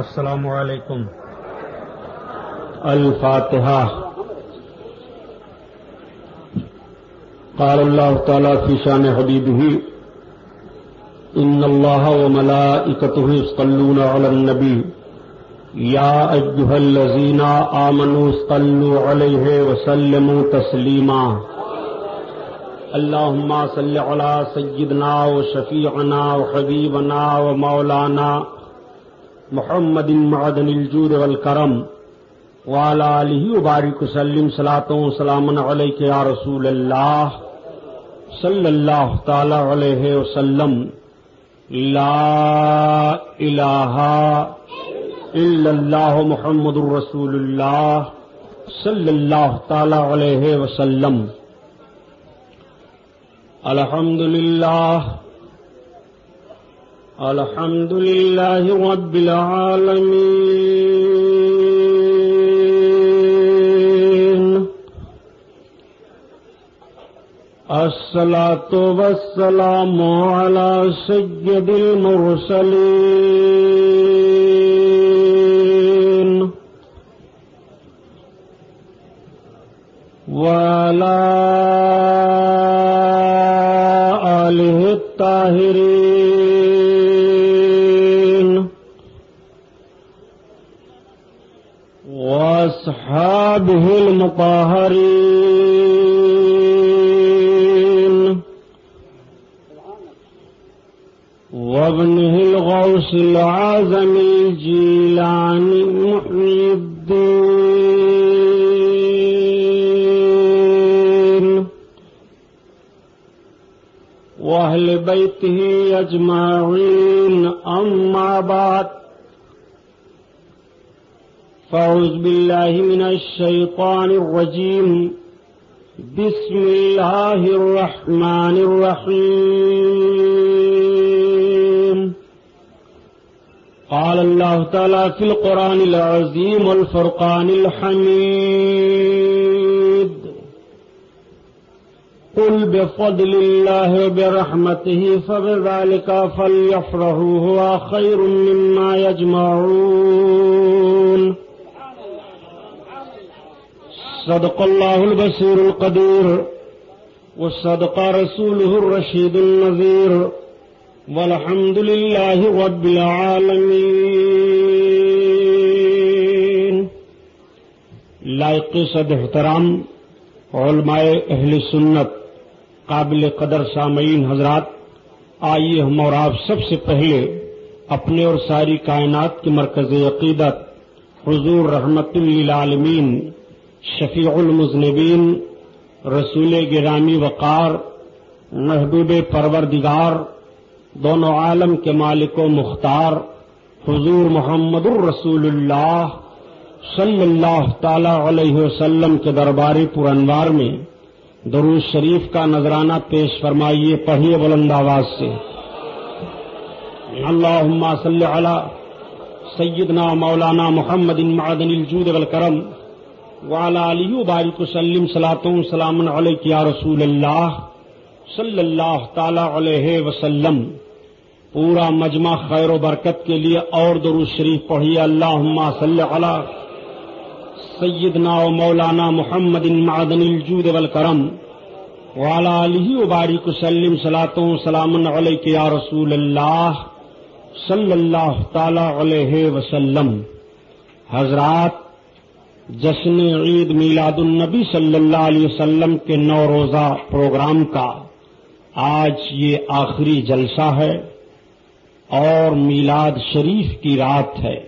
السلام علیکم۔ الفاتحة قال الله تعالى في شان حبيبه إن الله وملائكته يصلون على النبي يا أيها الذين آمنوا صلوا عليه وسلموا تسليما اللهم صل على سيدنا وشفيعنا وحبيبنا ومولانا محمد معدن الجود والكرم وعلى آله وبارك وسلم صلاة وسلام عليك يا رسول الله صلى الله تعالى عليه وسلم لا إله إلا الله محمد رسول الله صلى الله تعالى عليه وسلم الحمد لله الحمد لله رب العالمين الصلاة والسلام على سيد المرسلين وعلى آله الطاهرين وأصحابه المطهرين. وابنه الغوث العظم الجيلاني محيي الدين. وأهل بيته أجمعين أما بعد فأعوذ بالله من الشيطان الرجيم بسم الله الرحمن الرحيم قال الله تعالى في القرآن العظيم والفرقان الحميد قل بفضل الله وبرحمته فبذلك فليفرحوا هو خير مما يجمعون صدق الله البصير القدير وصدق رسوله الرشيد النذير والحمد لله رب العالمين. لائق صد احترام علماء اہل سنت قابل قدر سامعین حضرات، آئیے ہم اور آپ سب سے پہلے اپنے اور ساری کائنات کے مرکز عقیدت حضور رحمت للعالمین شفیع المذنبین، رسول گرامی وقار، محبوب پروردگار، دونوں عالم کے مالک و مختار، حضور محمد الرسول اللہ صلی اللہ تعالی علیہ وسلم کے درباری پر انوار میں دروز شریف کا نذرانہ پیش فرمائیے پڑھیے بلند آواز سے۔ اللہم صلی علی سیدنا مولانا محمد معدن الجود والکرم۔ وعلى آله وبارك وسلم صلاة وسلام عليك يا رسول اللہ صلی اللہ تعالی علیہ وسلم۔ پورا مجمع خیر و برکت کے لیے اور درود شریف پڑھیے۔ اللہم صلی علی سیدنا و مولانا محمد معدن الجود والکرم۔ وعلى آله وبارك وسلم صلاة وسلام عليك يا رسول اللہ صلی اللہ تعالی علیہ وسلم۔ حضرات جشن عید میلاد النبی صلی اللہ علیہ وسلم کے نو روزہ پروگرام کا آج یہ آخری جلسہ ہے اور میلاد شریف کی رات ہے۔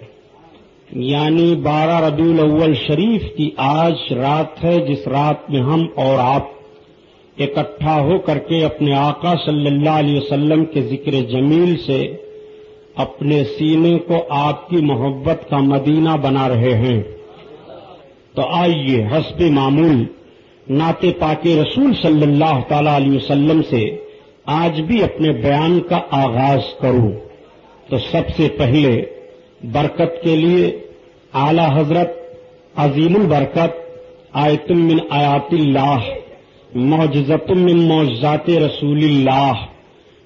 یعنی بارہ ربیع الاول شریف کی آج رات ہے جس رات میں ہم اور آپ اکٹھا ہو کر کے اپنے آقا صلی اللہ علیہ وسلم کے ذکر جمیل سے اپنے سینے کو آپ کی محبت کا مدینہ بنا رہے ہیں۔ تو آئیے حسب معمول نعت پاک رسول صلی اللہ تعالی علیہ وسلم سے آج بھی اپنے بیان کا آغاز کروں۔ تو سب سے پہلے برکت کے لیے اعلی حضرت عظیم البرکت آیتم من آیات اللہ معجزت من معجزات رسول اللہ،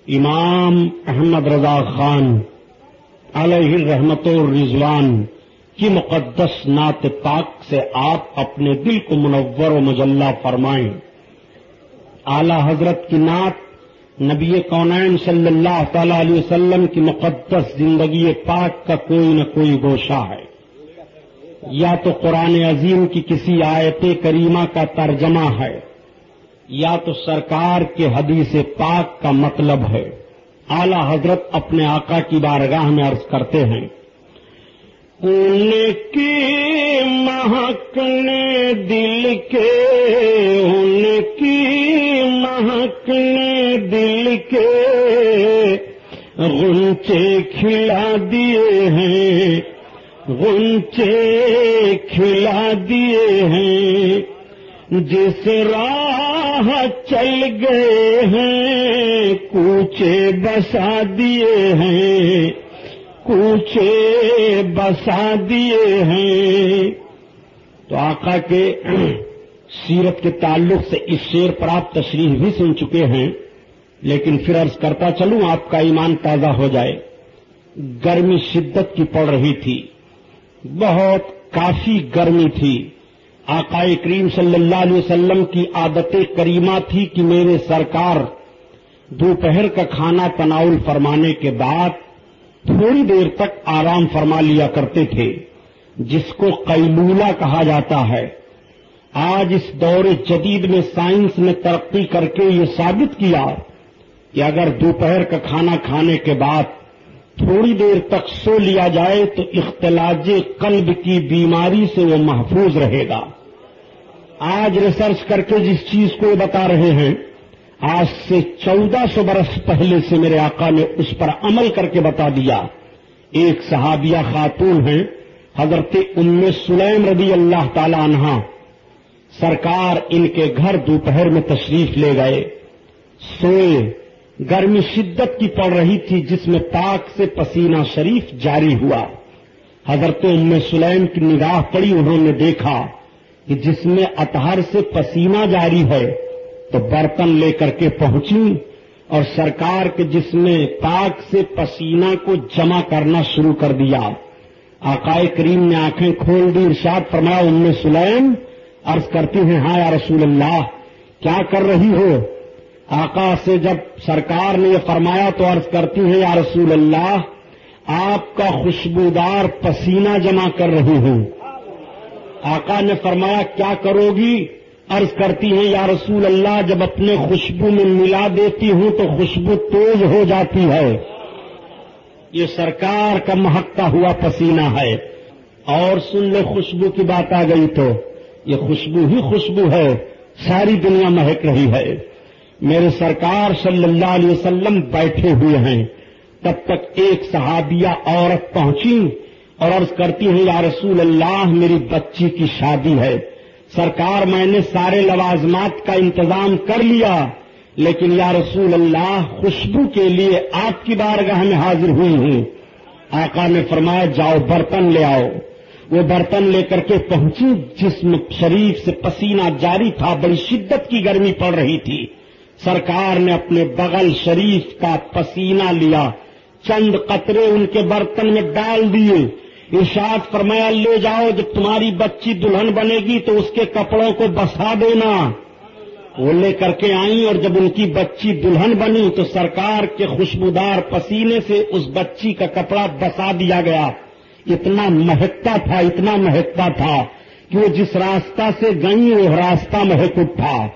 امام احمد رضا خان علیہ رحمت و رضوان کی مقدس نعت پاک سے آپ اپنے دل کو منور و مجلہ فرمائیں۔ اعلی حضرت کی نعت نبی کونین صلی اللہ تعالی علیہ وسلم کی مقدس زندگی پاک کا کوئی نہ کوئی گوشہ ہے۔ یا تو قرآن عظیم کی کسی آیت کریمہ کا ترجمہ ہے، یا تو سرکار کے حدیث پاک کا مطلب ہے۔ اعلی حضرت اپنے آقا کی بارگاہ میں عرض کرتے ہیں ان کی مہکنے دل کے ان کی مہکنے دل کے غنچے کھلا دیے ہیں غنچے کھلا دیے ہیں جس راہ چل گئے ہیں کوچے بسا دیے ہیں کوچے بسا دیے ہیں۔ تو آقا کے سیرت کے تعلق سے اس شیر پر آپ تشریح بھی سن چکے ہیں، لیکن پھر عرض کرتا چلوں، آپ کا ایمان تازہ ہو جائے۔ گرمی شدت کی پڑ رہی تھی۔ بہت کافی گرمی تھی۔ آقا کریم صلی اللہ علیہ وسلم کی عادت کریمہ تھی کہ میرے سرکار دوپہر کا کھانا تناول فرمانے کے بعد تھوڑی دیر تک آرام فرما لیا کرتے تھے، جس کو قیلولہ کہا جاتا ہے۔ آج اس دور جدید میں سائنس نے ترقی کر کے یہ ثابت کیا کہ اگر دوپہر کا کھانا کھانے کے بعد تھوڑی دیر تک سو لیا جائے تو اختلاج قلب کی بیماری سے وہ محفوظ رہے گا۔ آج ریسرچ کر کے جس چیز کو بتا رہے ہیں آج سے چودہ سو برس پہلے سے میرے آقا نے اس پر عمل کر کے بتا دیا۔ ایک صحابیہ خاتون ہیں، حضرت ام سلیم رضی اللہ تعالی عنہ۔ سرکار ان کے گھر دوپہر میں تشریف لے گئے۔ سوئے۔ گرمی شدت کی پڑ رہی تھی، جس میں پاک سے پسینہ شریف جاری ہوا۔ حضرت ام سلیم کی نگاہ پڑی، انہوں نے دیکھا کہ جس میں اطہر سے پسینہ جاری ہے۔ تو برتن لے کر کے پہنچی اور سرکار کے جس میں پاک سے پسینہ کو جمع کرنا شروع کر دیا۔ آقائے کریم نے آنکھیں کھول دی ارشاد فرمایا ام سلیم عرض کرتی ہیں ہاں یا رسول اللہ، کیا کر رہی ہو؟ آقا سے جب سرکار نے یہ فرمایا تو عرض کرتی ہے یا رسول اللہ، آپ کا خوشبودار پسینہ جمع کر رہی ہوں۔ آقا نے فرمایا، کیا کرو گی؟ عرض کرتی ہیں، یا رسول اللہ، جب اپنے خوشبو میں ملا دیتی ہوں تو خوشبو تیز ہو جاتی ہے۔ یہ سرکار کا مہکتا ہوا پسینہ ہے۔ اور سن لے خوشبو کی بات آ گئی تو۔ یہ خوشبو ہی خوشبو ہے۔ ساری دنیا مہک رہی ہے۔ میرے سرکار صلی اللہ علیہ وسلم بیٹھے ہوئے ہیں۔ تب تک ایک صحابیہ عورت پہنچی اور عرض کرتی ہیں، یا رسول اللہ، میری بچی کی شادی ہے۔ سرکار میں نے سارے لوازمات کا انتظام کر لیا، لیکن یا رسول اللہ، خوشبو کے لیے آپ کی بارگاہ میں حاضر ہوئی ہوں۔ آقا نے فرمایا، جاؤ برتن لے آؤ۔ وہ برتن لے کر کے پہنچی، جسم شریف سے پسینہ جاری تھا، بڑی شدت کی گرمی پڑ رہی تھی۔ سرکار نے اپنے بغل شریف کا پسینہ لیا، چند قطرے ان کے برتن میں ڈال دیے۔ ارشاد فرمایا، لے جاؤ، جب تمہاری بچی دلہن بنے گی تو اس کے کپڑوں کو بسا دینا۔ وہ لے کر کے آئیں اور جب ان کی بچی دلہن بنی تو سرکار کے خوشبودار پسینے سے اس بچی کا کپڑا بسا دیا گیا۔ اتنا مہکتا تھا، اتنا مہکتا تھا کہ وہ جس راستہ سے گئی وہ راستہ مہک اٹھا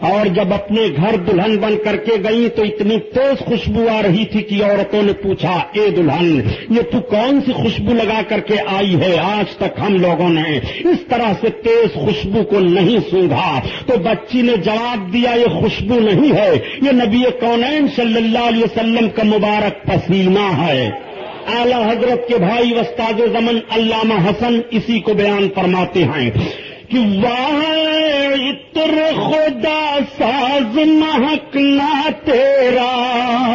اور جب اپنے گھر دلہن بن کر کے گئی تو اتنی تیز خوشبو آ رہی تھی کہ عورتوں نے پوچھا، اے دلہن، یہ تو کون سی خوشبو لگا کر کے آئی ہے؟ آج تک ہم لوگوں نے اس طرح سے تیز خوشبو کو نہیں سونگا تو بچی نے جواب دیا، یہ خوشبو نہیں ہے۔ یہ نبی کونین صلی اللہ علیہ وسلم کا مبارک پسینہ ہے۔ اعلی حضرت کے بھائی وستاد زمن علامہ حسن اسی کو بیان فرماتے ہیں۔ کہ عطر خدا ساز مہکنا تیرا۔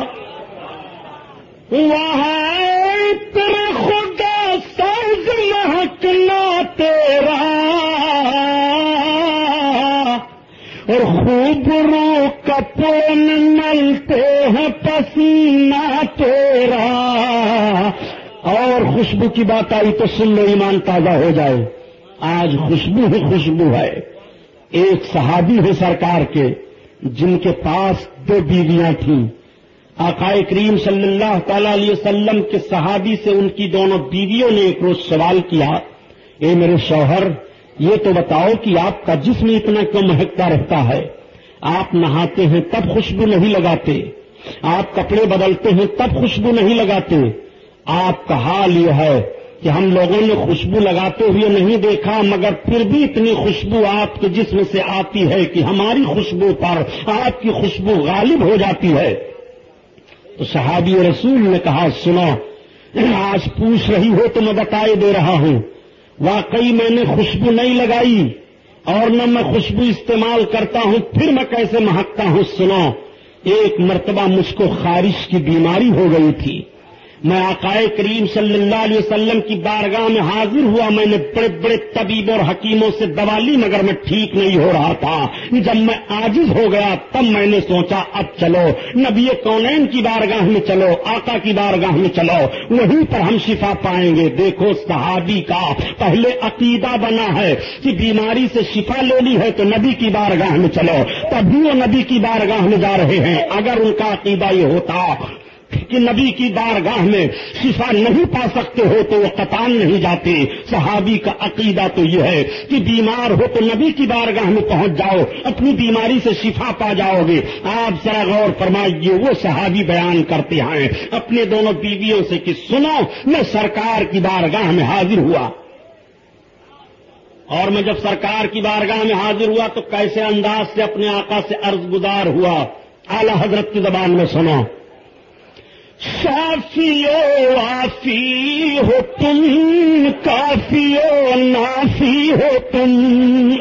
عطر خدا ساز مہکنا تیرا۔ اور خوب رو کپون ملتے ہیں پسینہ تیرا۔ اور خوشبو کی بات آئی تو سن لو، ایمان تازہ ہو جائے۔ آج خوشبو ہی خوشبو ہے۔ ایک صحابی ہے سرکار کے، جن کے پاس دو بیویاں تھیں۔ آقائے کریم صلی اللہ تعالی علیہ وسلم کے صحابی سے ان کی دونوں بیویوں نے ایک روز سوال کیا، اے میرے شوہر، یہ تو بتاؤ کہ آپ کا جسم اتنا کیوں مہکتا رہتا ہے؟ آپ نہاتے ہیں تب خوشبو نہیں لگاتے۔ آپ کپڑے بدلتے ہیں تب خوشبو نہیں لگاتے۔ آپ کا حال یہ ہے کہ ہم لوگوں نے خوشبو لگاتے ہوئے نہیں دیکھا، مگر پھر بھی اتنی خوشبو آپ کے جسم سے آتی ہے کہ ہماری خوشبو پر آپ کی خوشبو غالب ہو جاتی ہے۔ تو صحابی رسول نے کہا، سنو، آج پوچھ رہی ہو تو میں بتائے دے رہا ہوں۔ واقعی میں نے خوشبو نہیں لگائی اور نہ میں خوشبو استعمال کرتا ہوں، پھر میں کیسے مہکتا ہوں؟ سنو، ایک مرتبہ مجھ کو خارش کی بیماری ہو گئی تھی۔ میں آقائے کریم صلی اللہ علیہ وسلم کی بارگاہ میں حاضر ہوا، میں نے بڑے بڑے طبیب اور حکیموں سے دوا لی مگر میں ٹھیک نہیں ہو رہا تھا۔ جب میں آجز ہو گیا، تب میں نے سوچا، اب چلو، نبی کونین کی بارگاہ میں چلو، آقا کی بارگاہ میں چلو، وہیں پر ہم شفا پائیں گے۔ دیکھو، صحابی کا پہلے عقیدہ بنا ہے کہ بیماری سے شفا لے لی ہے تو نبی کی بارگاہ میں چلو۔ تب وہ نبی کی بارگاہ میں جا رہے ہیں۔ اگر ان کا عقیدہ یہ ہوتا کہ نبی کی بارگاہ میں شفا نہیں پا سکتے ہو تو وہ قطان نہیں جاتے۔ صحابی کا عقیدہ تو یہ ہے کہ بیمار ہو تو نبی کی بارگاہ میں پہنچ جاؤ، اپنی بیماری سے شفا پا جاؤ گے۔ آپ ذرا غور فرمائیے، وہ صحابی بیان کرتے ہیں۔ اپنے دونوں بیویوں سے کہ سنو، میں سرکار کی بارگاہ میں حاضر ہوا۔ اور میں جب سرکار کی بارگاہ میں حاضر ہوا تو کیسے انداز سے اپنے آقا سے عرض گزار ہوا؟ اعلی حضرت کی زبان میں سنو۔ شافی آفی ہو تم کافی او نافی ہو تم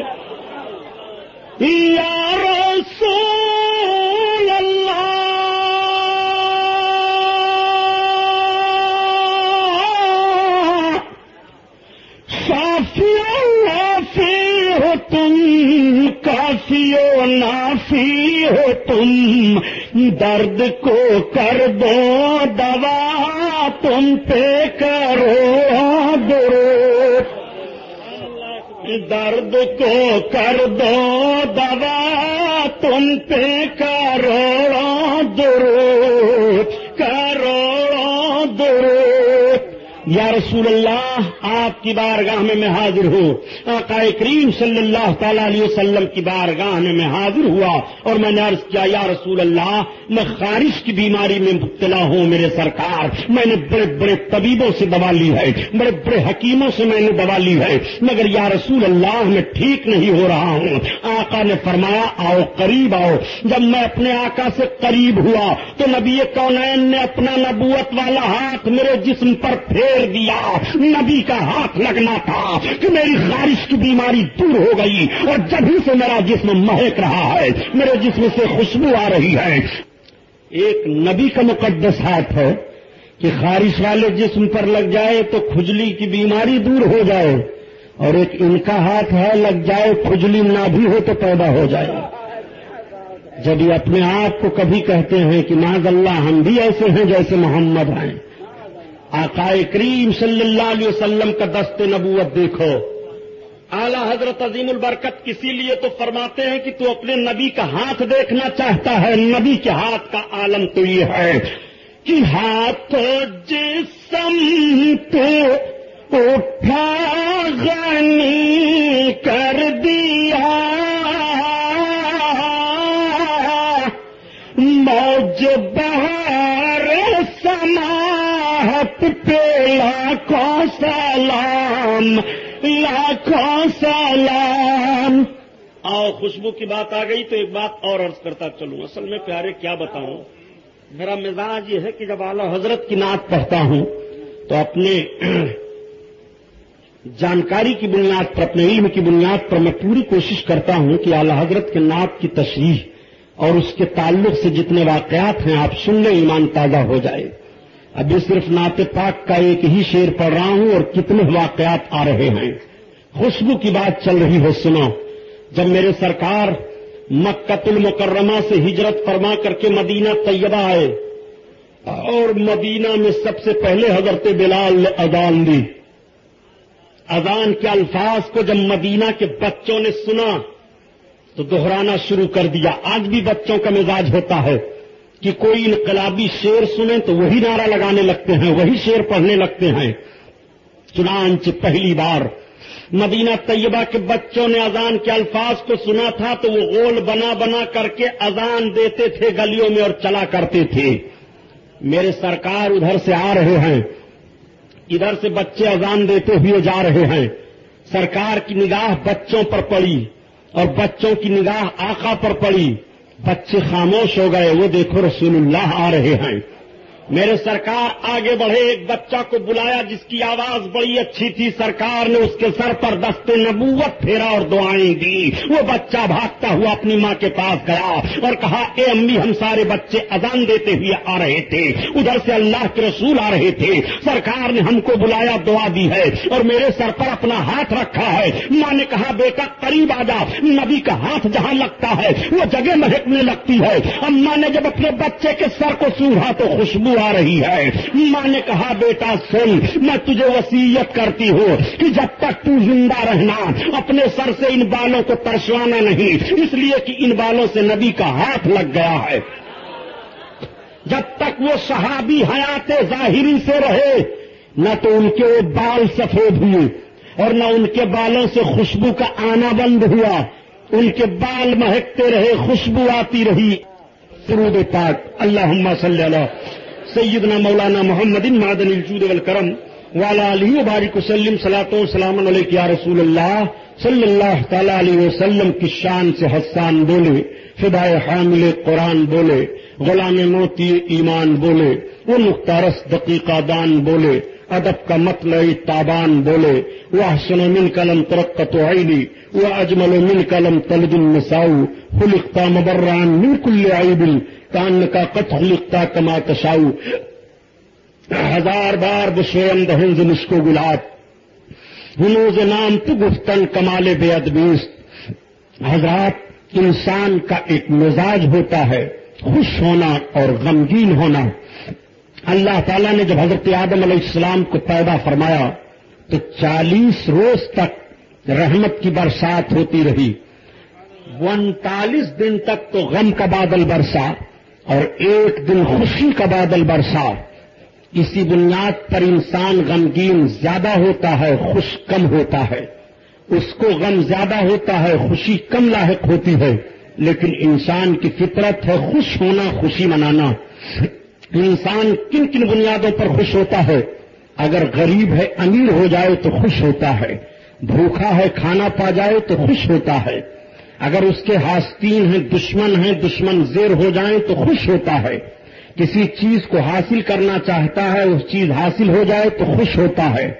یا رسول نافی ہو تم، درد کو کر دو، دوا تم پہ کرو، درو۔ درد کو کر دو، دوا تم پہ کرو، درو۔ کرو، درو۔ یا رسول اللہ آپ کی بارگاہ میں میں حاضر ہوں۔ آقا کریم صلی اللہ تعالی علیہ وسلم کی بارگاہ میں میں حاضر ہوا اور میں نے عرض کیا، یا رسول اللہ، میں خارش کی بیماری میں مبتلا ہوں میرے سرکار۔ میں نے بڑے بڑے طبیبوں سے دوا لی ہے، بڑے بڑے حکیموں سے میں نے دوا لی ہے۔ مگر یا رسول اللہ، میں ٹھیک نہیں ہو رہا ہوں۔ آقا نے فرمایا، آؤ قریب آؤ۔ جب میں اپنے آقا سے قریب ہوا تو نبی کونین نے اپنا نبوت والا ہاتھ میرے جسم پر پھیر دیا۔ نبی کا ہاتھ لگنا تھا کہ میری خارش کی بیماری دور ہو گئی اور جبھی سے میرا جسم مہک رہا ہے، میرے جسم سے خوشبو آ رہی ہے۔ ایک نبی کا مقدس ہاتھ ہے کہ خارش والے جسم پر لگ جائے تو کھجلی کی بیماری دور ہو جائے، اور ایک ان کا ہاتھ ہے، لگ جائے کھجلی نہ بھی ہو تو پیدا ہو جائے۔ جب یہ اپنے آپ کو کبھی کہتے ہیں کہ ناز اللہ، ہم بھی ایسے ہیں جیسے محمد ہیں۔ آقائے کریم صلی اللہ علیہ وسلم کا دست نبوت دیکھو۔ اعلی حضرت عظیم البرکت کسی لیے تو فرماتے ہیں کہ تو اپنے نبی کا ہاتھ دیکھنا چاہتا ہے، نبی کے ہاتھ کا عالم تو یہ ہے کہ ہاتھ جسم تو اٹھا غنی کر دیا۔ موج بہار سماہت پہ لاکھوں سلام لاکھوں سلام۔ آؤ، خوشبو کی بات آ گئی تو ایک بات اور عرض کرتا چلوں۔ اصل میں پیارے کیا بتاؤں؟ میرا مزاج یہ ہے کہ جب اعلی حضرت کی نعت پڑھتا ہوں تو اپنے جانکاری کی بنیاد پر، اپنے علم کی بنیاد پر میں پوری کوشش کرتا ہوں کہ اعلی حضرت کے نعت کی تشریح اور اس کے تعلق سے جتنے واقعات ہیں، آپ سن لیں، ایمان تازہ ہو جائے۔ ابھی صرف نعت پاک کا ایک ہی شیر پڑھ رہا ہوں اور کتنے واقعات آ رہے ہیں۔ خوشبو کی بات چل رہی ہے، سنو۔ جب میرے سرکار مکت المکرمہ سے ہجرت فرما کر کے مدینہ طیبہ آئے اور مدینہ میں سب سے پہلے حضرت بلال نے اذان دی۔ اذان کے الفاظ کو جب مدینہ کے بچوں نے سنا تو دہرانا شروع کر دیا۔ آج بھی بچوں کا مزاج ہوتا ہے۔ کہ کوئی انقلابی شیر سنیں تو وہی نعرہ لگانے لگتے ہیں، وہی شیر پڑھنے لگتے ہیں۔ چنانچہ پہلی بار مدینہ طیبہ کے بچوں نے اذان کے الفاظ کو سنا تھا تو وہ غول بنا بنا کر کے اذان دیتے تھے گلیوں میں اور چلا کرتے تھے۔ میرے سرکار ادھر سے آ رہے ہیں۔ ادھر سے بچے اذان دیتے ہوئے جا رہے ہیں۔ سرکار کی نگاہ بچوں پر پڑی اور بچوں کی نگاہ آقا پر پڑی۔ بچے خاموش ہو گئے وہ دیکھو رسول اللہ آ رہے ہیں۔ میرے سرکار آگے بڑھے، ایک بچہ کو بلایا جس کی آواز بڑی اچھی تھی، سرکار نے اس کے سر پر دست نبوت پھیرا اور دعائیں دی۔ وہ بچہ بھاگتا ہوا اپنی ماں کے پاس گیا اور کہا، اے امی، ہم سارے بچے اذان دیتے ہوئے آ رہے تھے۔ ادھر سے اللہ کے رسول آ رہے تھے۔ سرکار نے ہم کو بلایا، دعا دی ہے اور میرے سر پر اپنا ہاتھ رکھا ہے۔ ماں نے کہا، بیٹا، قریب آ جا۔ نبی کا ہاتھ جہاں لگتا ہے، وہ جگہ مہکنے لگتی ہے۔ اما نے جب اپنے بچے کے سر کو سوڑا تو خوشبو رہی ہے۔ ماں نے کہا، بیٹا، سن، میں تجھے وسیعت کرتی ہوں کہ جب تک تو زندہ رہنا، اپنے سر سے ان بالوں کو ترسوانا نہیں۔ اس لیے کہ ان بالوں سے نبی کا ہاتھ لگ گیا ہے۔ جب تک وہ صحابی حیات ظاہری سے رہے، نہ تو ان کے وہ بال سفید ہوئے اور نہ ان کے بالوں سے خوشبو کا آنا بند ہوا۔ ان کے بال مہکتے رہے، خوشبو آتی رہی۔ سرود پاک۔ اللہ صلی اللہ سیدنا مولانا محمد معدن الجود والکرم والا علی بارک وسلم سلاۃ سلام علیہ رسول اللہ صلی اللہ تعالی علیہ وسلم کی شان سے حسان بولے فدائے حامل قرآن بولے، غلام موتی ایمان بولے، وہ مختارس دقیقہ دان بولے، ادب کا مطلع تابان بولے، وہ حسن من قلم ترقت عیلی وہ اجمل من قلم تلد النساؤ خلقتا مبران من کل عیب کان کا قتل لکھتا کما تشاؤ ہزار بار بشویم دہنز نسکو گلاب۔ ہنوز نام تو گفتن کمال بے ادبیس حضرات، انسان کا ایک مزاج ہوتا ہے۔ خوش ہونا اور غمگین ہونا۔ اللہ تعالیٰ نے جب حضرت آدم علیہ السلام کو پیدا فرمایا، تو چالیس روز تک رحمت کی برسات ہوتی رہی۔ انتالیس دن تک تو غم کا بادل برسا۔ اور ایک دن خوشی کا بادل برسا۔ اسی بنیاد پر انسان غمگین زیادہ ہوتا ہے، خوش کم ہوتا ہے۔ اس کو غم زیادہ ہوتا ہے، خوشی کم لاحق ہوتی ہے۔ لیکن انسان کی فطرت ہے، خوش ہونا، خوشی منانا۔ انسان کن کن بنیادوں پر خوش ہوتا ہے؟ اگر غریب ہے، امیر ہو جائے تو خوش ہوتا ہے۔ بھوکھا ہے، کھانا پا جائے تو خوش ہوتا ہے۔ اگر اس کے ہاستین ہیں، دشمن ہیں، دشمن زیر ہو جائیں تو خوش ہوتا ہے۔ کسی چیز کو حاصل کرنا چاہتا ہے، اس چیز حاصل ہو جائے تو خوش ہوتا ہے۔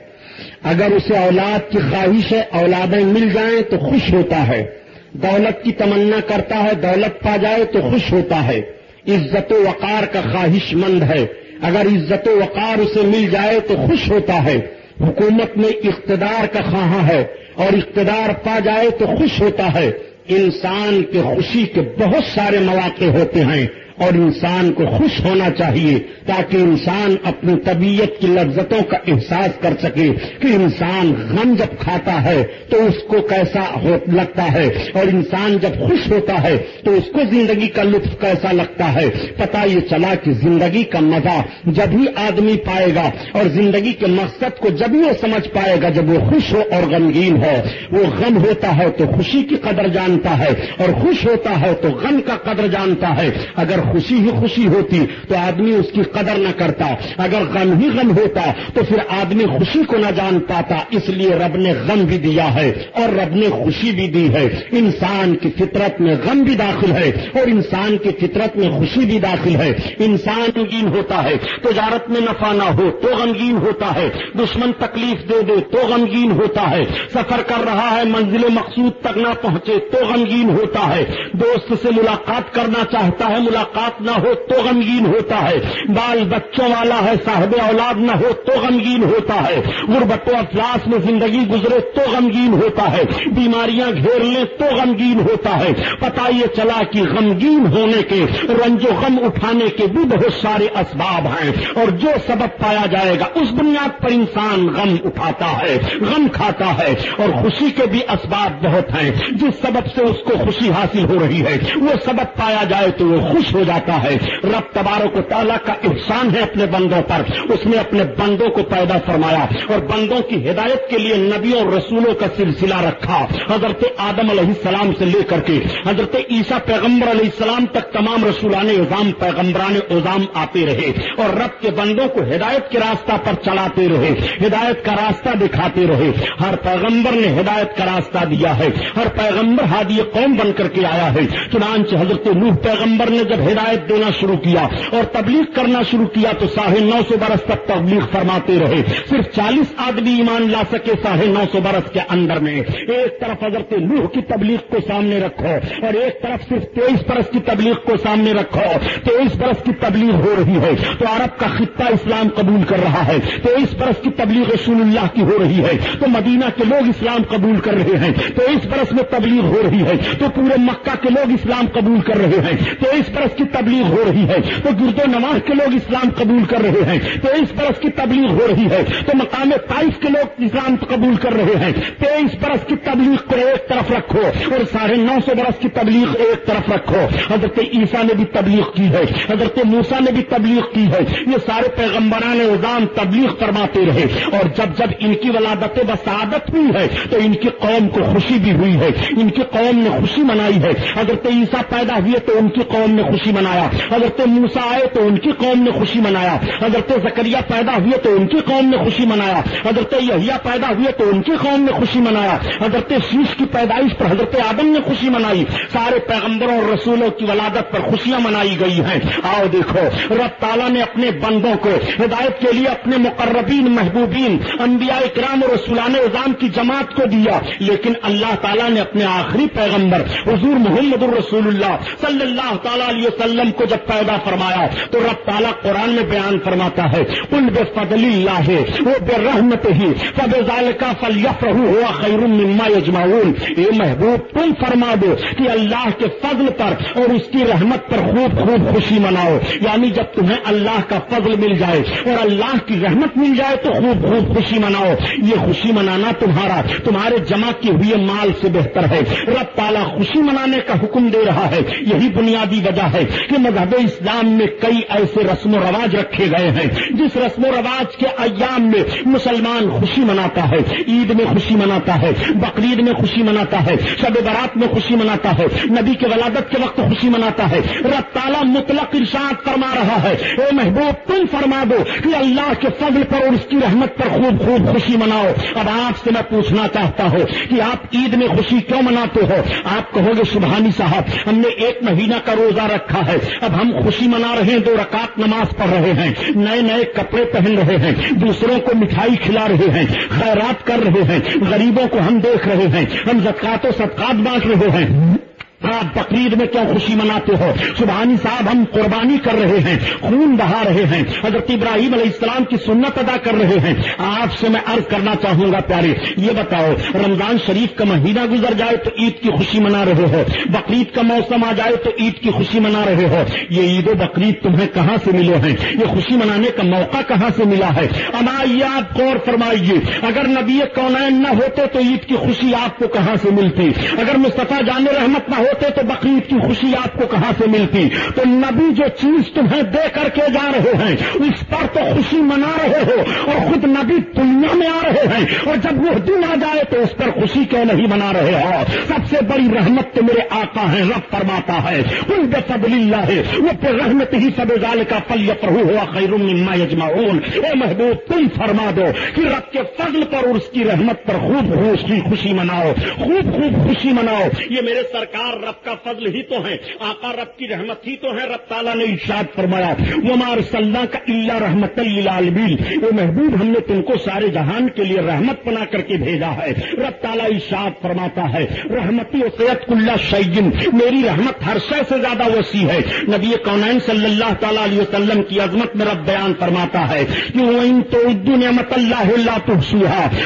اگر اسے اولاد کی خواہش ہے، اولادیں مل جائیں تو خوش ہوتا ہے۔ دولت کی تمنا کرتا ہے، دولت پا جائے تو خوش ہوتا ہے۔ عزت و وقار کا خواہش مند ہے۔ اگر عزت و وقار اسے مل جائے تو خوش ہوتا ہے۔ حکومت میں اقتدار کا خواہاں ہے اور اقتدار پا جائے تو خوش ہوتا ہے۔ انسان کے خوشی کے بہت سارے مواقع ہوتے ہیں اور انسان کو خوش ہونا چاہیے تاکہ انسان اپنی طبیعت کی لذتوں کا احساس کر سکے کہ انسان غم جب کھاتا ہے تو اس کو کیسا لگتا ہے اور انسان جب خوش ہوتا ہے تو اس کو زندگی کا لطف کیسا لگتا ہے؟ پتا یہ چلا کہ زندگی کا مزہ جب ہی آدمی پائے گا اور زندگی کے مقصد کو جب ہی وہ سمجھ پائے گا جب وہ خوش ہو اور غمگین ہو، وہ غم ہوتا ہے تو خوشی کی قدر جانتا ہے اور خوش ہوتا ہے تو غم کا قدر جانتا ہے۔ اگر خوشی ہی خوشی ہوتی تو آدمی اس کی قدر نہ کرتا۔ اگر غم ہی غم ہوتا تو پھر آدمی خوشی کو نہ جان پاتا۔ اس لیے رب نے غم بھی دیا ہے اور رب نے خوشی بھی دی ہے۔ انسان کی فطرت میں غم بھی داخل ہے اور انسان کی فطرت میں خوشی بھی داخل ہے۔ انسان غمگین ہوتا ہے تجارت میں نفع نہ ہو تو غمگین ہوتا ہے۔ دشمن تکلیف دے دے تو غمگین ہوتا ہے۔ سفر کر رہا ہے منزل مقصود تک نہ پہنچے تو غمگین ہوتا ہے۔ دوست سے ملاقات کرنا چاہتا ہے ملاقات اوقات نہ ہو تو غمگین ہوتا ہے۔ بال بچوں والا ہے، صاحب اولاد نہ ہو تو غمگین ہوتا ہے۔ غربت و افلاس میں زندگی گزرے تو غمگین ہوتا ہے۔ بیماریاں گھیر لیں تو غمگین ہوتا ہے۔ پتا یہ چلا کہ غمگین ہونے کے، رنج و غم اٹھانے کے بھی بہت سارے اسباب ہیں۔ اور جو سبب پایا جائے گا، اس بنیاد پر انسان غم اٹھاتا ہے، غم کھاتا ہے۔ اور خوشی کے بھی اسباب بہت ہیں۔ جس سبب سے اس کو خوشی حاصل ہو رہی ہے، وہ سبب پایا جائے تو وہ خوش ہو جاتا ہے۔ رب تبارک و تعالیٰ کا احسان ہے اپنے بندوں پر۔ اس نے اپنے بندوں کو پیدا فرمایا اور بندوں کی ہدایت کے لیے نبیوں اور رسولوں کا سلسلہ رکھا۔ حضرت آدم علیہ السلام سے لے کر کے حضرت عیسیٰ پیغمبر علیہ السلام تک تمام رسولان اظام پیغمبران اظام آتے رہے اور رب کے بندوں کو ہدایت کے راستہ پر چلاتے رہے، ہدایت کا راستہ دکھاتے رہے۔ ہر پیغمبر نے ہدایت کا راستہ دیا ہے۔ ہر پیغمبر ہادی قوم بن کر کے آیا ہے۔ چنانچہ حضرت نوح پیغمبر نے جب ہدایت دینا شروع کیا اور تبلیغ کرنا شروع کیا تو ساڑھے نو سو برس تک تبلیغ فرماتے رہے۔ صرف چالیس آدمی ایمان لا سکے ساڑھے نو سو برس کے اندر میں۔ ایک طرف حضرت نوح کی تبلیغ کو سامنے رکھو اور ایک طرف صرف تیئیس برس کی تبلیغ کو سامنے رکھو۔ تیئیس برس کی تبلیغ ہو رہی ہے۔ تو عرب کا خطہ اسلام قبول کر رہا ہے۔ تیئیس برس کی تبلیغ رسول اللہ کی ہو رہی ہے۔ تو مدینہ کے لوگ اسلام قبول کر رہے ہیں۔ تیئیس برس میں تبلیغ ہو رہی ہے۔ تو پورے مکہ کے لوگ اسلام قبول کر رہے ہیں۔ تیئیس برس کی تبلیغ ہو رہی ہے، تو گرد و نماز کے لوگ اسلام قبول کر رہے ہیں تیئیس برس کی تبلیغ ہو رہی ہے، تو مقام تائف کے لوگ اسلام قبول کر رہے ہیں تیئیس برس کی تبلیغ کو ایک طرف رکھو اور ساڑھے نو سو برس کی تبلیغ ایک طرف رکھو۔ حضرت عیسیٰ نے بھی تبلیغ کی ہے، حضرت موسا نے بھی تبلیغ کی ہے۔ یہ سارے پیغمبران نظام تبلیغ فرماتے رہے۔ اور جب جب ان کی ولادت بسعادت ہوئی ہے، تو ان کی قوم کو خوشی بھی ہوئی ہے۔ ان کی قوم نے خوشی منائی ہے۔ حضرت عیسیٰ پیدا ہوئے تو ان کی قوم نے خوشی منایا۔ حضرت موسا آئے تو ان کی قوم نے خوشی منایا۔ حضرت زکریہ پیدا ہوئے تو ان کی قوم نے خوشی منایا۔ حضرت یحییٰ پیدا ہوئے تو ان کی قوم نے خوشی منایا۔ حضرت شیش کی پیدائش پر حضرت آدم نے خوشی منائی۔ سارے پیغمبروں اور رسولوں کی ولادت پر خوشیاں منائی گئی ہیں۔ آؤ دیکھو، رب تعالیٰ نے اپنے بندوں کو ہدایت کے لیے اپنے مقربین، محبوبین، انبیاء اکرام اور رسولان نظام کی جماعت کو دیا۔ لیکن اللہ تعالیٰ نے اپنے آخری پیغمبر، حضور محمد الرسول اللہ صلی اللہ تعالیٰ علیہ وسلم کو جب پیدا فرمایا تو رب تعالیٰ قرآن میں بیان فرماتا ہے ان بے فضل اللہ وہ بے رحمت ہی فب کا فل یف ہوا خیر مما یجماون یہ محبوب، تم فرما دو کہ اللہ کے فضل پر اور اس کی رحمت پر خوب خوب خوشی مناؤ۔ یعنی جب تمہیں اللہ کا فضل مل جائے اور اللہ کی رحمت مل جائے تو خوب خوب خوشی مناؤ۔ یہ خوشی منانا تمہارا، تمہارے جمع کیے ہوئے مال سے بہتر ہے۔ رب تعالیٰ خوشی منانے کا حکم دے رہا ہے، یہی بنیادی وجہ ہے۔ کہ مذہب اسلام میں کئی ایسے رسم و رواج رکھے گئے ہیں، جس رسم و رواج کے ایام میں مسلمان خوشی مناتا ہے، عید میں خوشی مناتا ہے، بقرعید میں خوشی مناتا ہے، شب برات میں خوشی مناتا ہے، نبی کے ولادت کے وقت خوشی مناتا ہے۔ رب تعالیٰ مطلق ارشاد فرما رہا ہے، اے محبوب، تم فرما دو کہ اللہ کے فضل پر اور اس کی رحمت پر خوب خوب خوشی مناؤ۔ اب آپ سے میں پوچھنا چاہتا ہوں کہ آپ عید میں خوشی کیوں مناتے ہو؟ آپ کہو گے سبحانی صاحب، ہم نے ایک مہینہ کا روزہ رکھا ہے۔ اب ہم خوشی منا رہے ہیں، دو رکعت نماز پڑھ رہے ہیں۔ نئے نئے کپڑے پہن رہے ہیں۔ دوسروں کو مٹھائی کھلا رہے ہیں۔ خیرات کر رہے ہیں۔ غریبوں کو ہم دیکھ رہے ہیں۔ ہم زکات و صدقات بانٹ رہے ہیں۔ آپ بقرعید میں کیا خوشی مناتے ہو؟ سبحانی صاحب، ہم قربانی کر رہے ہیں، خون بہا رہے ہیں۔ حضرت ابراہیم علیہ السلام کی سنت ادا کر رہے ہیں۔ آپ سے میں عرض کرنا چاہوں گا پیارے، یہ بتاؤ، رمضان شریف کا مہینہ گزر جائے تو عید کی خوشی منا رہے ہو؟ بقرعید کا موسم آ جائے تو عید کی خوشی منا رہے ہو؟ یہ عید و بقرعید تمہیں کہاں سے ملے ہیں؟ یہ خوشی منانے کا موقع کہاں سے ملا ہے؟ اب آئیے آپ غور فرمائیے، اگر نبی کونین نہ ہوتے تو عید کی خوشی آپ کو کہاں سے ملتی؟ اگر مصطفیٰ جان رحمت نہ ہو ہوتے تو بقرعید کی خوشی آپ کو کہاں سے ملتی؟ تو نبی جو چیز تمہیں دے کر کے جا رہے ہیں، اس پر تو خوشی منا رہے ہو اور خود نبی دنیا میں آ رہے ہیں۔ اور جب وہ دن آ جائے تو اس پر خوشی کیوں نہیں منا رہے ہو؟ سب سے بڑی رحمت تو میرے آقا ہیں، رب فرماتا ہے ان بے فضل اللہ ہے وہ پہ رحمت ہی سب ظال کا پل پرو ہوا خیر مما یجمعون۔ اے محبوب، تم فرما دو کہ رب کے فضل پر اور اس کی رحمت پر خوب خوش کی خوشی مناؤ، خوب خوب خوشی مناؤ۔ یہ میرے سرکار رب کا فضل ہی تو ہے آقا رب کی رحمت ہی تو ہے رب تعالیٰ نے ارشاد فرمایا وہ صلاح کا اللہ رحمت للعالمین وہ محبوب ہم نے تم کو سارے جہان کے لیے رحمت بنا کر کے بھیجا ہے۔ رب تعالیٰ ارشاد فرماتا ہے، رحمتی و سید اللہ شعین میری رحمت ہر شے سے زیادہ وسیع ہے۔ نبی کونین صلی اللہ تعالیٰ علیہ وسلم کی عظمت میں رب بیان فرماتا ہے کہ وہ ان تو نعمت اللہ اللہ تو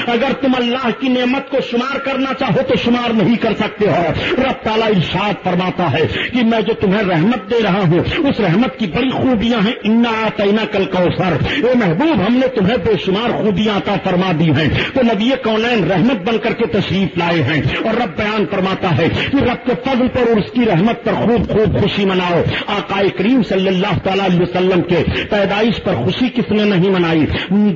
اگر تم اللہ کی نعمت کو شمار کرنا چاہو تو شمار نہیں کر سکتے ہو۔ رب تعالیٰ ارشاد فرماتا ہے کہ میں جو تمہیں رحمت دے رہا ہوں، اس رحمت کی بڑی خوبیاں ہیں۔ انا تعینہ کل کوثر اے محبوب، ہم نے تمہیں بے شمار خوبیاں عطا فرما دی ہیں۔ تو نبی کونین رحمت بن کر کے تشریف لائے ہیں۔ اور رب بیان فرماتا ہے کہ رب کے فضل پر اور اس کی رحمت پر خوب خوب خوشی مناؤ۔ آقا کریم صلی اللہ تعالی علیہ وسلم کے پیدائش پر خوشی کس نے نہیں منائی؟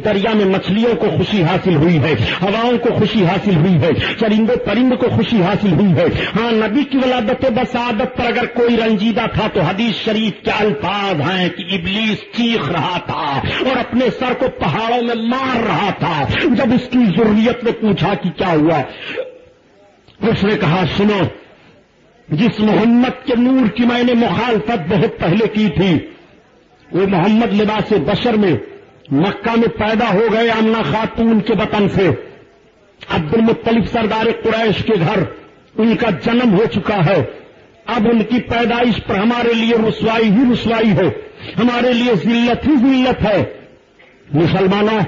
دریا میں مچھلیوں کو خوشی حاصل ہوئی ہے، ہواؤں کو خوشی حاصل ہوئی ہے، چرندے پرند کو خوشی حاصل ہوئی ہے۔ ہاں نبی کی ولادت بسعادت پر اگر کوئی رنجیدہ تھا تو حدیث شریف کے الفاظ ہیں کہ ابلیس چیخ رہا تھا اور اپنے سر کو پہاڑوں میں مار رہا تھا۔ جب اس کی ضروریت نے پوچھا کہ کیا ہوا، اس نے کہا، سنو، جس محمد کے نور کی میں نے مخالفت بہت پہلے کی تھی، وہ محمد لباس بشر میں مکہ میں پیدا ہو گئے امنا خاتون کے وطن سے۔ عبد المطلف سردار قریش کے گھر ان کا جنم ہو چکا ہے۔ اب ان کی پیدائش پر ہمارے لیے رسوائی ہی رسوائی ہے۔ ہمارے لیے ذلت ہی ذلت ہے۔ مسلمانوں،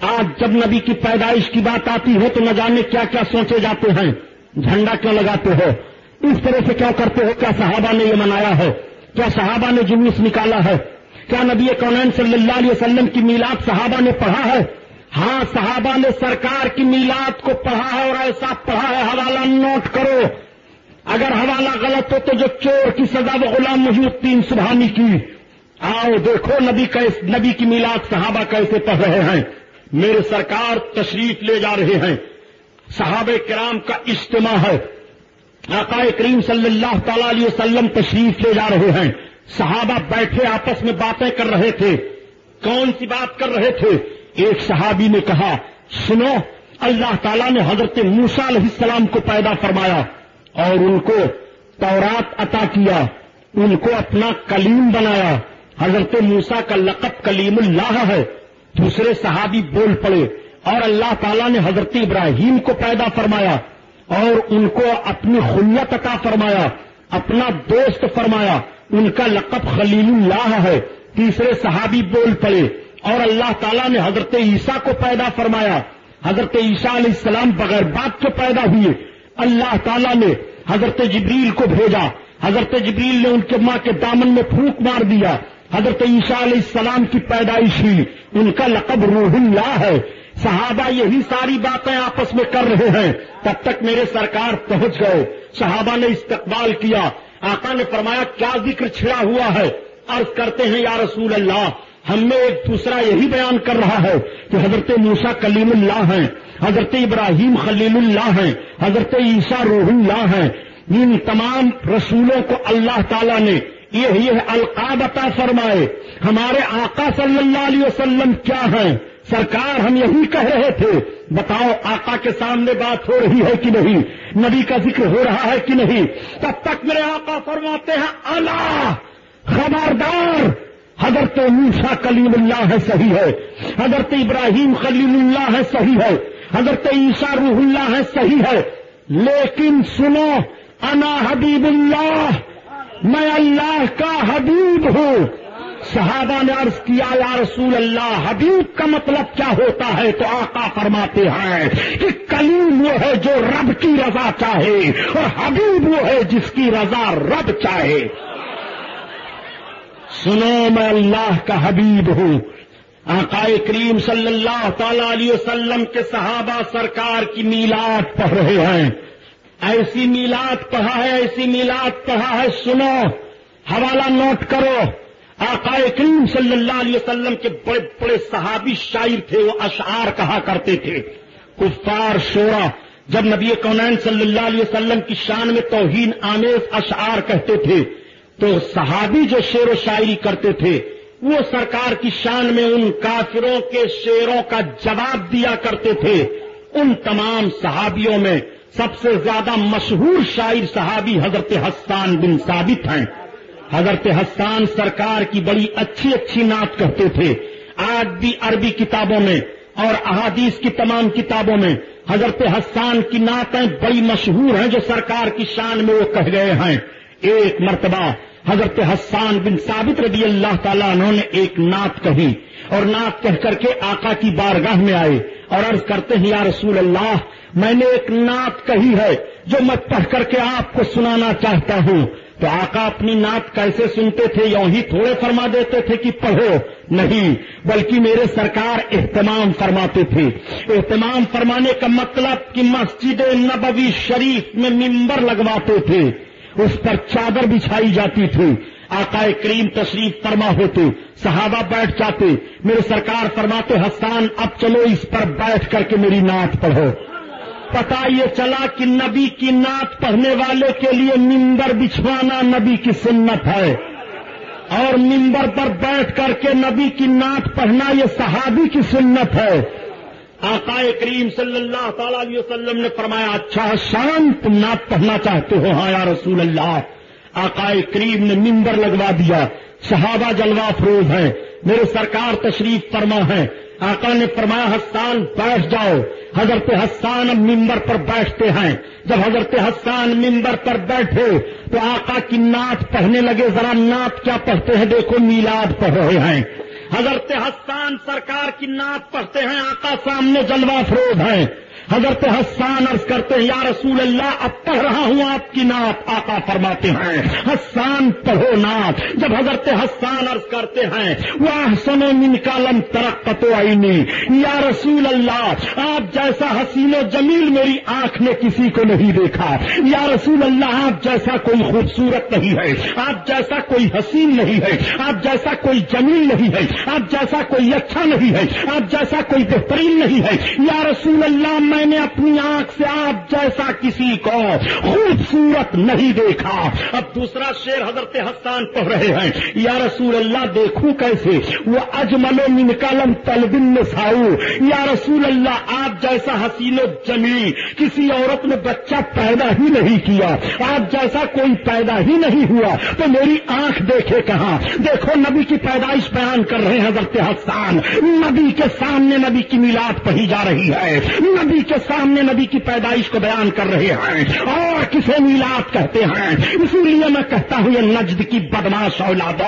آج جب نبی کی پیدائش کی بات آتی ہے تو نہ جانے کیا کیا سوچے جاتے ہیں۔ جھنڈا کیوں لگاتے ہو؟ اس طرح سے کیا کرتے ہو؟ کیا صحابہ نے یہ منایا ہے؟ کیا صحابہ نے جلوس نکالا ہے؟ کیا نبی کونین صلی اللہ علیہ وسلم کی میلاد صحابہ نے پڑھا ہے؟ ہاں صحابہ نے سرکار کی میلاد کو پڑھا ہے اور ایسا پڑھا ہے، حوالہ نوٹ کرو۔ اگر حوالہ غلط ہو تو جو چور کی سزا وہ غلام محمود تین سبحانی کی۔ آؤ دیکھو نبی کیس نبی کی میلاد صحابہ کیسے پڑھ رہے ہیں۔ میرے سرکار تشریف لے جا رہے ہیں۔ صحابہ کرام کا اجتماع ہے۔ آقا کریم صلی اللہ تعالی علیہ وسلم تشریف لے جا رہے ہیں۔ صحابہ بیٹھے آپس میں باتیں کر رہے تھے۔ کون سی بات کر رہے تھے؟ ایک صحابی نے کہا، سنو، اللہ تعالیٰ نے حضرت موسا علیہ السلام کو پیدا فرمایا اور ان کو تورات عطا کیا، ان کو اپنا کلیم بنایا۔ حضرت موسا کا لقب کلیم اللہ ہے۔ دوسرے صحابی بول پڑے اور اللہ تعالیٰ نے حضرت ابراہیم کو پیدا فرمایا اور ان کو اپنی خلیت عطا فرمایا، اپنا دوست فرمایا۔ ان کا لقب خلیل اللہ ہے۔ تیسرے صحابی بول پڑے اور اللہ تعالیٰ نے حضرت عیسیٰ کو پیدا فرمایا۔ حضرت عیسیٰ علیہ السلام بغیر بات کے پیدا ہوئے۔ اللہ تعالیٰ نے حضرت جبریل کو بھیجا۔ حضرت جبریل نے ان کے ماں کے دامن میں پھونک مار دیا۔ حضرت عیسیٰ علیہ السلام کی پیدائش ہوئی۔ ان کا لقب روح اللہ ہے۔ صحابہ یہی ساری باتیں آپس میں کر رہے ہیں۔ تب تک میرے سرکار پہنچ گئے۔ صحابہ نے استقبال کیا۔ آقا نے فرمایا، کیا ذکر چھڑا ہوا ہے؟ عرض کرتے ہیں، یا رسول اللہ ہم میں ایک دوسرا یہی بیان کر رہا ہے کہ حضرت موسا کلیم اللہ ہیں، حضرت ابراہیم خلیل اللہ ہیں، حضرت عیسیٰ روح اللہ ہیں۔ ان تمام رسولوں کو اللہ تعالیٰ نے یہ یہ القاب عطا فرمائے۔ ہمارے آقا صلی اللہ علیہ وسلم کیا ہیں؟ سرکار ہم یہی کہہ رہے تھے۔ بتاؤ آقا کے سامنے بات ہو رہی ہے کہ نہیں؟ نبی کا ذکر ہو رہا ہے کہ نہیں؟ تب تک میرے آقا فرماتے ہیں، اللہ خبردار حضرت موسا کلیم اللہ ہے صحیح ہے، حضرت ابراہیم خلیم اللہ ہے صحیح ہے، حضرت عیسیٰ روح اللہ ہے صحیح ہے، لیکن سنو، انا حبیب اللہ، میں اللہ کا حبیب ہوں۔ صحابہ نے عرض کیا، یا رسول اللہ، حبیب کا مطلب کیا ہوتا ہے؟ تو آقا فرماتے ہیں کہ کلیم وہ ہے جو رب کی رضا چاہے اور حبیب وہ ہے جس کی رضا رب چاہے۔ سنو میں اللہ کا حبیب ہوں۔ آقا کریم صلی اللہ تعالی علیہ وسلم کے صحابہ سرکار کی میلاد پڑھ رہے ہیں۔ ایسی میلاد پڑھا ہے، ایسی میلاد پڑھا ہے، سنو۔ حوالہ نوٹ کرو۔ آقا کریم صلی اللہ علیہ وسلم کے بڑے بڑے صحابی شاعر تھے، وہ اشعار کہا کرتے تھے۔ کفار شورا، جب نبی کونین صلی اللہ علیہ وسلم کی شان میں توہین آمیز اشعار کہتے تھے تو صحابی جو شعر و شاعری کرتے تھے، وہ سرکار کی شان میں ان کافروں کے شعروں کا جواب دیا کرتے تھے۔ ان تمام صحابیوں میں سب سے زیادہ مشہور شاعر صحابی حضرت حسان بن ثابت ہیں۔ حضرت حسان سرکار کی بڑی اچھی اچھی نعت کہتے تھے۔ آج بھی عربی کتابوں میں اور احادیث کی تمام کتابوں میں حضرت حسان کی نعتیں بڑی مشہور ہیں جو سرکار کی شان میں وہ کہہ گئے ہیں۔ ایک مرتبہ حضرت حسان بن ثابت رضی اللہ تعالیٰ انہوں نے ایک نعت کہی اور نعت کہہ کر کے آقا کی بارگاہ میں آئے اور عرض کرتے ہیں، یا رسول اللہ، میں نے ایک نعت کہی ہے جو میں پڑھ کر کے آپ کو سنانا چاہتا ہوں۔ تو آقا اپنی نعت کیسے سنتے تھے؟ یوں ہی تھوڑے فرما دیتے تھے کہ پڑھو۔ نہیں، بلکہ میرے سرکار اہتمام فرماتے تھے۔ اہتمام فرمانے کا مطلب کہ مسجد نبوی شریف میں ممبر لگواتے تھے۔ اس پر چادر بچھائی جاتی تھی۔ آقا کریم تشریف فرما ہوتے، صحابہ بیٹھ جاتے۔ میرے سرکار فرماتے، حسان، اب چلو اس پر بیٹھ کر کے میری نعت پڑھو۔ پتا یہ چلا کہ نبی کی نعت پڑھنے والے کے لیے ممبر بچھوانا نبی کی سنت ہے۔ اور ممبر پر بیٹھ کر کے نبی کی نعت پڑھنا یہ صحابی کی سنت ہے۔ آقا کریم صلی اللہ تعالی علیہ وسلم نے فرمایا اچھا شان تم نعت پڑھنا چاہتے ہو؟ ہاں یا رسول اللہ آقا کریم نے ممبر لگوا دیا، صحابہ جلوہ فروز ہیں، میرے سرکار تشریف فرما ہے آقا نے فرمایا، حسان، بیٹھ جاؤ۔ حضرت حسان اب ممبر پر بیٹھتے ہیں۔ جب حضرت حسان ممبر پر بیٹھے، تو آقا کی نعت پڑھنے لگے، ذرا نعت کیا پڑھتے ہیں؟ دیکھو، میلاد پڑھ رہے ہیں۔ حضرت حسان سرکار کی نعت پڑھتے ہیں آقا سامنے جلوہ فروغ ہیں۔ حضرت حسان عرض کرتے ہیں، یا رسول اللہ، اب پڑھ رہا ہوں آپ کی نعت. آقا فرماتے ہیں، حسان پڑھو نعت. جب حضرت حسان عرض کرتے ہیں وہ حسن و من کالم ترقت آئینی یا رسول اللہ، آپ جیسا حسین و جمیل میری آنکھ نے کسی کو نہیں دیکھا. یا رسول اللہ، آپ جیسا کوئی خوبصورت نہیں ہے. آپ جیسا کوئی حسین نہیں ہے. آپ جیسا کوئی جمیل نہیں ہے. آپ جیسا کوئی اچھا نہیں ہے. آپ جیسا کوئی بہترین نہیں ہے. یا رسول اللہ میں نے اپنی آنکھ سے آپ جیسا کسی کو خوبصورت نہیں دیکھا۔ اب دوسرا شیر حضرت حسان پڑھ رہے ہیں۔ یا رسول اللہ دیکھوں کیسے۔ وہ اجمل و من کالم تلبن ساؤ یا رسول اللہ، آپ جیسا حسین و جمیل، کسی عورت نے بچہ پیدا ہی نہیں کیا۔ آپ جیسا کوئی پیدا ہی نہیں ہوا۔ تو میری آنکھ دیکھے کہاں؟ دیکھو نبی کی پیدائش بیان کر رہے ہیں حضرت حسان۔ نبی کے سامنے نبی کی میلاد پڑھی جا رہی ہے۔ نبی کے سامنے نبی کی پیدائش کو بیان کر رہے ہیں۔ اور کسے میلاد کہتے ہیں۔ اسی لیے میں کہتا ہوں، یہ نجد کی بدماش اولاد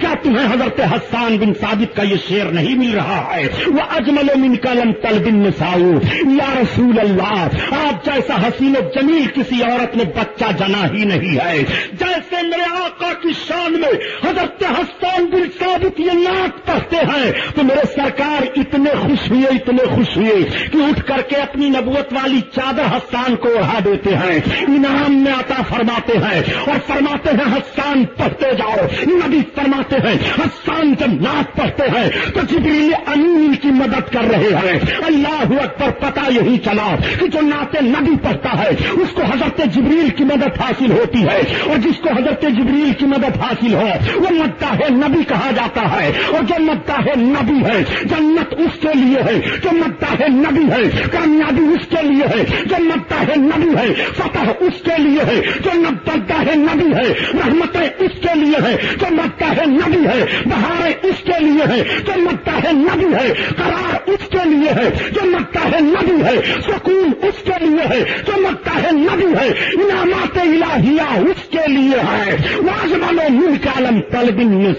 کیا تمہیں حضرت حسان بن ثابت کا یہ شیر نہیں مل رہا ہے؟ وہ اجمل من کلم تل بن نساؤ یا رسول اللہ، آپ جیسا حسین و جمیل کسی عورت نے بچہ جنا ہی نہیں ہے۔ جیسے میرے آقا کی شان میں حضرت حسان بن ثابت یہ نعت پڑھتے ہیں، تو میرے سرکار اتنے خوش ہوئے، اتنے خوش ہوئے کہ اٹھ کر کے اپنے اپنی نبوت والی چادر حسان کو اڑا دیتے ہیں۔ انعام میں عطا فرماتے ہیں اور فرماتے ہیں، حسان پڑھتے جاؤ۔ نبی فرماتے ہیں، حسان جب نعت پڑھتے ہیں تو جبریل امین کی مدد کر رہے ہیں۔ اللہ اکبر پتا یہی چلا کہ جو نعت نبی پڑھتا ہے، اس کو حضرت جبریل کی مدد حاصل ہوتی ہے۔ اور جس کو حضرت جبریل کی مدد حاصل ہو وہ مدتا ہے نبی کہا جاتا ہے۔ اور جو مدتا ہے نبی ہے، جنت اس کے لیے ہے۔ جو مدتا ہے نبی ہے کامیاب کامیابی اس کے لیے ہے جو مدتا ہے نبی ہے، فتح اس کے لیے ہے، جو مدتا ہے نبی ہے رحمتیں اس کے لیے ہے، جو مدتا ہے نبی ہے بہاریں اس کے لیے ہے، جو مدتا ہے نبی ہے، قرار اس کے لیے ہے، جو مدتا ہے نبی ہے، سکون اس کے لیے ہے، جو مدتا ہے نبی ہے، انعامات الہیہ اس کے لیے ہے۔ واجمان و مل کالم طلبن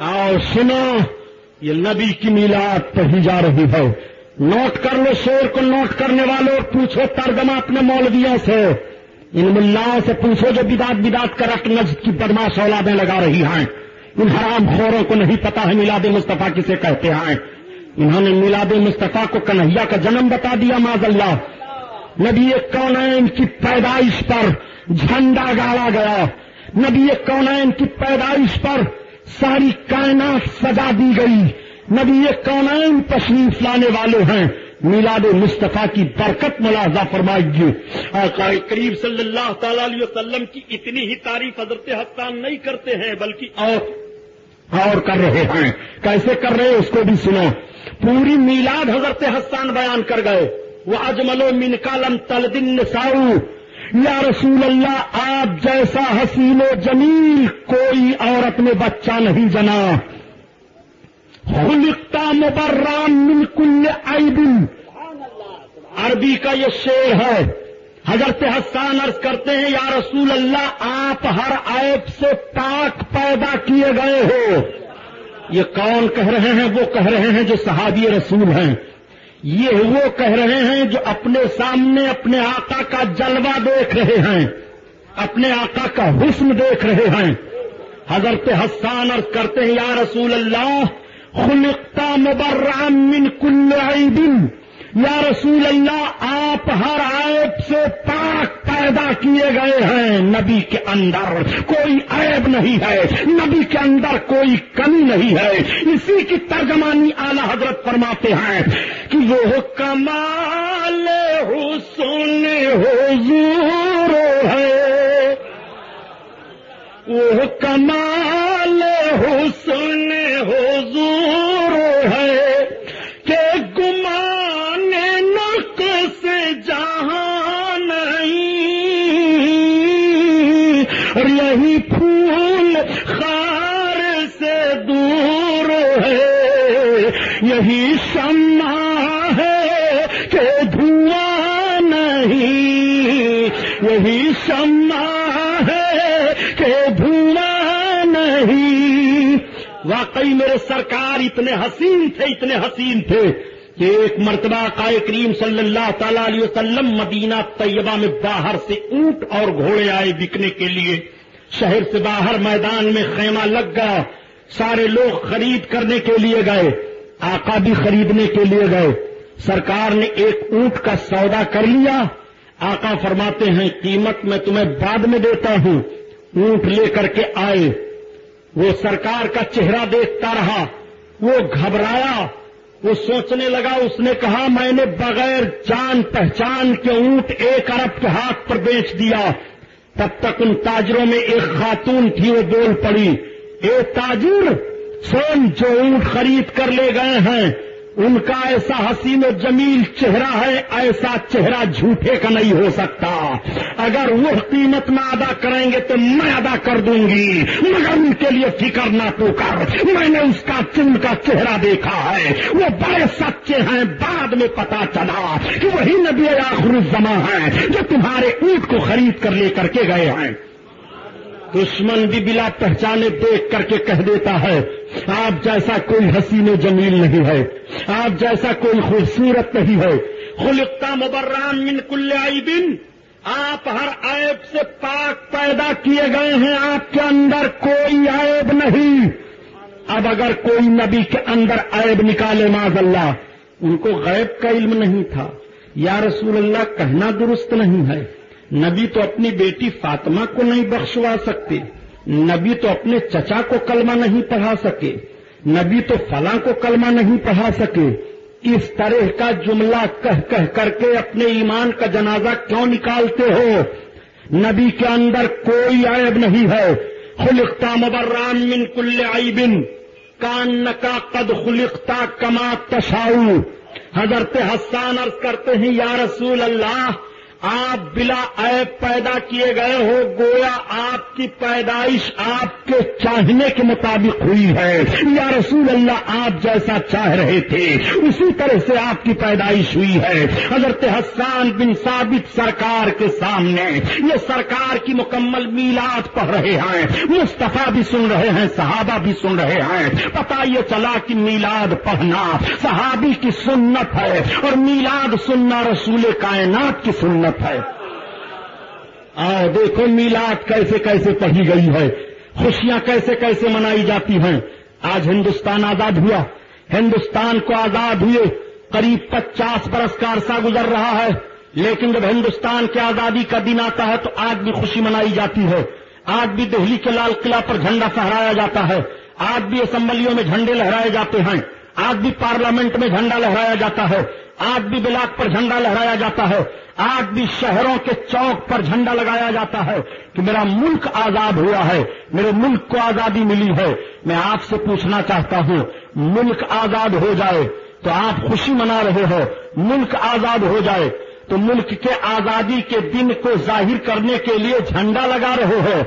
آؤ سنو، یہ نبی کی میلاد پڑھی جا رہی ہے۔ نوٹ کر لو شور کو نوٹ کرنے والوں پوچھو ترجمہ اپنے مولویوں سے۔ ان ملاؤں سے پوچھو جو بدات بدات کر رکھ نجد کی بدماش اولادیں لگا رہی ہیں۔ ان حرام خوروں کو نہیں پتا ہے میلاد مصطفیٰ کسے کہتے ہیں۔ انہوں نے میلاد مصطفیٰ کو کنہیا کا جنم بتا دیا ماض اللہ نبی کونین کی پیدائش پر جھنڈا گاڑا گیا۔ نبی کونین کی پیدائش پر ساری کائنات سجا دی گئی۔ نبی کونین تشریف لانے والے ہیں۔ میلاد مصطفیٰ کی برکت ملاحظہ فرمائیے۔ قریب صلی اللہ تعالی علیہ وسلم کی اتنی ہی تعریف حضرت حسان نہیں کرتے ہیں بلکہ اور اور کر رہے ہیں۔ کیسے کر رہے ہیں اس کو بھی سنو۔ پوری میلاد حضرت حسان بیان کر گئے۔ وہ اجمل و من کالم تلدن ساؤ یا رسول اللہ آپ جیسا حسین و جمیل کوئی عورت میں بچہ نہیں جنا۔ خلقتا مبرام من کل عیب. عربی کا یہ شعر ہے. حضرت حسان عرض کرتے ہیں، یا رسول اللہ، آپ ہر عیب سے پاک پیدا کیے گئے ہو. یہ کون کہہ رہے ہیں؟ وہ کہہ رہے ہیں جو صحابی رسول ہیں. یہ وہ کہہ رہے ہیں جو اپنے سامنے اپنے آقا کا جلوہ دیکھ رہے ہیں، اپنے آقا کا حسن دیکھ رہے ہیں. حضرت حسان عرض کرتے ہیں، یا رسول اللہ خلقتا مبرام من کل عیب. یا رسول اللہ، آپ ہر عیب سے پاک پیدا کیے گئے ہیں نبی کے اندر، کوئی عیب نہیں ہے. نبی کے اندر کوئی کمی نہیں ہے. اسی کی ترجمانی اعلی حضرت فرماتے ہیں کہ وہ کمال حسن حضور ہے۔ وہ کمال حسن حضور ہے کہ گمان نق سے جہاں نہیں اور یہی پھول خار سے دور ہے، یہی شمع ہے کہ دھواں نہیں، یہی واقعی میرے سرکار اتنے حسین تھے، اتنے حسین تھے کہ ایک مرتبہ قائے کریم صلی اللہ تعالی علیہ وسلم مدینہ طیبہ میں باہر سے اونٹ اور گھوڑے آئے بکنے کے لیے۔ شہر سے باہر میدان میں خیمہ لگ گیا۔ سارے لوگ خرید کرنے کے لیے گئے، آقا بھی خریدنے کے لیے گئے۔ سرکار نے ایک اونٹ کا سودا کر لیا۔ آقا فرماتے ہیں، قیمت میں تمہیں بعد میں دیتا ہوں۔ اونٹ لے کر کے آئے۔ وہ سرکار کا چہرہ دیکھتا رہا، وہ گھبرایا، وہ سوچنے لگا، اس نے کہا، میں نے بغیر جان پہچان کے اونٹ ایک ارب کے ہاتھ پر بیچ دیا۔ تب تک ان تاجروں میں ایک خاتون تھی، وہ بول پڑی، اے تاجر سون جو اونٹ خرید کر لے گئے ہیں ان کا ایسا حسین و جمیل چہرہ ہے، ایسا چہرہ جھوٹے کا نہیں ہو سکتا۔ اگر وہ قیمت نہ ادا کریں گے تو میں ادا کر دوں گی، مگر ان کے لیے فکر نہ تو کر۔ میں نے اس کا چن کا چہرہ دیکھا ہے۔ وہ بڑے سچے ہیں، بعد میں پتا چلا کہ وہی نبی آخر الزما ہے جو تمہارے اونٹ کو خرید کر لے کر کے گئے ہیں۔ دشمن بھی بلا پہچانے دیکھ کر کے کہہ دیتا ہے، آپ جیسا کوئی حسین و جمیل نہیں ہے، آپ جیسا کوئی خوبصورت نہیں ہے۔ خلقتا مبران من کل عیبن، آپ ہر عیب سے پاک پیدا کیے گئے ہیں، آپ کے اندر کوئی عیب نہیں۔ اب اگر کوئی نبی کے اندر عیب نکالے معذ اللہ ان کو غیب کا علم نہیں تھا۔ یا رسول اللہ، کہنا درست نہیں ہے۔ نبی تو اپنی بیٹی فاطمہ کو نہیں بخشوا سکتے۔ نبی تو اپنے چچا کو کلمہ نہیں پڑھا سکے۔ نبی تو فلاں کو کلمہ نہیں پڑھا سکے۔ اس طرح کا جملہ کہہ کہہ کر کے اپنے ایمان کا جنازہ کیوں نکالتے ہو؟ نبی کے اندر کوئی عیب نہیں ہے۔ خلقتا مبران من کل عیبن کان کا قد خلقتا کما تشاؤ۔ حضرت حسان عرض کرتے ہیں، یا رسول اللہ آپ بلا عیب پیدا کیے گئے ہو، گویا آپ کی پیدائش آپ کے چاہنے کے مطابق ہوئی ہے۔ یا رسول اللہ، آپ جیسا چاہ رہے تھے، اسی طرح سے آپ کی پیدائش ہوئی ہے۔ حضرت حسان بن ثابت سرکار کے سامنے، یہ سرکار کی مکمل میلاد پڑھ رہے ہیں۔ مصطفیٰ بھی سن رہے ہیں، صحابہ بھی سن رہے ہیں۔ پتا یہ چلا کہ میلاد پڑھنا صحابی کی سنت ہے اور میلاد سننا رسول کائنات کی سنت ہے۔ آؤ دیکھو میلاد کیسے کیسے پڑھی گئی ہے۔ خوشیاں کیسے کیسے منائی جاتی ہیں۔ آج ہندوستان آزاد ہوا۔ ہندوستان کو آزاد ہوئے۔ قریب پچاس برس کا عرصہ گزر رہا ہے۔ لیکن جب ہندوستان کی آزادی کا دن آتا ہے تو آج بھی خوشی منائی جاتی ہے۔ آج بھی دہلی کے لال قلعہ پر جھنڈا پھہرایا جاتا ہے۔ آج بھی اسمبلیوں میں جھنڈے لہرائے جاتے ہیں۔ آج بھی پارلیمنٹ میں جھنڈا لہرایا جاتا ہے۔ آج بھی بلاک پر جھنڈا لہرایا جاتا ہے۔ آج بھی شہروں کے چوک پر جھنڈا لگایا جاتا ہے کہ میرا ملک آزاد ہوا ہے، میرے ملک کو آزادی ملی ہے۔ میں آپ سے پوچھنا چاہتا ہوں، ملک آزاد ہو جائے تو آپ خوشی منا رہے ہو؟ ملک آزاد ہو جائے تو ملک کے آزادی کے دن کو ظاہر کرنے کے لیے جھنڈا لگا رہے ہو؟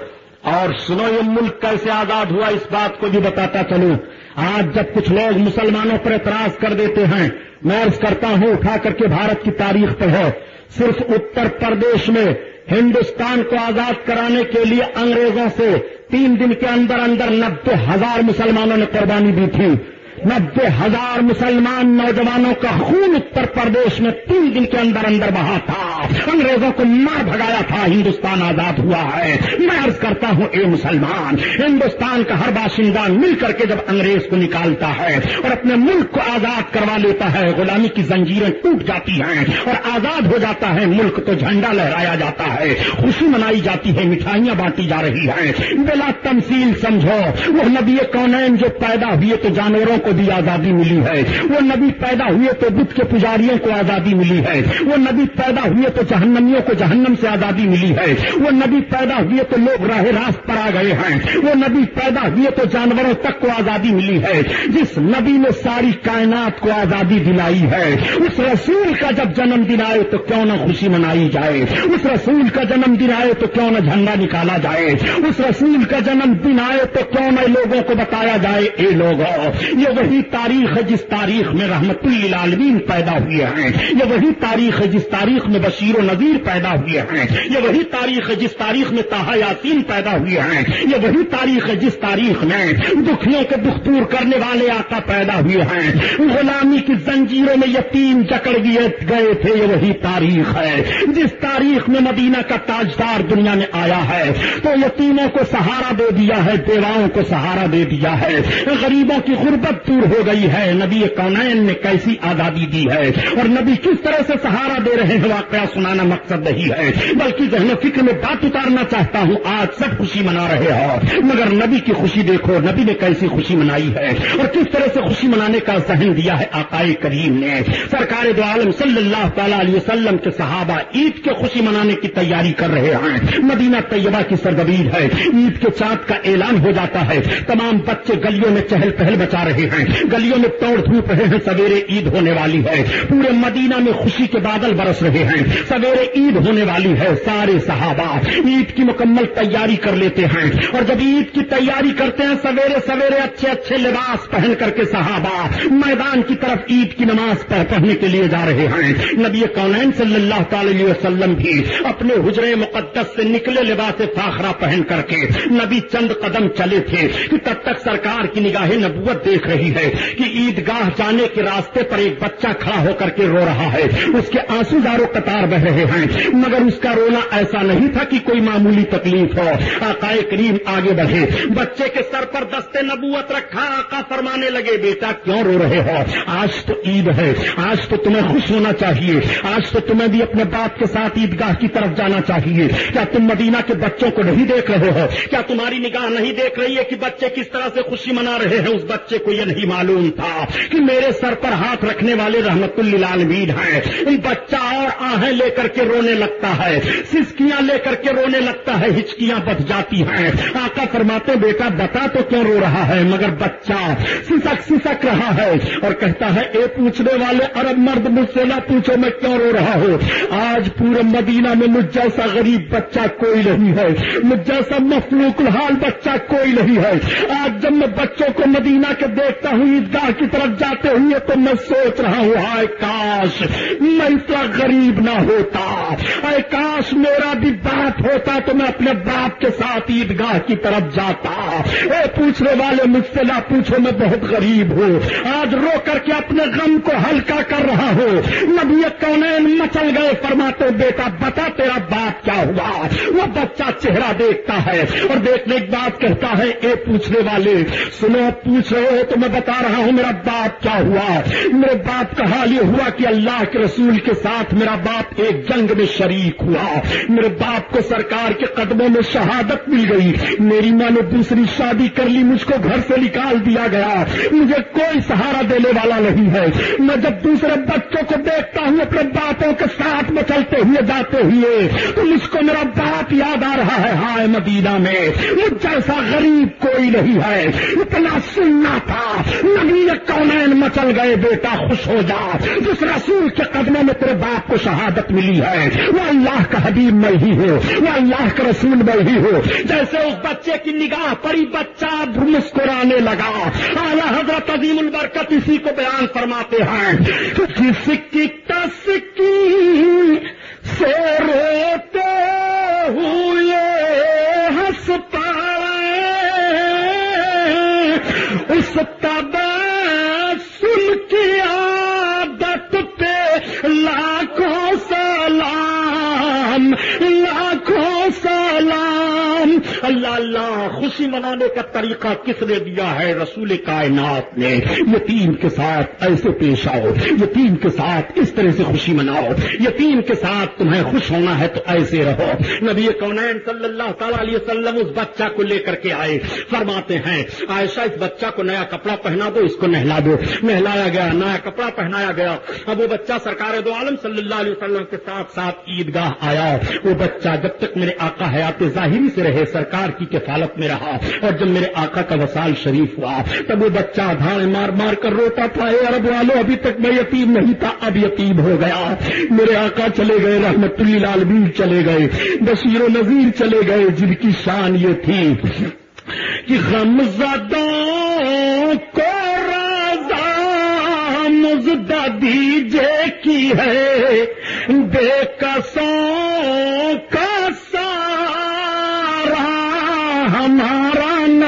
اور سنو یہ ملک کیسے آزاد ہوا، اس بات کو بھی بتاتا چلوں۔ آج جب کچھ لوگ مسلمانوں پر اعتراض کر دیتے ہیں، میں عرض کرتا ہوں، اٹھا کر کے بھارت کی تاریخ پر ہے۔ صرف اتر پردیش میں ہندوستان کو آزاد کرانے کے لیے انگریزوں سے تین دن کے اندر اندر نبے ہزار مسلمانوں نے قربانی دی تھی۔ نبے ہزار مسلمان نوجوانوں کا خون اتر پردیش میں تین دن کے اندر اندر بہا تھا۔ انگریزوں کو مار بھگایا تھا، ہندوستان آزاد ہوا ہے۔ میں عرض کرتا ہوں، اے مسلمان، ہندوستان کا ہر باشندہ مل کر کے جب انگریز کو نکالتا ہے اور اپنے ملک کو آزاد کروا لیتا ہے، غلامی کی زنجیریں ٹوٹ جاتی ہیں اور آزاد ہو جاتا ہے، ملک تو جھنڈا لہرایا جاتا ہے۔ خوشی منائی جاتی ہے، مٹھائیاں بانٹی جا رہی ہیں۔ بلا تمثیل سمجھو، وہ نبی کونین جو پیدا ہوئے تو جانوروں کو بھی آزادی ملی ہے۔ وہ نبی پیدا ہوئے تو بدھ کے پجاریوں کو آزادی ملی ہے۔ وہ نبی پیدا ہوئے تو جہنمیوں کو جہنم سے آزادی ملی ہے۔ وہ نبی پیدا ہوئے تو لوگ راہ راست پر آ گئے ہیں۔ وہ نبی پیدا ہوئے تو جانوروں تک کو آزادی ملی ہے۔ جس نبی نے ساری کائنات کو آزادی دلائی ہے، اس رسول کا جب جنم دن آئے تو کیوں نہ خوشی منائی جائے؟ اس رسول کا جنم دن آئے تو کیوں نہ جھنڈا نکالا جائے؟ اس رسول کا جنم دن آئے تو کیوں نہ لوگوں کو بتایا جائے، اے لوگوں یہ وہی تاریخ ہے جس تاریخ میں رحمت العالمین پیدا ہوئے ہیں یہ وہی تاریخ ہے جس تاریخ میں بشیر و نذیر پیدا ہوئے ہیں یہ وہی تاریخ ہے جس تاریخ میں تاہا یاسین پیدا ہوئے ہیں یہ وہی تاریخ ہے جس تاریخ میں دکھنے کے دختور کرنے والے آقا پیدا ہوئے ہیں۔ غلامی کی زنجیروں میں یتیم جکڑ گئے تھے، یہ وہی تاریخ ہے جس تاریخ میں مدینہ کا تاجدار دنیا میں آیا ہے۔ تو یتیموں کو سہارا دے دیا ہے دیواؤں کو سہارا دے دیا ہے۔ غریبوں کی غربت دور ہو گئی ہے۔ نبی کونین نے کیسی آزادی دی ہے؟ اور نبی کس طرح سے سہارا دے رہے ہیں؟ واقعہ سنانا مقصد نہیں ہے۔ بلکہ ذہن و فکر میں بات اتارنا چاہتا ہوں۔ آج سب خوشی منا رہے ہو مگر نبی کی خوشی دیکھو، نبی نے کیسی خوشی منائی ہے؟ اور کس طرح سے خوشی منانے کا ذہن دیا ہے آقائے کریم نے؟ سرکار دو عالم صلی اللہ تعالی علیہ وسلم کے صحابہ عید کے خوشی منانے کی تیاری کر رہے ہیں۔ مدینہ طیبہ کی سرگبیر ہے۔ عید کے چاند کا اعلان ہو جاتا ہے۔ تمام بچے گلیوں میں چہل پہل بچا رہے ہیں۔ گلیوں میں توڑ دھوپ رہے ہیں، سویرے عید ہونے والی ہے۔ پورے مدینہ میں خوشی کے بادل برس رہے ہیں۔ سویرے عید ہونے والی ہے، سارے صحابہ عید کی مکمل تیاری کر لیتے ہیں۔ اور جب عید کی تیاری کرتے ہیں، سویرے سویرے اچھے اچھے لباس پہن کر کے صحابہ میدان کی طرف عید کی نماز پڑھنے کے لیے جا رہے ہیں۔ نبی کونین صلی اللہ تعالی وسلم بھی اپنے حجرے مقدس سے نکلے لباس فاخرہ پہن کر کے نبی چند قدم چلے تھے کہ تب تک سرکار کی نگاہ نبوت دیکھ رہی ہے کہ عیدگاہ جانے کے راستے پر ایک بچہ کھڑا ہو کر کے رو رہا ہے۔ اس کے آنسو داروں قطار بہ رہے ہیں۔ مگر اس کا رونا ایسا نہیں تھا کہ کوئی معمولی تکلیف ہو۔ آقائے کریم آگے بڑھے۔ بچے کے سر پر دستے نبوت رکھا۔ آقا فرمانے لگے، بیٹا، کیوں رو رہے ہو؟ آج تو عید ہے۔ آج تو تمہیں خوش ہونا چاہیے۔ آج تو تمہیں بھی اپنے باپ کے ساتھ عیدگاہ کی طرف جانا چاہیے۔ کیا تم مدینہ کے بچوں کو نہیں دیکھ رہے ہو؟ کیا تمہاری نگاہ نہیں دیکھ رہی ہے کہ بچے کس طرح سے خوشی منا رہے ہیں؟ اس بچے کو یہ نہیں معلوم تھا کہ میرے سر پر ہاتھ رکھنے والے رحمت اللہ ہیں۔ بچہ اور آہیں لے کر کے رونے لگتا ہے۔ سسکیاں لے کر کے رونے لگتا ہے۔ ہچکیاں بچ جاتی ہیں۔ آقا فرماتے بیٹا، بتا تو کیوں رو رہا ہے؟ مگر بچہ سسک سسک رہا ہے اور کہتا ہے، اے پوچھنے والے ارب مرد، مجھ سے نہ پوچھو میں کیوں رو رہا ہوں۔ آج پورے مدینہ میں مجھ جیسا غریب بچہ کوئی نہیں ہے۔ مجھ جیسا مفلوک الحال بچہ کوئی نہیں ہے۔ آج جب میں بچوں کو مدینہ کے دیکھتا ہوں عیدگاہ کی طرف جاتے ہوئے تو میں سوچ رہا ہوں، ہائے کاش میں اتنا غریب نہ ہوتا۔ اے کاش میرا بھی باپ ہوتا تو میں اپنے باپ کے ساتھ عیدگاہ کی طرف جاتا۔ اے پوچھنے والے، مجھ سے نہ پوچھو، میں بہت غریب ہوں۔ آج رو کر کے اپنے غم کو ہلکا کر رہا ہوں۔ نبی کونین مچل گئے، فرماتے، بیٹا، بتا تیرا باپ کیا ہوا؟ وہ بچہ چہرہ دیکھتا ہے اور دیکھنے کے بعد کہتا ہے، اے پوچھنے والے، سنو، پوچھ رہے ہو تو میں بتا رہا ہوں، میرا باپ کیا ہوا؟ میرے باپ کا حال یہ ہوا کہ اللہ کے رسول کے ساتھ میرا باپ ایک جنگ میں شریک ہوا۔ میرے باپ کو سرکار کے قدموں میں شہادت مل گئی۔ میری ماں نے دوسری شادی کر لی، مجھ کو گھر سے نکال دیا گیا۔ مجھے کوئی سہارا دینے والا نہیں ہے۔ میں جب دوسرے بچوں کو دیکھتا ہوں، اپنے باپوں کے ساتھ میں چلتے ہوئے جاتے ہوئے، تو مجھ کو میرا باپ یاد آ رہا ہے۔ ہائے مدینہ میں، مجھ جیسا غریب کوئی نہیں ہے۔ اتنا سننا تھا۔ نبی کونین مچل گئے، بیٹا خوش ہو جا۔ جس رسول کے قدموں میں تیرے باپ کو شہادت ملی ہے۔ وہ اللہ کا حبیب میں ہی ہو وہ اللہ کا رسول میں ہی ہو جیسے اس بچے کی نگاہ پڑی، بچہ مسکرانے لگا۔ اعلیٰ حضرت عظیم البرکت اسی کو بیان فرماتے ہیں۔ جس کی تسکی سے روتے ہوئے اس تب منانے کا طریقہ کس نے دیا ہے رسول کائنات نے؟ یتیم کے ساتھ ایسے پیش آؤ، یتیم کے ساتھ اس طرح سے خوشی مناؤ، یتیم کے ساتھ تمہیں خوش ہونا ہے تو ایسے رہو۔ نبی کونین صلی اللہ تعالی علیہ وسلم اس بچہ کو لے کر کے آئے۔ فرماتے ہیں، عائشہ، اس بچہ کو نیا کپڑا پہنا دو، اس کو نہلا دو۔ نہلایا گیا، نیا کپڑا پہنایا گیا۔ اب وہ بچہ سرکار دو عالم صلی اللہ علیہ وسلم کے ساتھ ساتھ عیدگاہ آیا۔ وہ بچہ جب تک میرے آقا حیات ظاہری سے رہے، سرکار کی کفالت میں رہا۔ اور جب میرے آقا کا وسال شریف ہوا، تب وہ بچہ دھاڑے مار مار کر روتا تھا، اے عرب والو، ابھی تک میں یتیم نہیں تھا، اب یتیم ہو گیا۔ میرے آقا چلے گئے، رحمت اللہ لال بیر چلے گئے، بشیر و نذیر چلے گئے، جن کی شان یہ تھی کہ غم زدوں کو رضا مزدہ دیجے کی ہے۔ بے کسوں کا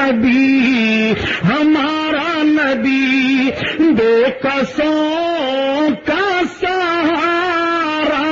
نبی ہمارا نبی بے کسوں کا سارا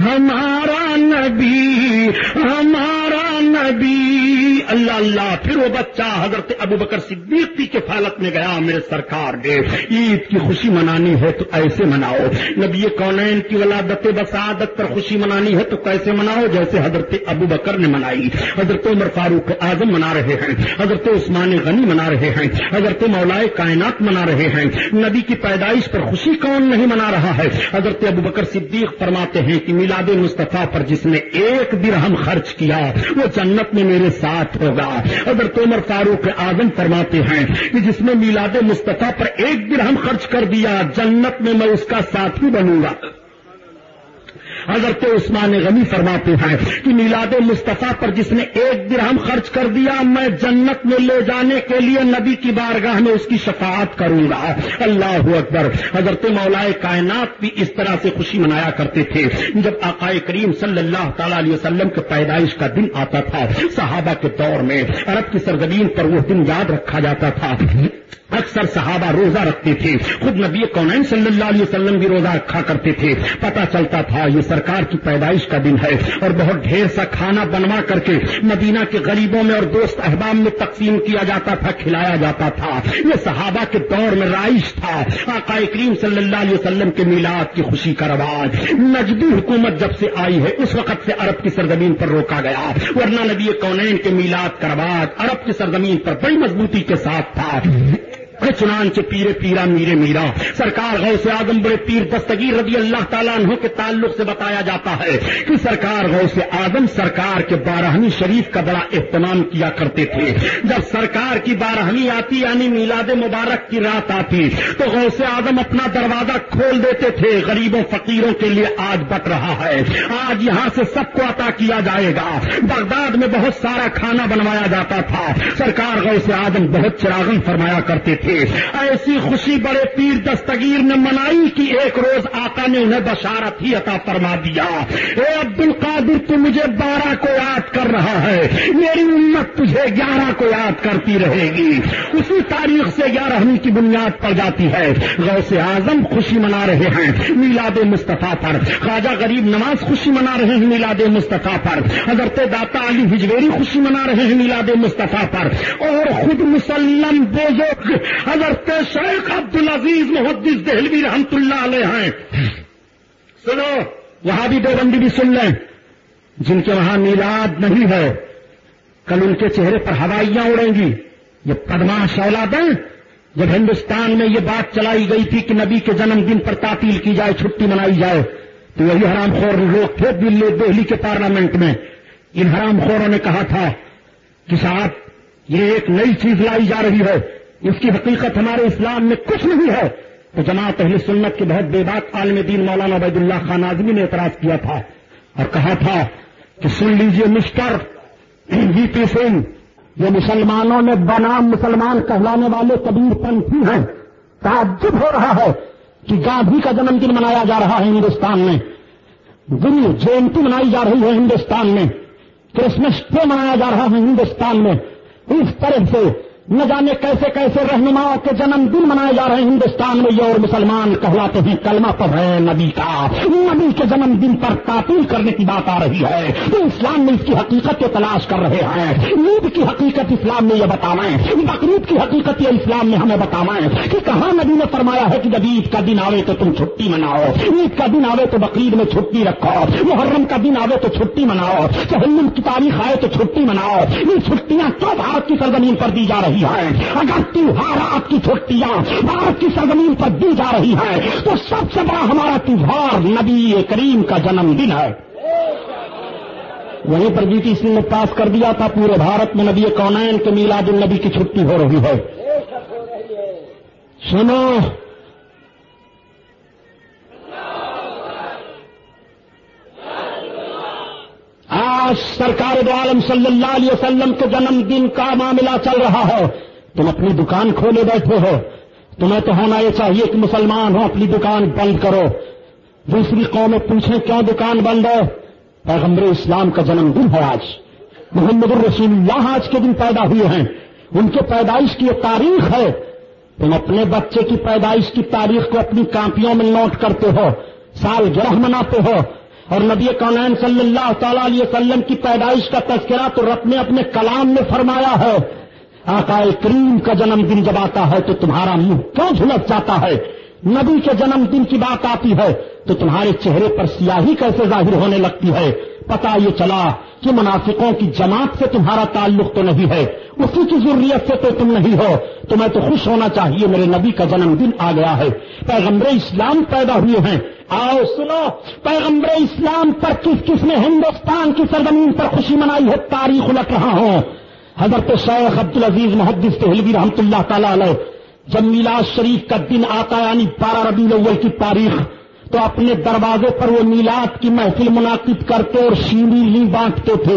ہمارا نبی ہمارا نبی اللہ اللہ پھر وہ بچہ حضرت ابو بکر صدیق کی کفالت میں گیا، میرے سرکار نے عید کی خوشی منانی ہے تو ایسے مناؤ۔ نبی کونین کی ولادت بسعادت پر خوشی منانی ہے تو کیسے مناؤ؟ جیسے حضرت ابو بکر نے منائی۔ حضرت عمر فاروق اعظم منا رہے ہیں۔ حضرت عثمان غنی منا رہے ہیں۔ حضرت مولائے کائنات منا رہے ہیں۔ نبی کی پیدائش پر خوشی کون نہیں منا رہا ہے؟ حضرت ابو بکر صدیق فرماتے ہیں کہ میلاد مصطفیٰ پر جس نے ایک درہم خرچ کیا، وہ جنت میں میرے ساتھ ہوگا۔ حضرت عمر فاروق اعظم فرماتے ہیں کہ جس نے میلاد مصطفیٰ پر ایک درہم خرچ کر دیا، جنت میں میں اس کا ساتھی بنوں گا۔ حضرت عثمان غنی فرماتے ہیں کہ میلاد مصطفیٰ پر جس نے ایک درہم خرچ کر دیا، میں جنت میں لے جانے کے لیے نبی کی بارگاہ میں اس کی شفاعت کروں گا۔ اللہ اکبر۔ حضرت مولائے کائنات بھی اس طرح سے خوشی منایا کرتے تھے جب آقائے کریم صلی اللہ تعالی علیہ وسلم کے پیدائش کا دن آتا تھا۔ صحابہ کے دور میں عرب کی سرزمین پر وہ دن یاد رکھا جاتا تھا۔ اکثر صحابہ روزہ رکھتے تھے۔ خود نبی کونین صلی اللہ علیہ وسلم بھی روزہ رکھا کرتے تھے۔ پتا چلتا تھا یہ سرکار کی پیدائش کا دن ہے اور بہت ڈھیر سا کھانا بنوا کر کے مدینہ کے غریبوں میں اور دوست احباب میں تقسیم کیا جاتا تھا، کھلایا جاتا تھا۔ یہ صحابہ کے دور میں رائش تھا۔ آقا کریم صلی اللہ علیہ وسلم کے میلاد کی خوشی کا رواج۔ نجدی حکومت جب سے آئی ہے، اس وقت سے عرب کی سرزمین پر روکا گیا۔ ورنہ نبی کونین کے میلاد کا رواج عرب کی سرزمین پر بڑی مضبوطی کے ساتھ تھا۔ چنانچہ پیرے پیرا میرے میرا، سرکار غوث اعظم بڑے پیر دستگیر رضی اللہ تعالیٰ عنہ کے تعلق سے بتایا جاتا ہے کہ سرکار غوث اعظم سرکار کے بارہویں شریف کا بڑا اہتمام کیا کرتے تھے۔ جب سرکار کی بارہویں آتی یعنی میلاد مبارک کی رات آتی، تو غوث اعظم اپنا دروازہ کھول دیتے تھے۔ غریبوں، فقیروں کے لیے آج بٹ رہا ہے۔ آج یہاں سے سب کو عطا کیا جائے گا۔ بغداد میں بہت سارا کھانا بنوایا جاتا تھا۔ سرکار غوث اعظم بہت چراغن فرمایا کرتے تھے۔ ایسی خوشی بڑے پیر دستگیر نے منائی کہ ایک روز آقا نے انہیں بشارت ہی عطا فرما دیا۔ اے عبد القادر تو مجھے بارہ کو یاد کر رہا ہے۔ میری امت تجھے گیارہ کو یاد کرتی رہے گی۔ اسی تاریخ سے گیارہویں کی بنیاد پڑ جاتی ہے۔ غوث اعظم خوشی منا رہے ہیں میلاد مصطفیٰ پر۔ خواجہ غریب نواز خوشی منا رہے ہیں میلاد مصطفیٰ پر۔ حضرت داتا علی ہجویری خوشی منا رہے ہیں میلاد مصطفیٰ پر۔ اور خود مسلم بزرگ حضرت شیخ عبد العزیز محدث دہلوی رحمت اللہ علیہ ہیں۔ سنو وہاں بھی دو بندی بھی سن لیں۔ جن کے وہاں میلاد نہیں ہے، کل ان کے چہرے پر ہوائیاں اڑیں گی۔ یہ پدما اولاد ہیں۔ جب ہندوستان میں یہ بات چلائی گئی تھی کہ نبی کے جنم دن پر تعطیل کی جائے، چھٹی منائی جائے، تو یہی حرام خور لوگ تھے دلی، دہلی کے پارلیمنٹ میں۔ ان حرام خوروں نے کہا تھا کہ صاحب، یہ ایک نئی چیز لائی جا رہی ہے۔ اس کی حقیقت ہمارے اسلام میں کچھ نہیں ہے، تو جماعت اہل سنت کے بہت بے بات عالم دین مولانا عبید اللہ خان آزمی نے اعتراض کیا تھا اور کہا تھا کہ سن لیجیے مسٹر وی پی سنگھ، جو مسلمانوں نے بنام مسلمان کہلانے والے کبیر پنتھی ہیں۔ تعجب ہو رہا ہے کہ گاندھی کا جنم دن منایا جا رہا ہے ہندوستان میں۔ گرو جینتی منائی جا رہی ہے ہندوستان میں۔ کرسمس ڈے منایا جا رہا ہے ہندوستان میں۔ اس طرح سے نہ جانے کیسے کیسے رہنماؤں کے جنم دن منائے جا رہے ہیں ہندوستان میں یہ اور مسلمان کہلاتے ہیں، کلمہ پڑھ رہے ہیں نبی کا۔ نبی کے جنم دن پر تعطیل کرنے کی بات آ رہی ہے۔ تو اسلام میں اس کی حقیقت کو تلاش کر رہے ہیں۔ عید کی حقیقت اسلام میں یہ بتاویں بقرعید کی حقیقت یہ اسلام میں ہمیں بتاویں کہ کہاں نبی نے فرمایا ہے کہ جب عید کا دن آوے تو تم چھٹی مناؤ۔ عید کا دن آوے تو بقرعید میں چھٹی رکھو۔ محرم کا دن آوے تو چھٹی مناؤ۔ چہلم کی تاریخ آئے تو چھٹی مناؤ۔ یہ چھٹیاں کیوں بھارت کی سرزمین پر دی جا رہی ہے اگر تیوہار کی چھٹیاں بھارت کی سرزمین پر دی جا رہی ہے تو سب سے بڑا ہمارا تیوہار نبی کریم کا جنم دن ہے۔ وہیں پر جی ٹی سی نے پاس کر دیا تھا، پورے بھارت میں نبی کونین کے میلاد النبی کی چھٹی ہو رہی ہے۔ سنو آج سرکار دو عالم صلی اللہ علیہ وسلم کے جنم دن کا معاملہ چل رہا ہے۔ تم اپنی دکان کھولے بیٹھے ہو۔ تمہیں تو ہونا یہ چاہیے کہ مسلمان ہو، اپنی دکان بند کرو۔ دوسری قومیں پوچھیں کیوں دکان بند ہے؟ پیغمبر اسلام کا جنم دن ہے آج۔ محمد الرسول اللہ آج کے دن پیدا ہوئے ہیں۔ ان کے پیدائش کی یہ تاریخ ہے۔ تم اپنے بچے کی پیدائش کی تاریخ کو اپنی کاپیوں میں نوٹ کرتے ہو۔ سال گرہ مناتے ہو۔ اور نبی کونین صلی اللہ تعالی علیہ وسلم کی پیدائش کا تذکرہ تو رب نے اپنے کلام میں فرمایا ہے، آقا کریم کا جنم دن جب آتا ہے تو تمہارا منہ کیوں جھلک جاتا ہے؟ نبی کے جنم دن کی بات آتی ہے تو تمہارے چہرے پر سیاہی کیسے ظاہر ہونے لگتی ہے؟ پتا یہ چلا کہ منافقوں کی جماعت سے تمہارا تعلق تو نہیں ہے، اسی کی ضروریت سے تو تم نہیں ہو۔ تمہیں تو خوش ہونا چاہیے، میرے نبی کا جنم دن آ گیا ہے۔ پیغمبر اسلام پیدا ہوئے ہیں۔ آؤ سنو، پیغمبر اسلام پر کس کس نے ہندوستان کی سرزمین پر خوشی منائی ہے؟ تاریخ الٹ رہا ہوں حضرت شیخ عبد العزیز محدث تہلوی رحمت اللہ تعالی علیہ جب میلاد شریف کا دن آتا یعنی بارہ ربی الاول کی تاریخ۔ تو اپنے دروازے پر وہ میلاد کی محفل منعقد کرتے اور شیری لی بانٹتے تھے۔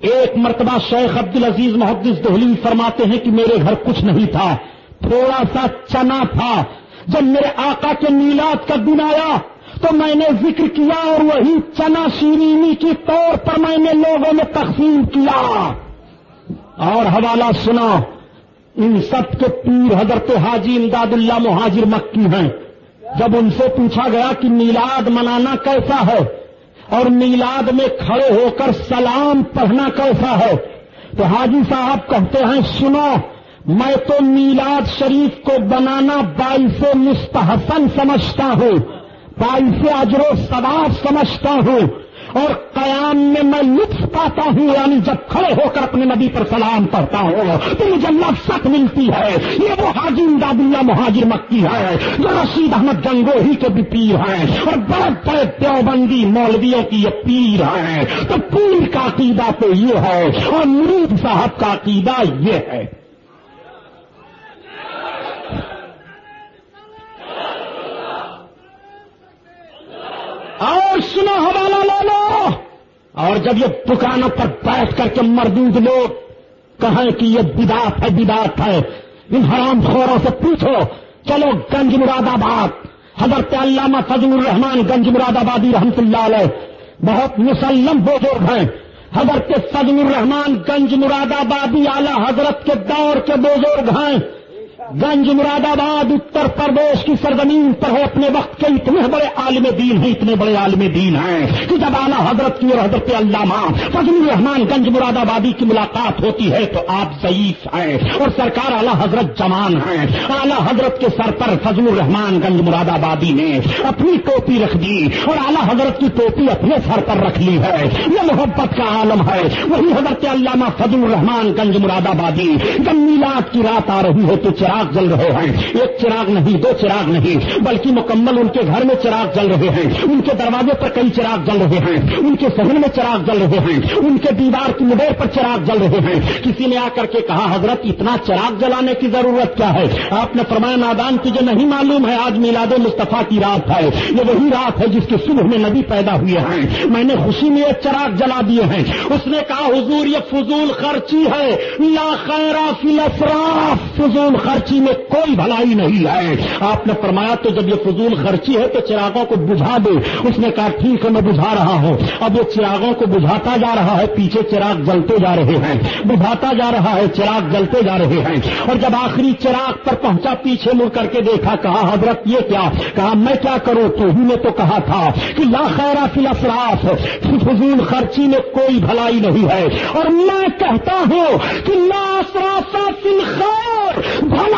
ایک مرتبہ شیخ عبد العزیز محدث دہلی فرماتے ہیں کہ میرے گھر کچھ نہیں تھا، تھوڑا سا چنا تھا۔ جب میرے آقا کے میلاد کا دن آیا تو میں نے ذکر کیا اور وہی چنا شیرینی کی طور پر میں نے لوگوں میں تقسیم کیا۔ اور حوالہ سنا ان سب کے پیر حضرت حاجی امداد اللہ مہاجر مکی ہیں۔ جب ان سے پوچھا گیا کہ میلاد منانا کیسا ہے اور میلاد میں کھڑے ہو کر سلام پڑھنا کیسا ہے، تو حاجی صاحب کہتے ہیں، سنو، میں تو میلاد شریف کو بنانا باعث مستحسن سمجھتا ہوں، باعث اجر و ثواب سمجھتا ہوں اور قیام میں میں لطف پاتا ہوں یعنی جب کھڑے ہو کر اپنے نبی پر سلام پڑھتا ہوں، تو مجھے لفظت ملتی ہے۔ یہ وہ حاجی امداد اللہ مہاجر مکی ہے، جو رشید احمد گنگوہی کے بھی پیر ہیں۔ اور بڑے بڑے دیوبندی مولویوں کی یہ پیر ہیں۔ تو پیر کا عقیدہ تو یہ ہے اور مرید صاحب کا عقیدہ یہ ہے۔ اور سنو حوالہ لے لو۔ اور جب یہ دکانوں پر بیٹھ کر کے مردود لوگ کہیں کہ یہ بدات ہے بدات ہے، ان حرام خوروں سے پوچھو، چلو گنج مراد آباد، حضرت علامہ فضل الرحمان گنج مراد آبادی رحمت اللہ علیہ، بہت مسلم بزرگ ہیں۔ حضرت فضل الرحمان گنج مراد آبادی اعلی حضرت کے دور کے بزرگ ہیں۔ گنج مراد آباد، اتر پردیش کی سرزمین پر ہے اپنے وقت کے اتنے بڑے عالم دین ہیں، اتنے بڑے عالم دین ہیں کہ جب اعلیٰ حضرت کی اور حضرت علامہ فضل الرحمان گنج مراد آبادی کی ملاقات ہوتی ہے تو آپ ضعیف ہیں اور سرکار اعلیٰ حضرت جوان ہیں۔ اعلیٰ حضرت کے سر پر فضل الرحمان گنج مراد آبادی نے اپنی ٹوپی رکھ دی اور اعلیٰ حضرت کی ٹوپی اپنے سر پر رکھ لی ہے۔ یہ محبت کا عالم ہے۔ وہی حضرت علامہ فضل الرحمان گنج مراد آبادی جب میلاد کی رات آ رہی ہے تو چراغ چراغ جل رہے ہیں۔ ایک چراغ نہیں، دو چراغ نہیں، بلکہ مکمل ان کے گھر میں چراغ جل رہے ہیں۔ ان کے دروازے پر کئی چراغ جل رہے ہیں۔ ان کے سہن میں چراغ جل رہے ہیں۔ ان کے دیوار کی مڈیر پر چراغ جل رہے ہیں۔ کسی نے آ کر کے کہا، حضرت، اتنا چراغ جلانے کی ضرورت کیا ہے؟ آپ نے فرمایا، نادان تجھے نہیں معلوم ہے، آج میلاد مصطفیٰ کی رات ہے۔ یہ وہی رات ہے جس کے صبح میں نبی پیدا ہوئے ہیں۔ میں نے خوشی میں یہ چراغ جلا دیے ہیں۔ اس نے کہا، حضور، یہ فضول خرچی ہے۔ لا خیرا فی الاسراف فضول خرچی میں کوئی بھلائی نہیں ہے۔ آپ نے فرمایا تو جب یہ فضول خرچی ہے تو چراغوں کو بجھا دے۔ اس نے کہا، ٹھیک ہے، میں بجھا رہا ہوں۔ اب وہ چراغوں کو بجھاتا جا رہا ہے، پیچھے چراغ جلتے جا رہے ہیں۔ بجھاتا جا رہا ہے، چراغ جلتے جا رہے ہیں۔ اور جب آخری چراغ پر پہنچا، پیچھے مڑ کر کے دیکھا، کہا، حضرت، یہ کیا؟ کہا، میں کیا کروں؟ تو ہی نے تو کہا تھا کہ لا خیرا فی الاسراف، فضول خرچی میں کوئی بھلائی نہیں ہے۔ اور میں کہتا ہوں کہ لا فی الخیر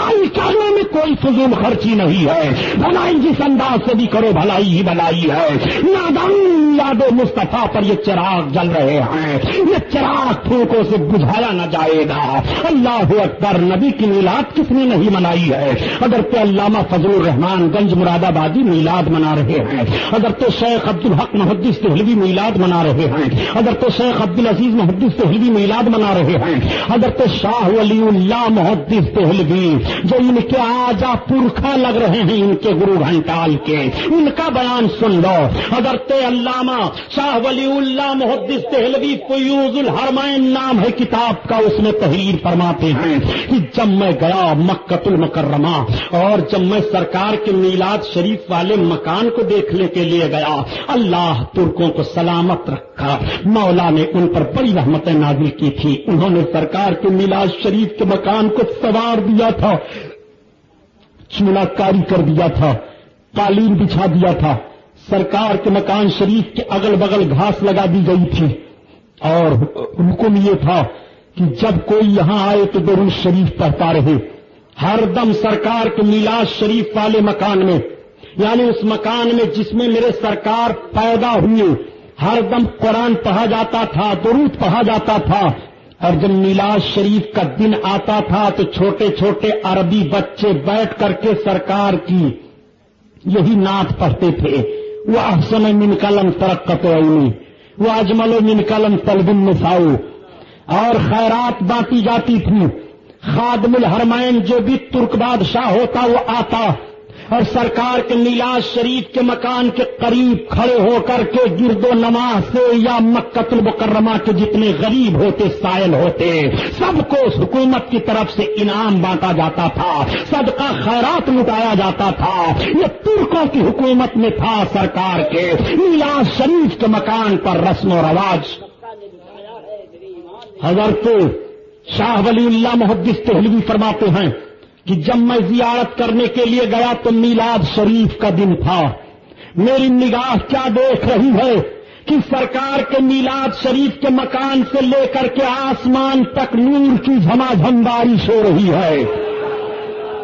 بھلائی کرنے میں کوئی فضول خرچی نہیں ہے۔ بھلائی جس انداز سے بھی کرو، بھلائی ہی بھلائی ہے۔ نادان یاد مصطفیٰ پر یہ چراغ جل رہے ہیں۔ یہ چراغ پھونکوں سے بجھایا نہ جائے گا۔ اللہ اکبر، نبی کی میلاد کس نے نہیں منائی ہے؟ اگر تو علامہ فضل الرحمان گنج مراد آبادی میلاد منا رہے ہیں۔ اگر تو شیخ عبد الحق محدث دہلوی میلاد منا رہے ہیں۔ اگر تو شیخ عبد العزیز محدث دہلوی میلاد منا رہے ہیں۔ اگر تو شاہ ولی اللہ محدث دہلوی جو ان کے آجا پورکھا لگ رہے ہیں، ان کے گرو گھنٹال کے۔ ان کا بیان سن لو۔ اگر علامہ شاہ ولی اللہ محدث دہلوی فیوز الحرمین نام ہے کتاب کا، اس میں تحریر فرماتے ہیں کہ جب میں گیا مکت المکرمہ اور جب میں سرکار کے میلاد شریف والے مکان کو دیکھنے کے لیے گیا، اللہ ترکوں کو سلامت رکھا۔ مولا نے ان پر بڑی رحمتیں نازل کی تھی۔ انہوں نے سرکار کے میلاد شریف کے مکان کو سوار دیا تھا۔ چولا کاری کر دیا تھا، قالین بچھا دیا تھا۔ سرکار کے مکان شریف کے اگل بغل گھاس لگا دی گئی تھی۔ اور حکم یہ تھا کہ جب کوئی یہاں آئے تو درود شریف پڑھتا رہے۔ ہر دم سرکار کے میلاد شریف والے مکان میں یعنی اس مکان میں جس میں میرے سرکار پیدا ہوئے۔ ہر دم قرآن پڑھا جاتا تھا، درود پڑھا جاتا تھا۔ اور جب میلاد شریف کا دن آتا تھا تو چھوٹے چھوٹے عربی بچے بیٹھ کر کے سرکار کی یہی نعت پڑھتے تھے۔ وہ احسن من قلم ترقت عینی، وہ اجمل من قلم طلب النساؤ اور خیرات بانٹی جاتی تھی۔ خادم الحرمین جو بھی ترک بادشاہ ہوتا وہ آتا۔ اور سرکار کے نیلاز شریف کے مکان کے قریب کھڑے ہو کر کے گرد و نماز سے یا مکت المکرمہ کے جتنے غریب ہوتے، سائل ہوتے، سب کو اس حکومت کی طرف سے انعام بانٹا جاتا تھا، صدقہ خیرات لٹایا جاتا تھا۔ یہ ترکوں کی حکومت میں تھا سرکار کے۔ نیلاز شریف کے مکان پر رسم و رواج۔ حضرت شاہ ولی اللہ محدث تہلوی فرماتے ہیں کہ جب میں زیارت کرنے کے لیے گیا تو میلاد شریف کا دن تھا۔ میری نگاہ کیا دیکھ رہی ہے کہ سرکار کے میلاد شریف کے مکان سے لے کر کے آسمان تک نور کی جھما جھم بارش ہو رہی ہے۔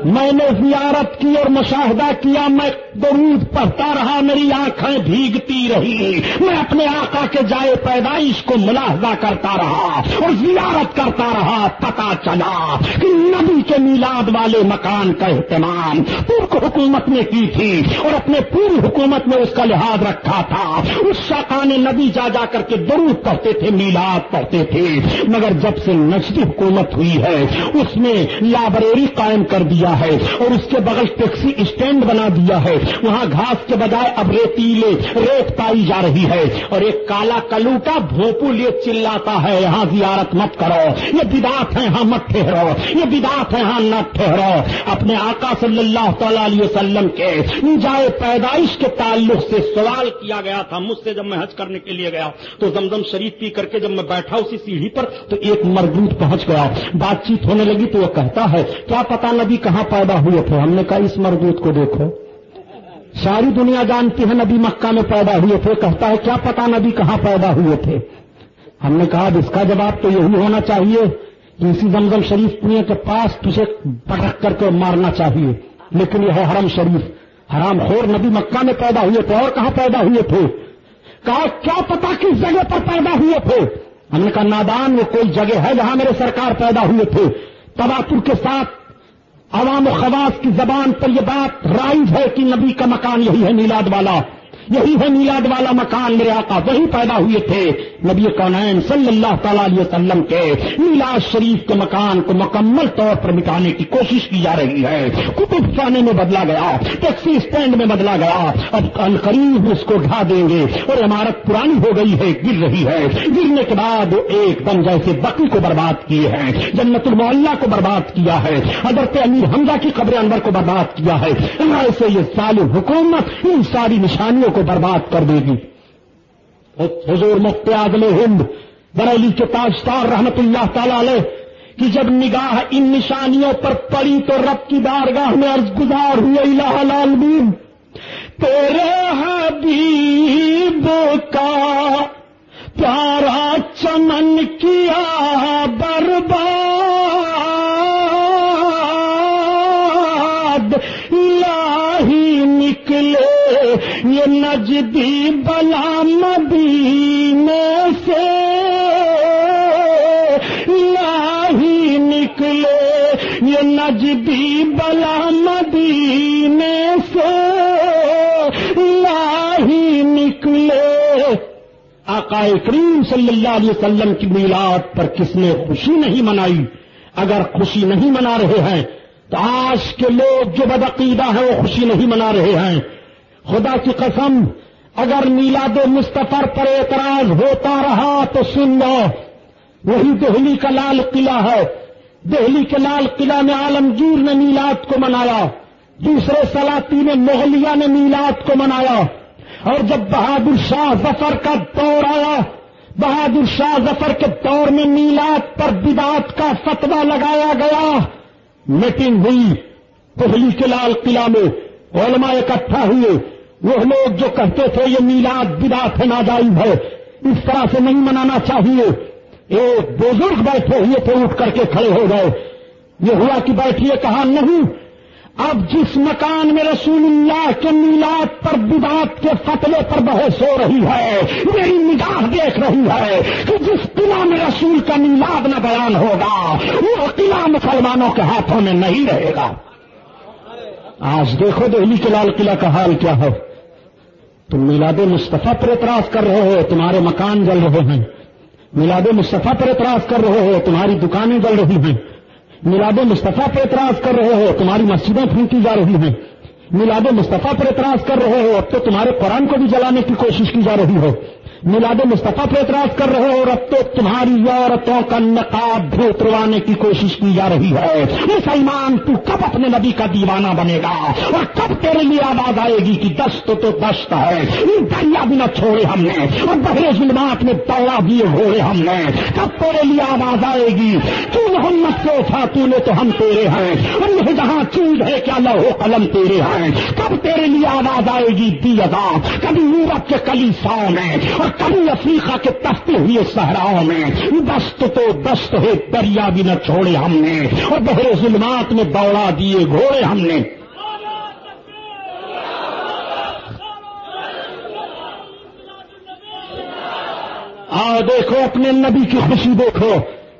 میں نے زیارت کی اور مشاہدہ کیا، میں درود پڑھتا رہا، میری آنکھیں بھیگتی رہی۔ میں اپنے آقا کے جائے پیدائش کو ملاحظہ کرتا رہا اور زیارت کرتا رہا، پتا چلا کہ نبی کے میلاد والے مکان کا اہتمام ترک حکومت نے کی تھی اور اپنے پوری حکومت میں اس کا لحاظ رکھا تھا۔ اس شاقان نبی جا جا کر کے درود پڑھتے تھے، میلاد پڑھتے تھے۔ مگر جب سے نجدی حکومت ہوئی ہے، اس نے لابریری قائم کر دیا ہے اور اس کے بغل ٹیکسی اسٹینڈ بنا دیا ہے۔ وہاں گھاس کے بجائے اب ریتیلے ریت پائی جا رہی ہے اور ایک کالا کلوٹا بھوپو لیے چلاتا ہے۔ یہاں زیارت مت کرو۔ یہ بدات ہے ہاں مت ٹھہرو۔ یہ بدات ہے ہاں نہ ٹھہرو۔ اپنے آقا صلی اللہ تعالی علیہ وسلم کے جائے پیدائش کے تعلق سے سوال کیا گیا تھا مجھ سے جب میں حج کرنے کے لیے گیا تو زمزم شریف پی کر کے جب میں بیٹھا اسی سیڑھی پر تو ایک مردود پہنچ گیا۔ بات چیت ہونے لگی تو وہ کہتا ہے، کیا پتا نبی کہاں پیدا ہوئے تھے؟ ہم نے کہا، اس مردود کو دیکھو۔ ساری دنیا جانتی ہے نبی مکہ میں پیدا ہوئے تھے، کہتا ہے، کیا پتا نبی کہاں پیدا ہوئے تھے؟ ہم نے کہا اس کا جواب تو یہی ہونا چاہیے۔ کہ اسی زمزم شریف کنویں کے پاس تجھے پٹک کر کے مارنا چاہیے۔ لیکن یہ ہے حرم شریف۔ حرام خور نبی مکہ میں پیدا ہوئے تھے۔ اور کہاں پیدا ہوئے تھے؟ کہا، کیا پتا کس جگہ پر پیدا ہوئے تھے؟ ہم نے کہا، نادان وہ کوئی جگہ ہے جہاں میرے سرکار پیدا ہوئے تھے۔ تباتر کے ساتھ عوام و خواص کی زبان پر یہ بات رائج ہے کہ نبی کا مکان یہی ہے میلاد والا۔ یہی ہے میلاد والا مکان میرے آقا، وہی پیدا ہوئے تھے نبی کونین صلی اللہ تعالی علیہ وسلم کے میلاد شریف کے مکان کو مکمل طور پر مٹانے کی کوشش کی جا رہی ہے۔ کتب خانے میں بدلا گیا، ٹیکسی اسٹینڈ میں بدلا گیا۔ اب کل قریب اس کو ڈھا دیں گے اور عمارت پرانی ہو گئی ہے، گر رہی ہے۔ گرنے کے بعد ایک دم جیسے بکی کو برباد کیے ہیں، جنت المعلہ کو برباد کیا ہے، حضرت امیر حمزہ کی قبر انور کو برباد کیا ہے۔ ایسے یہ سال حکومت ان ساری نشانیوں کو برباد کر دے گی۔ حضور مفت اعظم ہند بریلی کے تاجدار رحمت اللہ تعالی علیہ کہ جب نگاہ ان نشانیوں پر پڑی تو رب کی بارگاہ میں عرض گزار ہوئے الہ العالمین، تیرے آقا کریم صلی اللہ علیہ وسلم کی میلاد پر کس نے خوشی نہیں منائی؟ اگر خوشی نہیں منا رہے ہیں، تو آج کے لوگ جو بدعقیدہ ہیں، وہ خوشی نہیں منا رہے ہیں۔ خدا کی قسم، اگر میلاد مستفر پر اعتراض ہوتا رہا تو سن لو، وہی دہلی کا لال قلعہ ہے۔ دہلی کے لال قلعہ میں عالمگیر نے میلاد کو منایا۔ دوسرے سلاطین مغلیہ نے میلاد کو منایا۔ اور جب بہادر شاہ ظفر کا دور آیا، بہادر شاہ ظفر کے دور میں میلاد پر بدات کا فتوا لگایا گیا۔ میٹنگ ہوئی دہلی کے لال قلعہ میں علماء اکٹھا ہوئے۔ وہ لوگ جو کہتے تھے یہ میلاد بدات ہے ناجائز ہے، اس طرح سے نہیں منانا چاہیے۔ ایک بزرگ بیٹھے ہوئے تھے، اٹھ کر کے کھڑے ہو گئے۔ یہ ہوا کہ بیٹھیے، کہا نہیں اب جس مکان میں رسول اللہ کے میلاد پر بدات کے فتوے پر بحث ہو رہی ہے، میری نگاہ دیکھ رہی ہے کہ جس قلعہ میں رسول کا میلاد نہ بیان ہوگا، وہ قلعہ مسلمانوں کے ہاتھوں میں نہیں رہے گا۔ آج دیکھو دہلی کے لال قلعہ کا حال کیا ہے۔ تم میلاد مصطفیٰ پر اعتراض کر رہے ہو، تمہارے مکان جل رہے ہیں۔ میلاد مصطفیٰ پر اعتراض کر رہے ہو، تمہاری دکانیں جل رہی ہیں۔ میلاد مصطفیٰ پر اعتراض کر رہے ہو، تمہاری مسجدیں پھینکی جا رہی ہیں۔ میلاد مصطفیٰ پر اعتراض کر رہے ہو اب تو تمہارے قرآن کو بھی جلانے کی کوشش کی جا رہی ہو۔ میلاد مصطفیٰ پہ اعتراض کر رہے ہو اور اب تو تمہاری عورتوں کا نقاب بھی اتروانے کی کوشش کی جا رہی ہے۔ مسلمان تو کب اپنے نبی کا دیوانہ بنے گا؟ اور کب تیرے لیے آواز آئے گی کہ دست تو دست ہے؟ دریا بھی نہ چھوڑے ہم نے، اور بہرے ظلمات میں دوڑا دیے گھوڑے ہم نے۔ کب تیرے لیے آواز آئے گی؟ تو محمد سے اٹھا تو نے تو ہم تیرے ہیں؟ اور یہ جہاں چیز ہے کیا لو قلم تیرے ہیں؟ کب تیرے لیے آواز آئے گی؟ دی ادا کبھی یورپ کے کلی سو میں اور افریقہ کے تفتے ہوئے صحراؤں میں، دست تو دست ہے، دریا بھی نہ چھوڑے ہم نے، اور بہرے ظلمات میں دوڑا دیے گھوڑے ہم نے۔ آؤ دیکھو اپنے نبی کی خوشی دیکھو۔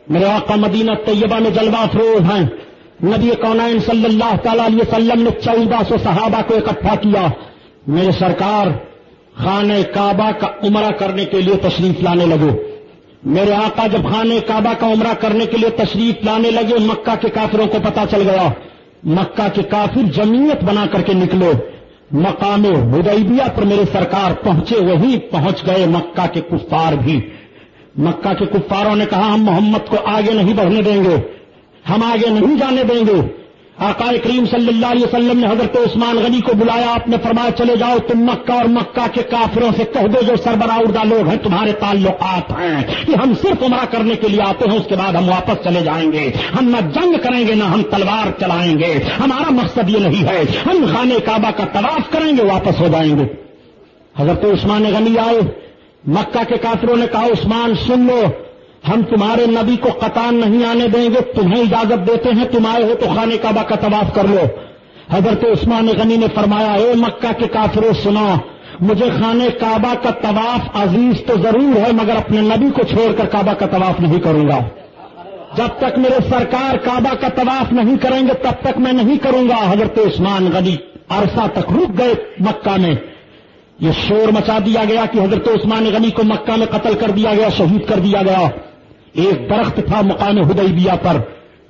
میرے آقا مدینہ طیبہ میں جلوہ فروز ہیں۔ نبی کونین صلی اللہ تعالی علیہ وسلم نے چودہ سو صحابہ کو اکٹھا کیا۔ میرے سرکار خانہ کعبہ کا عمرہ کرنے کے لیے تشریف لانے لگے۔ میرے آقا جب خانہ کعبہ کا عمرہ کرنے کے لیے تشریف لانے لگے، مکہ کے کافروں کو پتا چل گیا۔ مکہ کے کافر جمعیت بنا کر کے نکلے۔ مقام ہدیبیہ پر میرے سرکار پہنچے وہی پہنچ گئے۔ مکہ کے کفار بھی۔ مکہ کے کفاروں نے کہا، ہم محمد کو آگے نہیں بڑھنے دیں گے، ہم آگے نہیں جانے دیں گے۔ آقا کریم صلی اللہ علیہ وسلم نے حضرت عثمان غنی کو بلایا، آپ نے فرمایا، چلے جاؤ، تم مکہ اور مکہ کے کافروں سے کہہ دو، جو سربراہ اردہ لوگ ہیں، تمہارے تعلقات ہیں کہ ہم صرف عمرہ کرنے کے لیے آتے ہیں، اس کے بعد ہم واپس چلے جائیں گے۔ ہم نہ جنگ کریں گے، نہ ہم تلوار چلائیں گے۔ ہمارا مقصد یہ نہیں ہے، ہم خانہ کعبہ کا طواف کریں گے، واپس ہو جائیں گے۔ حضرت عثمان غنی آئے، مکہ کے کافروں نے کہا، عثمان، سن لو ہم تمہارے نبی کو قطان نہیں آنے دیں گے، تمہیں اجازت دیتے ہیں، تم آئے ہو تو خانے کعبہ کا طواف کر لو۔ حضرت عثمان غنی نے فرمایا، اے مکہ کے کافروں، سنا، مجھے خانے کعبہ کا طواف عزیز تو ضرور ہے، مگر اپنے نبی کو چھوڑ کر کعبہ کا طواف نہیں کروں گا۔ جب تک میرے سرکار کعبہ کا طواف نہیں کریں گے، تب تک میں نہیں کروں گا۔ حضرت عثمان غنی عرصہ تک رک گئے مکہ میں۔ یہ شور مچا دیا گیا کہ حضرت عثمان غنی کو مکہ میں قتل کر دیا گیا، شہید کر دیا گیا۔ ایک درخت تھا مقام ہدیبیہ پر۔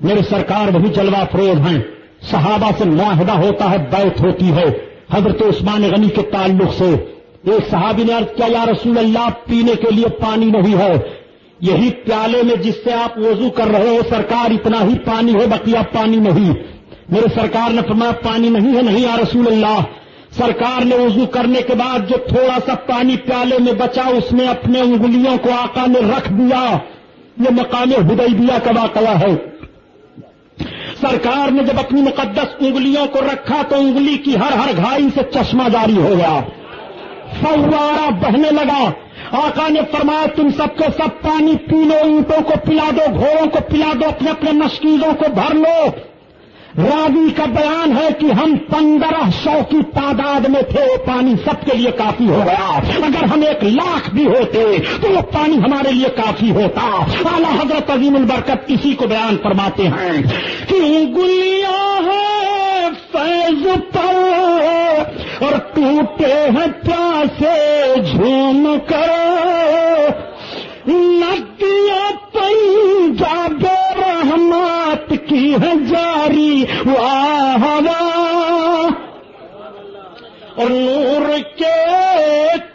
میرے سرکار وہی جلوہ فروز ہیں۔ صحابہ سے معاہدہ ہوتا ہے بیت ہوتی ہے۔ حضرت عثمان غنی کے تعلق سے۔ ایک صحابی نے عرض کیا، یا رسول اللہ، پینے کے لیے پانی نہیں ہے۔ یہی پیالے میں جس سے آپ وضو کر رہے ہو، سرکار، اتنا ہی پانی ہے بقیہ پانی نہیں۔ میرے سرکار نے فرمایا، پانی نہیں ہے، نہیں، یا رسول اللہ۔ سرکار نے وضو کرنے کے بعد جو تھوڑا سا پانی پیالے میں بچا، اس میں اپنے انگلیوں کو آقا نے رکھ دیا۔ یہ مقام ہدیبیہ کا واقعہ ہے۔ سرکار نے جب اپنی مقدس انگلیوں کو رکھا تو انگلی کی ہر ہر گھائی سے چشمہ جاری ہو گیا۔ فوارا بہنے لگا۔ آقا نے فرمایا، تم سب کے سب پانی پی لو، اینٹوں کو پلا دو، گھوڑوں کو پلا دو، اپنے اپنے مشکیزوں کو بھر لو۔ راوی کا بیان ہے کہ ہم پندرہ سو کی تعداد میں تھے، وہ پانی سب کے لیے کافی ہو گیا۔ اگر ہم ایک لاکھ بھی ہوتے، تو وہ پانی ہمارے لیے کافی ہوتا۔ اعلیٰ حضرت عظیم البرکت اسی کو بیان فرماتے ہیں کہ گلیاں ہے فیض پر اور ٹوٹے ہیں پیاسے جھوم کر۔ ندیاں پنجاب رحمت کی ہے جاری واہ اور نور کے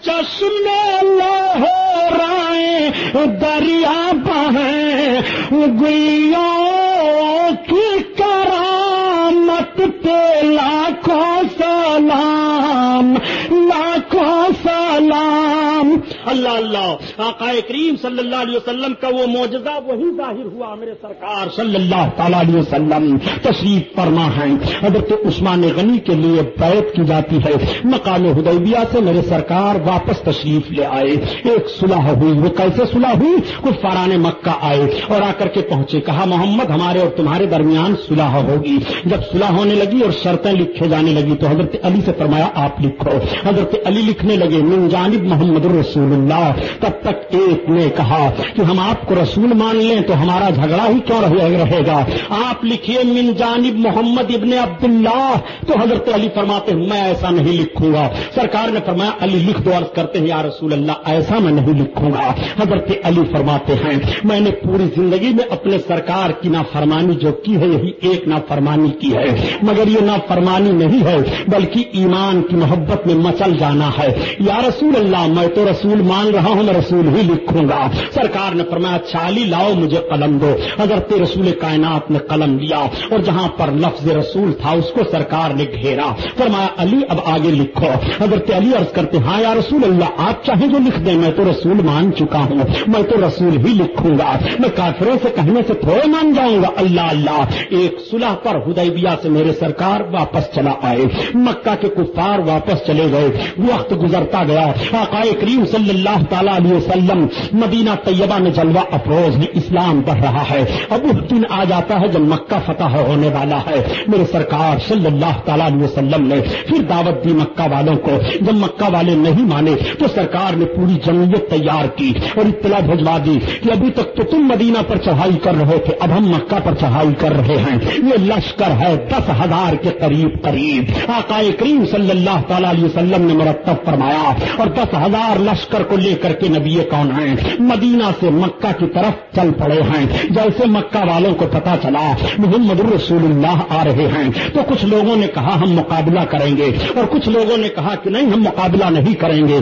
چشمے لہرائیں دریا بہیں گلیوں کی کرامت پہ لاکھوں سلام لاکھوں سلام۔ اللہ اللہ۔ آقا کریم صلی اللہ علیہ وسلم کا وہ موجزہ وہی ظاہر ہوا میرے سرکار صلی اللہ تعالی علیہ وسلم۔ تشریف فرما ہے۔ حضرت عثمان غنی کے لیے بیعت کی جاتی ہے۔ مقام ہدیبیہ سے میرے سرکار واپس تشریف لے آئے۔ ایک صلح ہوئی۔ وہ کیسے صلح ہوئی؟ کچھ فاران مکہ آئے اور آ کر کے پہنچے۔ کہا، محمد، ہمارے اور تمہارے درمیان صلح ہوگی۔ جب صلح ہونے لگی اور شرطیں لکھے جانے لگی تو حضرت علی سے فرمایا، آپ لکھو۔ حضرت علی لکھنے لگے، من جانب محمد الرسول اللہ۔ تب تک ایک نے کہا کہ ہم آپ کو رسول مان لیں تو ہمارا جھگڑا ہی کیوں رہے گا؟ آپ لکھیے من جانب محمد ابن عبداللہ تو حضرت علی فرماتے ہیں، میں ایسا نہیں لکھوں گا۔ سرکار نے فرمایا، علی لکھ دو عرض کرتے ہیں، یا رسول اللہ، ایسا میں نہیں لکھوں گا۔ حضرت علی فرماتے ہیں، میں نے پوری زندگی میں اپنے سرکار کی نافرمانی جو کی ہے، یہی ایک نافرمانی کی ہے۔ مگر یہ نافرمانی نہیں ہے، بلکہ ایمان کی محبت میں مچل جانا ہے۔ یا رسول اللہ، میں تو رسول مان رہا ہوں، میں رسول ہی لکھوں گا۔ سرکار نے فرمایا، چالی لاؤ مجھے قلم دو۔ حضرت رسول کائنات نے قلم لیا اور جہاں پر لفظ رسول تھا، اس کو سرکار نے گھیرا۔ فرمایا، علی، اب آگے لکھو۔ حضرت علی عرض کرتے ہاں یا رسول اللہ، آپ چاہیں جو لکھ دیں، میں تو رسول مان چکا ہوں۔ میں تو رسول ہی لکھوں گا۔ میں کافروں سے کہنے سے تھوڑے مان جاؤں گا۔ اللہ اللہ۔ ایک صلح پر ہدیبیہ سے میرے سرکار واپس چلا آئے۔ مکہ کے کفار واپس چلے گئے۔ وقت گزرتا گیا۔ آقا کریم صلی اللہ تعالی علیہ وسلم، مدینہ طیبہ میں جلوہ افروز میں اسلام بڑھ رہا ہے۔ اب اس دن آ جاتا ہے جب مکہ فتح ہونے والا ہے۔ میرے سرکار صلی اللہ تعالی علیہ وسلم نے پھر دعوت دی مکہ والوں کو۔ جب مکہ والے نہیں مانے تو سرکار نے پوری جمعیت تیار کی اور اطلاع بھجوا دی کہ ابھی تک تو تم مدینہ پر چڑھائی کر رہے تھے، اب ہم مکہ پر چڑھائی کر رہے ہیں۔ یہ لشکر ہے دس ہزار کے قریب قریب۔ آقا کریم صلی اللہ تعالی علیہ وسلم نے مرتب فرمایا اور دس ہزار لشکر کو لے کر کے نبی کون ہیں؟ مدینہ سے مکہ کی طرف چل پڑے ہیں۔ جیسے مکہ والوں کو پتا چلا، محمد الرسول اللہ آ رہے ہیں۔ تو کچھ لوگوں نے کہا، ہم مقابلہ کریں گے۔ اور کچھ لوگوں نے کہا کہ نہیں، ہم مقابلہ نہیں کریں گے۔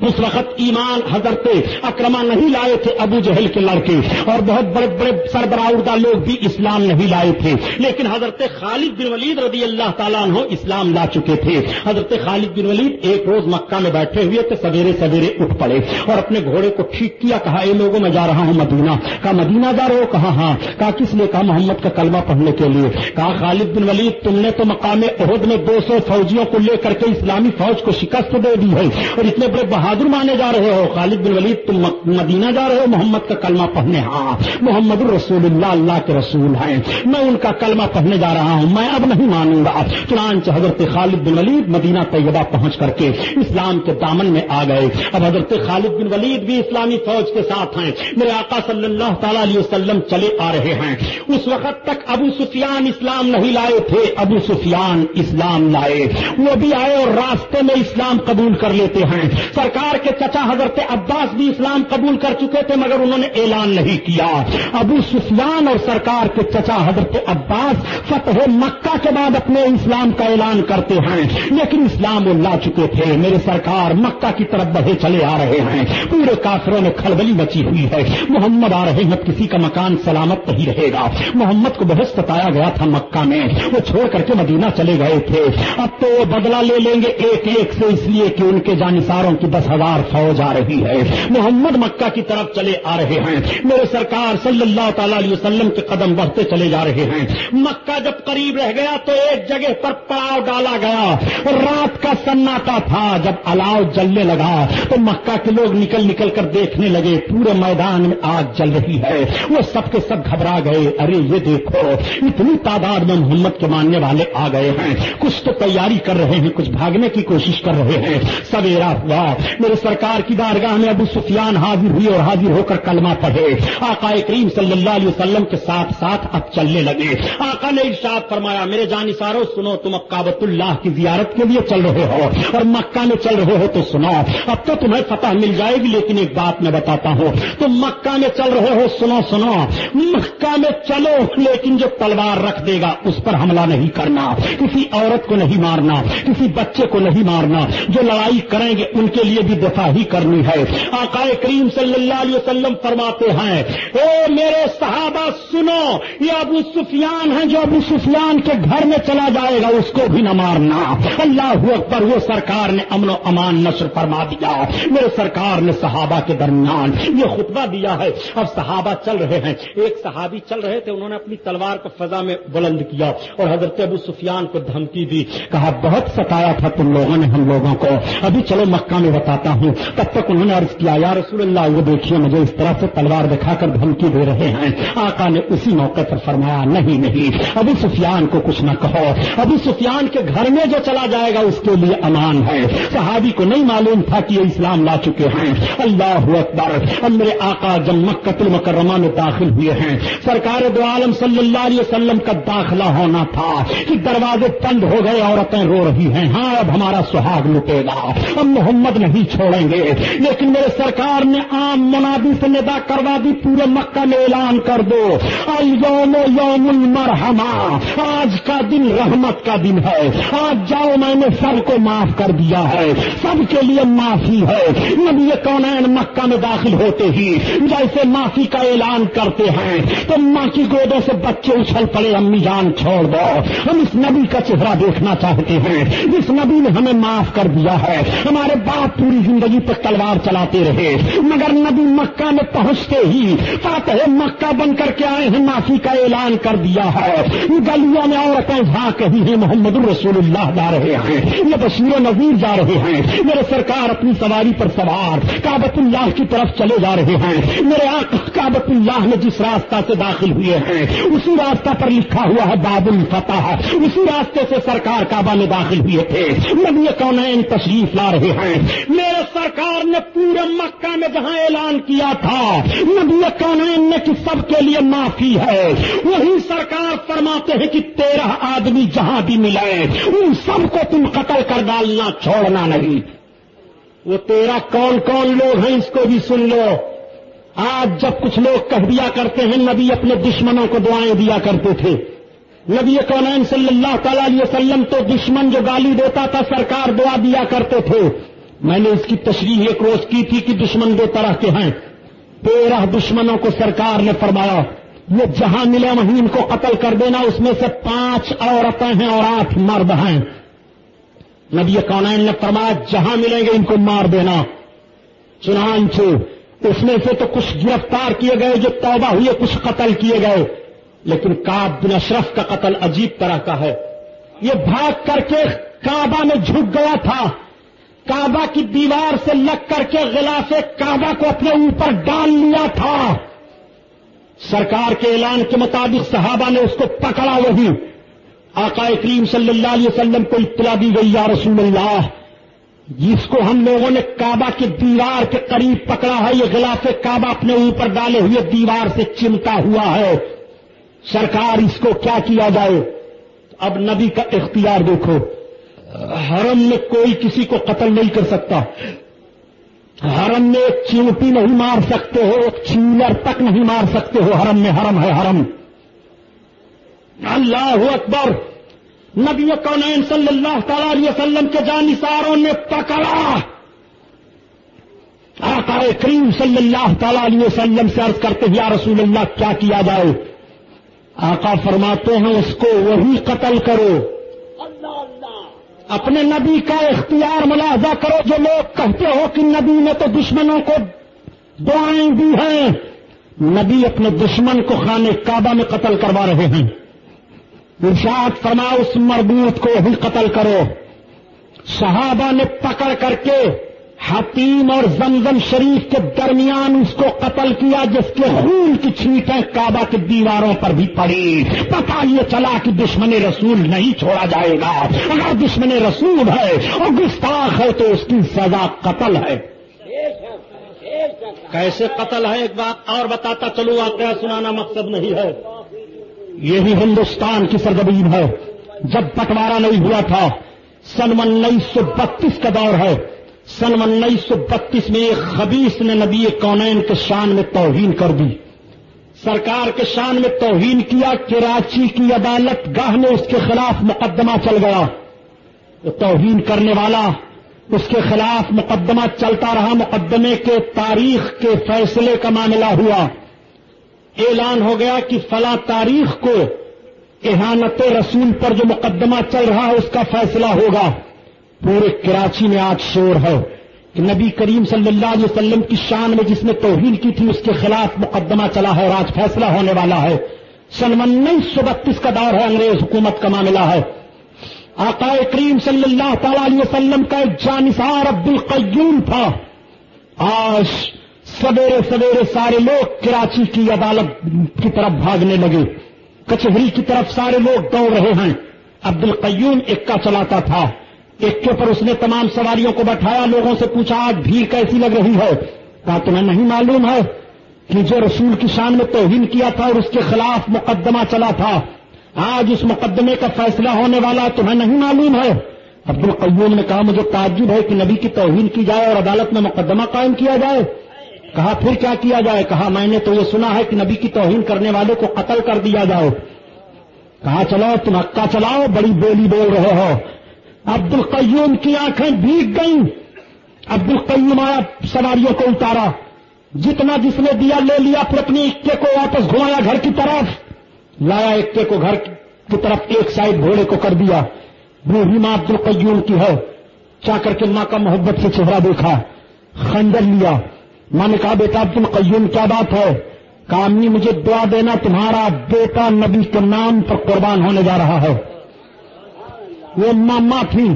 اس وقت ایمان حضرت اکرما نہیں لائے تھے ابو جہل کے لڑکے۔ اور بہت بڑے بڑے سربراہ لوگ بھی اسلام نہیں لائے تھے۔ لیکن حضرت خالد بن ولید رضی اللہ تعالیٰ عنہ اسلام لا چکے تھے۔ حضرت خالد بن ولید ایک روز مکہ میں بیٹھے ہوئے تھے، سویرے سویرے اٹھ پڑے۔ اور اپنے گھوڑے کو ٹھیک کیا، کہا، اے لوگوں، میں جا رہا ہوں مدینہ. کہا، مدینہ جا رہے ہو؟ کہا ہاں۔ کہا، کس لیے کہا محمد کا کلمہ پڑھنے کے لیے؟ کہا، خالد بن ولید، تم نے تو مقام عہد میں دو سو فوجیوں کو لے کر کے اسلامی فوج کو شکست دے دی ہے اور اتنے بڑے بہادر مانے جا رہے ہو۔ خالد بن ولید، تم مدینہ جا رہے ہو؟ محمد کا کلمہ پڑھنے۔ ہاں محمد الرسول اللہ اللہ کے رسول ہیں۔ میں ان کا کلمہ پڑھنے جا رہا ہوں۔ میں اب نہیں مانوں گا۔ چنانچہ حضرت خالد بن ولید مدینہ طیبہ پہنچ کر کے اسلام کے دامن میں آ گئے۔ اب حضرت خالد بن ولید بھی اسلامی فوج کے ساتھ ہیں۔ میرے آقا صلی اللہ تعالی علیہ وسلم چلے آ رہے ہیں۔ اس وقت تک ابو سفیان اسلام نہیں لائے تھے۔ ابو سفیان اسلام لائے۔ وہ بھی آئے اور راستے میں اسلام قبول کر لیتے ہیں۔ سرکار کے چچا حضرت عباس بھی اسلام قبول کر چکے تھے، مگر انہوں نے اعلان نہیں کیا۔ ابو سفیان اور سرکار کے چچا حضرت عباس فتح مکہ کے بعد اپنے اسلام کا اعلان کرتے ہیں، لیکن اسلام وہ لا چکے تھے۔ میرے سرکار مکہ کی طرف بڑھے چلے آ رہے ہیں۔ پورے کافروں میں کھلبلی مچی ہوئی ہے۔ محمد آ رہے ہیں کسی کا مکان سلامت نہیں رہے گا۔ محمد کو بہت ستایا گیا تھا مکہ میں۔ وہ چھوڑ کر کے مدینہ چلے گئے تھے۔ اب تو وہ بدلا لے لیں گے ایک ایک سے، اس لیے کہ ان کے جانساروں کی دس ہزار فوج آ رہی ہے۔ محمد مکہ کی طرف چلے آ رہے ہیں۔ میرے سرکار صلی اللہ تعالی علیہ وسلم کے قدم بڑھتے چلے جا رہے ہیں۔ مکہ جب قریب رہ گیا تو ایک جگہ پر پڑاؤ ڈالا گیا۔ رات کا سناٹا تھا جب الاؤ جلنے لگا تو مکہ کے لوگ نکل نکل کر دیکھنے لگے، پورے میدان میں آگ جل رہی ہے۔ وہ سب کے سب گھبرا گئے۔ ارے، یہ دیکھو، اتنی تعداد میں محمد کے ماننے والے آ گئے ہیں۔ کچھ تو تیاری کر رہے ہیں، کچھ بھاگنے کی کوشش کر رہے ہیں۔ سویرا ہوا، میرے سرکار کی بارگاہ میں ابو سفیان حاضر ہوئی اور حاضر ہو کر کلمہ پڑھے۔ آقا کریم صلی اللہ علیہ وسلم کے ساتھ ساتھ اب چلنے لگے۔ آقا نے ارشاد فرمایا، میرے جانی سارو، سنو، تم اب کابت اللہ کی زیارت کے لیے چل رہے ہو۔ اور مکہ میں چل رہے ہو تو سنو۔ اب تو تمہیں فتح مل جائے گی۔ لیکن ایک بات میں بتاتا ہوں۔ تم مکہ میں چل رہے ہو، سنو سنو۔ مکہ میں چلو، لیکن جو تلوار رکھ دے گا، اس پر حملہ نہیں کرنا۔ کسی عورت کو نہیں مارنا، کسی بچے کو نہیں مارنا۔ جو لڑائی کریں گے، ان کے لیے بھی دفاع ہی کرنی ہے۔ آقا کریم صلی اللہ علیہ وسلم فرماتے ہیں، اے میرے صحابہ، سنو، یہ ابو سفیان ہیں جو ابو سفیان کے گھر میں چلا جائے گا، اس کو بھی نہ مارنا۔ اللہ اکبر، وہ سرکار نے امن و امان نشر فرما دیا۔ میرے سرکار نے صحابہ کے درمیان یہ خطبہ دیا ہے۔ اب صحابہ چل رہے ہیں۔ ایک صحابی چل رہے تھے، انہوں نے اپنی تلوار کو فضا میں بلند کیا اور حضرت ابو سفیان کو دھمکی دی۔ کہا، بہت ستایا تھا تم لوگوں نے ہم لوگوں کو۔ ابھی چلو مکہ میں بتاتا ہوں۔ تب تک انہوں نے عرض کیا، یا رسول اللہ یہ دیکھیے، مجھے اس طرح سے تلوار دکھا کر دھمکی دے رہے ہیں۔ آقا نے اسی موقع پر فرمایا، نہیں نہیں ابھی سفیان کو کچھ نہ کہو۔ ابھی سفیان کے گھر میں جو چلا جائے گا، اس کے لیے امان ہے۔ صحابی کو نہیں معلوم تھا کہ یہ اسلام لا چکے ہیں۔ اللہ اکبر اب میرے آقا جب مکت المکرمہ میں داخل ہوئے ہیں۔ سرکار دو عالم صلی اللہ علیہ وسلم کا داخلہ ہونا تھا۔ کہ دروازے بند ہو گئے، عورتیں رو رہی ہیں۔ ہاں اب ہمارا سہاگ لٹے گا۔ ہم محمد نہیں چھوڑیں گے۔ لیکن میرے سرکار نے عام منادی سے ندا کروا دی، پورے مکہ میں اعلان کر دو۔ الوم یوم المرحمہ۔ آج کا دن رحمت کا دن ہے۔ آج جاؤ، میں نے سب کو معاف کر دیا ہے۔ سب کے لیے معافی ہے۔ نبی کونین مکہ میں داخل ہوتے ہی جیسے معافی کا اعلان کرتے ہیں۔ تو ماں کی گودوں سے بچے اچھل پڑے، امی جان چھوڑ دو۔ ہم اس نبی کا چہرہ دیکھنا چاہتے ہیں۔ جس نبی نے ہمیں معاف کر دیا ہے، ہمارے باپ پوری زندگی پر تلوار چلاتے رہے۔ مگر نبی مکہ میں پہنچتے ہی فاتح مکہ بن کر کے آئے ہیں معافی کا اعلان کر دیا ہے۔ گلیوں میں عورتیں جھا کہیں ہیں، محمد الرسول اللہ جا رہے ہیں۔ یہ بشیر و نظیر جا رہے ہیں۔ میرے سرکار اپنی سواری پر سوار۔ کابت اللہ کی طرف چلے جا رہے ہیں۔ میرے آقا کابت اللہ نے جس راستہ سے داخل ہوئے ہیں، اسی راستہ پر لکھا ہوا ہے باب الفتح اسی راستے سے سرکار کعبہ میں داخل ہوئے تھے۔ نبی کونین تشریف لا رہے ہیں۔ میرے سرکار نے پورے مکہ میں جہاں اعلان کیا تھا، نبی کونین نے کہ سب کے لیے معافی ہے۔ وہی سرکار فرماتے ہیں کہ تیرہ آدمی جہاں بھی ملے ان سب کو تم قتل کر ڈالنا، چھوڑنا نہیں۔ وہ تیرا کون کون لوگ ہیں اس کو بھی سن لو۔ آج جب کچھ لوگ کہہ دیا کرتے ہیں، نبی اپنے دشمنوں کو دعائیں دیا کرتے تھے۔ نبی کونین صلی اللہ تعالی علیہ وسلم تو دشمن جو گالی دیتا تھا، سرکار دعا دیا کرتے تھے۔ میں نے اس کی تشریح ایک روز کی تھی کہ دشمن دو طرح کے ہیں۔ تیرہ دشمنوں کو سرکار نے فرمایا، یہ جہاں ملے وہیں ان کو قتل کر دینا، اس میں سے پانچ عورتیں ہیں اور آٹھ مرد ہیں۔ نبی کونین نے فرمایا، جہاں ملیں گے ان کو مار دینا۔ چنانچہ اس میں سے تو کچھ گرفتار کیے گئے، جو توبہ ہوئے کچھ قتل کیے گئے۔ لیکن کاب بن اشرف کا قتل عجیب طرح کا ہے۔ یہ بھاگ کر کے کعبہ میں جھک گیا تھا۔ کعبہ کی دیوار سے لگ کر کے غلاف کعبہ کو اپنے اوپر ڈال لیا تھا۔ سرکار کے اعلان کے مطابق صحابہ نے اس کو پکڑا وہی۔ آقا کریم صلی اللہ علیہ وسلم کو اطلاع دی گئی، یا رسول اللہ، جس کو ہم لوگوں نے کعبہ کی دیوار کے قریب پکڑا ہے، یہ غلاف کعبہ اپنے اوپر ڈالے ہوئے دیوار سے چمتا ہوا ہے۔ سرکار، اس کو کیا کیا جائے؟ اب نبی کا اختیار دیکھو۔ حرم میں کوئی کسی کو قتل نہیں کر سکتا۔ حرم میں ایک چیوٹی نہیں مار سکتے ہو، ایک چیلر تک نہیں مار سکتے ہو۔ حرم میں حرم ہے، حرم۔ اللہ اکبر! نبی کونین صلی اللہ تعالی علیہ وسلم کے جانساروں نے پکڑا۔ آقا کریم صلی اللہ تعالی علیہ وسلم سے عرض کرتے یا رسول اللہ، کیا کیا جائے؟ آقا فرماتے ہیں، اس کو وہی قتل کرو۔ اپنے نبی کا اختیار ملاحظہ کرو، جو لوگ کہتے ہو کہ نبی نے تو دشمنوں کو دعائیں دی ہیں، نبی اپنے دشمن کو خانے کعبہ میں قتل کروا رہے ہیں۔ ارشاد فرما اس مربوط کو بھی قتل کرو۔ صحابہ نے پکڑ کر کے حتیم اور زمزم شریف کے درمیان اس کو قتل کیا، جس کے خون کی چھینٹیں کعبہ کی دیواروں پر بھی پڑی۔ پتا یہ چلا کہ دشمن رسول نہیں چھوڑا جائے گا۔ اگر دشمن رسول ہے اور گستاخ ہے تو اس کی سزا قتل ہے۔ کیسے قتل ہے؟ ایک بات اور بتاتا چلو واقعہ سنانا مقصد نہیں ہے۔ یہی ہندوستان کی سرزمین ہے۔ جب بٹوارا نہیں ہوا تھا، سن انیس سو بتیس کا دور ہے۔ سن انیس سو بتیس میں ایک خبیص نے نبی کونین کے شان میں توہین کر دی۔ سرکار کے شان میں توہین کیا کراچی کی عدالت گاہ میں اس کے خلاف مقدمہ چل گیا۔ توہین کرنے والا اس کے خلاف مقدمہ چلتا رہا۔ مقدمے کے تاریخ کے فیصلے کا معاملہ ہوا۔ اعلان ہو گیا کہ فلاں تاریخ کو احانت رسول پر جو مقدمہ چل رہا ہے، اس کا فیصلہ ہوگا۔ پورے کراچی میں آج شور ہے کہ نبی کریم صلی اللہ علیہ وسلم کی شان میں جس نے توہین کی تھی، اس کے خلاف مقدمہ چلا ہے اور آج فیصلہ ہونے والا ہے۔ سن انیس سو بتیس کا دور ہے، انگریز حکومت کا معاملہ ہے۔ آقا کریم صلی اللہ تعالی علیہ وسلم کا ایک جانسار عبد القیوم تھا۔ آج سویرے سویرے سارے لوگ کراچی کی عدالت کی طرف بھاگنے لگے۔ کچہری کی طرف سارے لوگ دوڑ رہے ہیں۔ عبد القیوم اکا چلاتا تھا۔ اکے پر اس نے تمام سواریوں کو بٹھایا۔ لوگوں سے پوچھا، آج بھیڑ کیسی لگ رہی ہے؟ کہا تمہیں نہیں معلوم ہے کہ جو رسول کی شان میں توہین کیا تھا اور اس کے خلاف مقدمہ چلا تھا۔ آج اس مقدمے کا فیصلہ ہونے والا تمہیں نہیں معلوم ہے۔ عبد القیوم نے کہا، مجھے تعجب ہے کہ نبی کی توہین کی جائے اور عدالت میں مقدمہ قائم کیا جائے۔ کہا پھر کیا کیا جائے؟ کہا میں نے تو یہ سنا ہے کہ نبی کی توہین کرنے والے کو قتل کر دیا جاؤ۔ کہا چلو تم اکا چلاؤ، بڑی بولی بول رہے ہو۔ عبد القیوم کی آنکھیں بھیگ گئیں۔ عبد القیوم آیا سواریوں کو اتارا۔ جتنا جس نے دیا لے لیا، پھر اپنی اکے کو واپس گھمایا گھر کی طرف۔ لایا اکے کو گھر کی طرف ایک سائڈ گھوڑے کو کر دیا۔ بوڑھی ماں عبد القیوم کی ہے۔ چا کر کے ماں کا محبت سے چہرہ دیکھا۔ خنجر لیا۔ میں نے کہا، بیٹا تم قیوم کیا بات ہے؟ کامنی مجھے دعا دینا، تمہارا بیٹا نبی کے نام پر قربان ہونے جا رہا ہے. وہ ماما تھی۔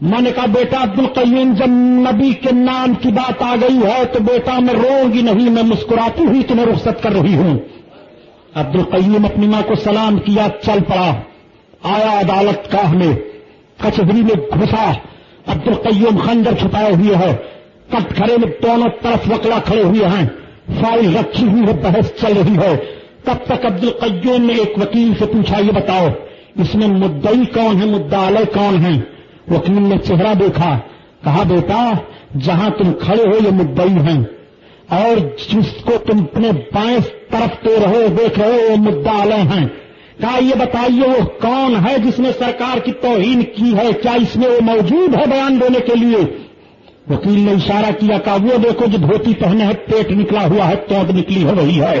میں نے کہا، بیٹا، عبد القیم جب نبی کے نام کی بات آ گئی ہے تو بیٹا، میں رو گی نہیں، میں مسکراتی ہوئی تمہیں رخصت کر رہی ہوں. عبد القیم اپنی ماں کو سلام کیا، چل پڑا۔ آیا عدالت کا ہمیں کچہری میں گھسا۔ عبد القیم خنجر چھپائے ہوئے ہے۔ کٹ کھڑے میں دونوں طرف وکلا کھڑے ہوئے ہیں۔ فائل رکھی ہوئی ہے، بحث چل رہی ہے۔ تب تک عبد القیوم نے ایک وکیل سے پوچھا، یہ بتاؤ، اس میں مدئی کون ہے؟ مدعلے کون ہیں؟ وکیل نے چہرہ دیکھا، کہا، بیٹا، جہاں تم کھڑے ہو، یہ مدئی ہیں۔ اور جس کو تم اپنے بائیں طرف دے رہے دیکھ رہے ہو، وہ مدعلے ہیں۔ کہا، یہ بتائیے، وہ کون ہے جس نے سرکار کی توہین کی ہے؟ کیا اس میں وہ موجود ہے بیان دینے کے لیے؟ وکیل نے اشارہ کیا کہ وہ دیکھو جو دھوتی پہنے ہے پیٹ نکلا ہوا ہے توت نکلی ہے وہی ہے۔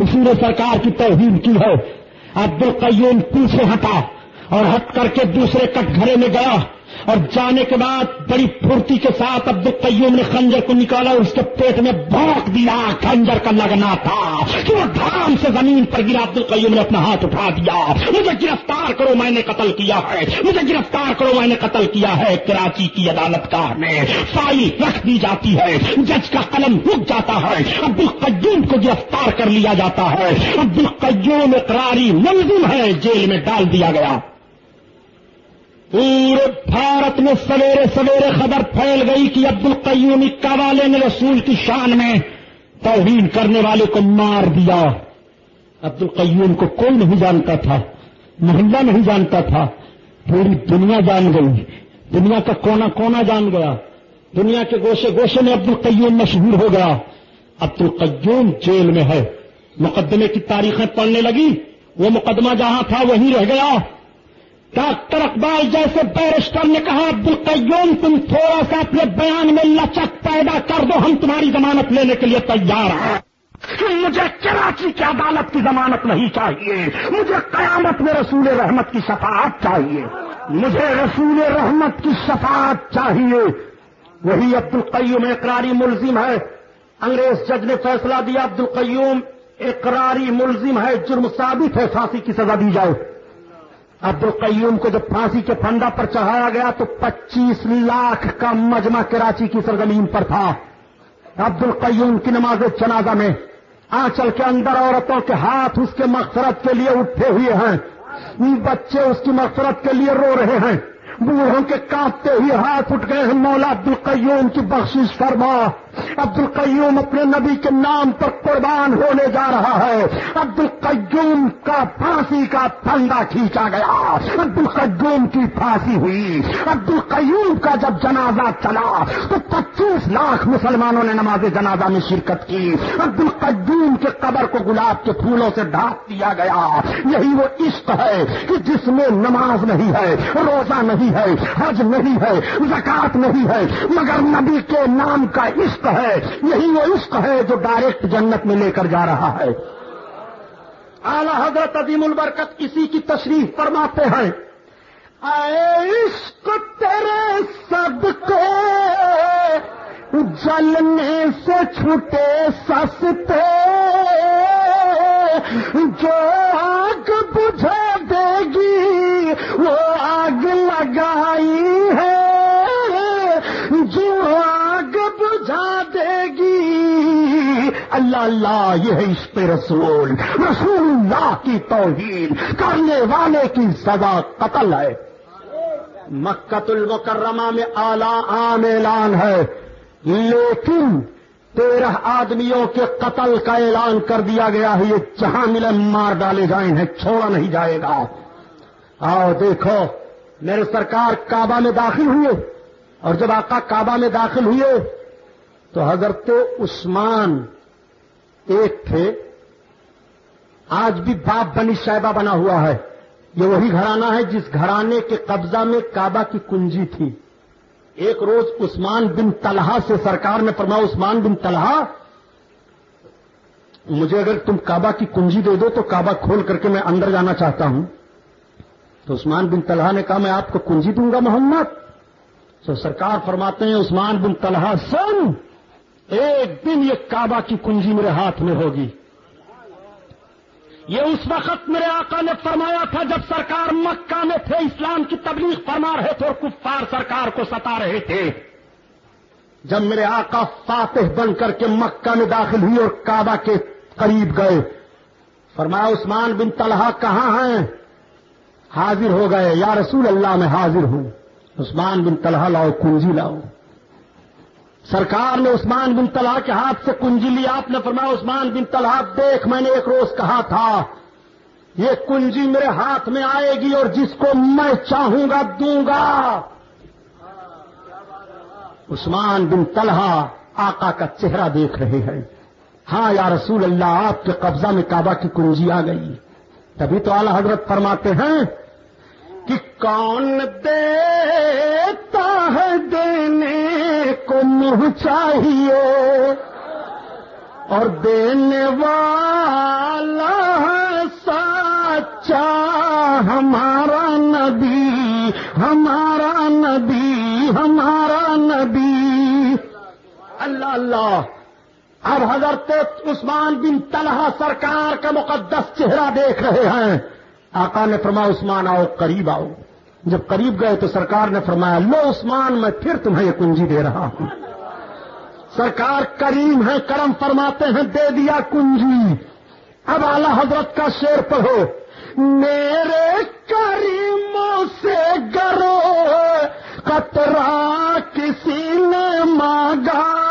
اصول نے سرکار کی توہین کی ہے۔ عبد القیوم سے ہٹا اور ہٹ کر کے دوسرے کٹ گھرے میں گیا۔ اور جانے کے بعد بڑی پھرتی کے ساتھ عبد القیوم نے خنجر کو نکالا اور اس کے پیٹ میں بھونک دیا، خنجر کا لگنا تھا۔ کہ وہ دھام سے زمین پر گرا؟ عبد القیوم نے اپنا ہاتھ اٹھا دیا۔ مجھے گرفتار کرو، میں نے قتل کیا ہے۔ مجھے گرفتار کرو، میں نے قتل کیا ہے۔ کراچی کی عدالت کار میں فائل رکھ دی جاتی ہے۔ جج کا قلم رک جاتا ہے۔ عبد القیوم کو گرفتار کر لیا جاتا ہے۔ عبد القیوم اقراری ملزم ہے، جیل میں ڈال دیا گیا۔ پورے بھارت میں سویرے سویرے خبر پھیل گئی کہ عبد القیوم اکا والے نے رسول کی شان میں توہین کرنے والے کو مار دیا۔ عبد القیوم کو کوئی نہیں جانتا تھا، محلہ نہیں جانتا تھا۔ پوری دنیا جان گئی۔ دنیا کا کونا کونا جان گیا۔ دنیا کے گوشے گوشے میں عبد القیوم مشہور ہو گیا۔ عبد القیوم جیل میں ہے۔ مقدمے کی تاریخیں پڑھنے لگی۔ وہ مقدمہ جہاں تھا وہیں رہ گیا۔ ڈاکٹر اقبال جیسے بیرسٹر نے کہا عبد القیوم تم تھوڑا سا اپنے بیان میں لچک پیدا کر دو، ہم تمہاری ضمانت لینے کے لیے تیار ہیں. مجھے کراچی کی عدالت کی ضمانت نہیں چاہیے۔ مجھے قیامت میں رسول رحمت کی شفاعت چاہیے۔ مجھے رسول رحمت کی شفاعت چاہیے۔ وہی عبد القیوم اقراری ملزم ہے۔ انگریز جج نے فیصلہ دیا عبد القیوم اقراری ملزم ہے۔ جرم ثابت ہے، پھانسی کی سزا دی جائے۔ عبد القیوم کو جب پھانسی کے پھنڈا پر چڑھایا گیا تو پچیس لاکھ کا مجمع کراچی کی سرزمین پر تھا۔ عبد القیوم کی نماز جنازہ میں آنچل کے اندر عورتوں کے ہاتھ اس کے مغفرت کے لیے اٹھے ہوئے ہیں۔ بچے اس کی مغفرت کے لیے رو رہے ہیں۔ بوڑھوں کے کانپتے ہوئے ہاتھ اٹھ گئے ہیں۔ مولا عبد القیوم کی بخشش فرما۔ عبد القیوم اپنے نبی کے نام پر قربان ہونے جا رہا ہے۔ عبد القیوم کا پھانسی کا پھندا کھینچا گیا۔ عبد القیوم کی پھانسی ہوئی۔ عبد القیوم کا جب جنازہ چلا تو پچیس لاکھ مسلمانوں نے نماز جنازہ میں شرکت کی۔ عبد القیوم کے قبر کو گلاب کے پھولوں سے ڈھانپ دیا گیا۔ یہی وہ عشق ہے کہ جس میں نماز نہیں ہے، روزہ نہیں ہے، حج نہیں ہے زکات نہیں ہے، مگر نبی کے نام کا عشق ہے، یہی وہ عشق ہے جو ڈائریکٹ جنت میں لے کر جا رہا ہے۔ اعلی حضرت عظیم البرکت اسی کی تشریف فرماتے ہیں۔ اے عشق تیرے سب کو جلنے سے چھوٹے سستے، جو آگ بجھا دے گی، وہ آگ لگائی اللہ اللہ، یہ ہے عشق رسول رسول۔ اللہ کی توہین کرنے والے کی سزا قتل ہے۔ مکت المکرمہ میں اعلی عام اعلان ہے۔ لیکن تیرہ آدمیوں کے قتل کا اعلان کر دیا گیا ہے۔ یہ جہاں ملے مار ڈالے جائیں ہیں، چھوڑا نہیں جائے گا۔ آؤ دیکھو، میرے سرکار کعبہ میں داخل ہوئے۔ اور جب آقا کعبہ میں داخل ہوئے، تو حضرت عثمان ایک تھے۔ آج بھی باپ بنی شہبہ بنا ہوا ہے۔ یہ وہی گھرانہ ہے جس گھرانے کے قبضہ میں کعبہ کی کنجی تھی۔ ایک روز عثمان بن طلحہ سے سرکار نے فرمایا، عثمان بن طلحہ، مجھے اگر تم کعبہ کی کنجی دے دو تو کعبہ کھول کر کے میں اندر جانا چاہتا ہوں۔ تو عثمان بن طلحہ نے کہا، میں آپ کو کنجی دوں گا، محمد۔ تو سرکار فرماتے ہیں، عثمان بن طلحہ سن! ایک دن یہ کعبہ کی کنجی میرے ہاتھ میں ہوگی۔ یہ اس وقت میرے آقا نے فرمایا تھا جب سرکار مکہ میں تھے، اسلام کی تبلیغ فرما رہے تھے اور کفار سرکار کو ستا رہے تھے۔ جب میرے آقا فاتح بن کر کے مکہ میں داخل ہوئی اور کعبہ کے قریب گئے، فرمایا، عثمان بن طلحہ کہاں ہیں؟ حاضر ہو گئے، یا رسول اللہ، میں حاضر ہوں۔ عثمان بن طلحہ لاؤ، کنجی لاؤ۔ سرکار نے عثمان بن طلحہ کے ہاتھ سے کنجی لی آپ نے فرمایا، عثمان بن طلحہ دیکھ میں نے ایک روز کہا تھا، یہ کنجی میرے ہاتھ میں آئے گی اور جس کو میں چاہوں گا، دوں گا۔ عثمان بن طلحہ آقا کا چہرہ دیکھ رہے ہیں۔ ہاں یا رسول اللہ، آپ کے قبضہ میں کعبہ کی کنجی آ گئی۔ تبھی تو اعلی حضرت فرماتے ہیں کہ کون دیتا ہے دینے کو منہ چاہیے اور دینے والا سچا ہمارا نبی ہمارا نبی ہمارا نبی۔ اللہ اللہ۔ اب حضرت عثمان بن طلحہ سرکار کا مقدس چہرہ دیکھ رہے ہیں۔ آقا نے فرمایا، عثمان آؤ، قریب آؤ۔ جب قریب گئے تو سرکار نے فرمایا، لو عثمان، میں پھر تمہیں یہ کنجی دے رہا ہوں۔ سرکار کریم ہے کرم فرماتے ہیں، دے دیا کنجی۔ اب اعلی حضرت کا شیر پڑھو۔ میرے کریموں سے گرو قطرہ کسی نے مانگا۔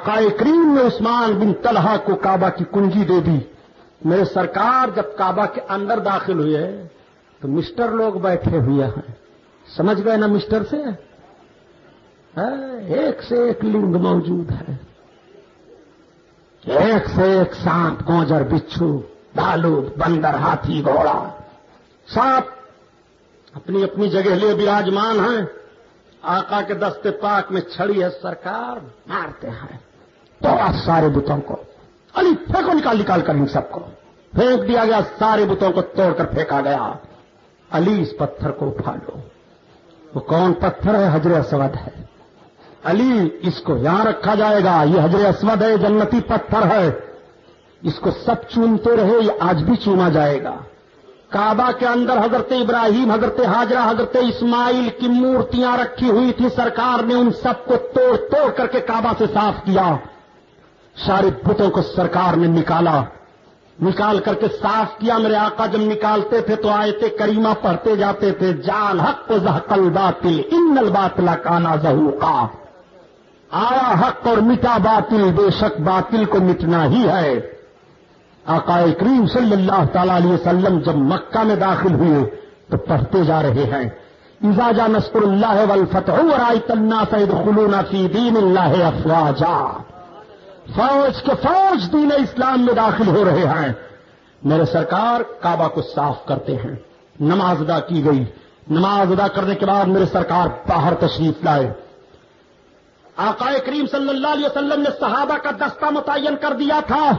آقائے کریم نے عثمان بن طلحہ کو کعبہ کی کنجی دے دی۔ میرے سرکار جب کعبہ کے اندر داخل ہوئے تو مسٹر لوگ بیٹھے ہوئے ہیں۔ سمجھ گئے نا مسٹر سے؟ ہاں، ایک سے ایک لنگ موجود ہے ایک سے ایک سانپ گوجر بچھو بالو بندر، ہاتھی، گھوڑا۔ سانپ اپنی اپنی جگہ لیے براجمان ہیں۔ آقا کے دستے پاک میں چھڑی ہے، سرکار مارتے ہیں۔ تو سارے بتوں کو۔ علی پھینکو، نکال نکال کر ان سب کو۔ پھینک دیا گیا، سارے بتوں کو توڑ کر پھینکا گیا۔ علی اس پتھر کو اٹھا لو۔ وہ کون پتھر ہے؟ حجر اسود ہے۔ علی، اس کو یہاں رکھا جائے گا۔ یہ حجر اسود ہے، جنتی پتھر ہے۔ اس کو سب چومتے رہے، یہ آج بھی چوما جائے گا۔ کعبہ کے اندر حضرت ابراہیم، حضرت حاجرہ، حضرت اسماعیل کی مورتیاں رکھی ہوئی تھی سرکار نے ان سب کو توڑ توڑ کر کے کعبہ سے صاف کیا۔ سارے بتوں کو سرکار نے نکالا۔ نکال کر کے صاف کیا۔ میرے آقا جب نکالتے تھے تو آئے تھے کریمہ پڑھتے جاتے تھے۔ جال حق زحقل باطل ان الباطلا کانا زہو کا آیا حق اور مٹا باطل، بے شک باطل کو مٹنا ہی ہے۔ آقا کریم صلی اللہ تعالی علیہ وسلم جب مکہ میں داخل ہوئے تو پڑھتے جا رہے ہیں۔ ایزاجا نسکر اللہ والفتح ورائے تنا سید خلون فی دین اللہ افواجا۔ فوج کے فوج دین اسلام میں داخل ہو رہے ہیں۔ میرے سرکار کعبہ کو صاف کرتے ہیں۔ نماز ادا کی گئی۔ نماز ادا کرنے کے بعد میرے سرکار باہر تشریف لائے۔ آقائے کریم صلی اللہ علیہ وسلم نے صحابہ کا دستہ متعین کر دیا تھا۔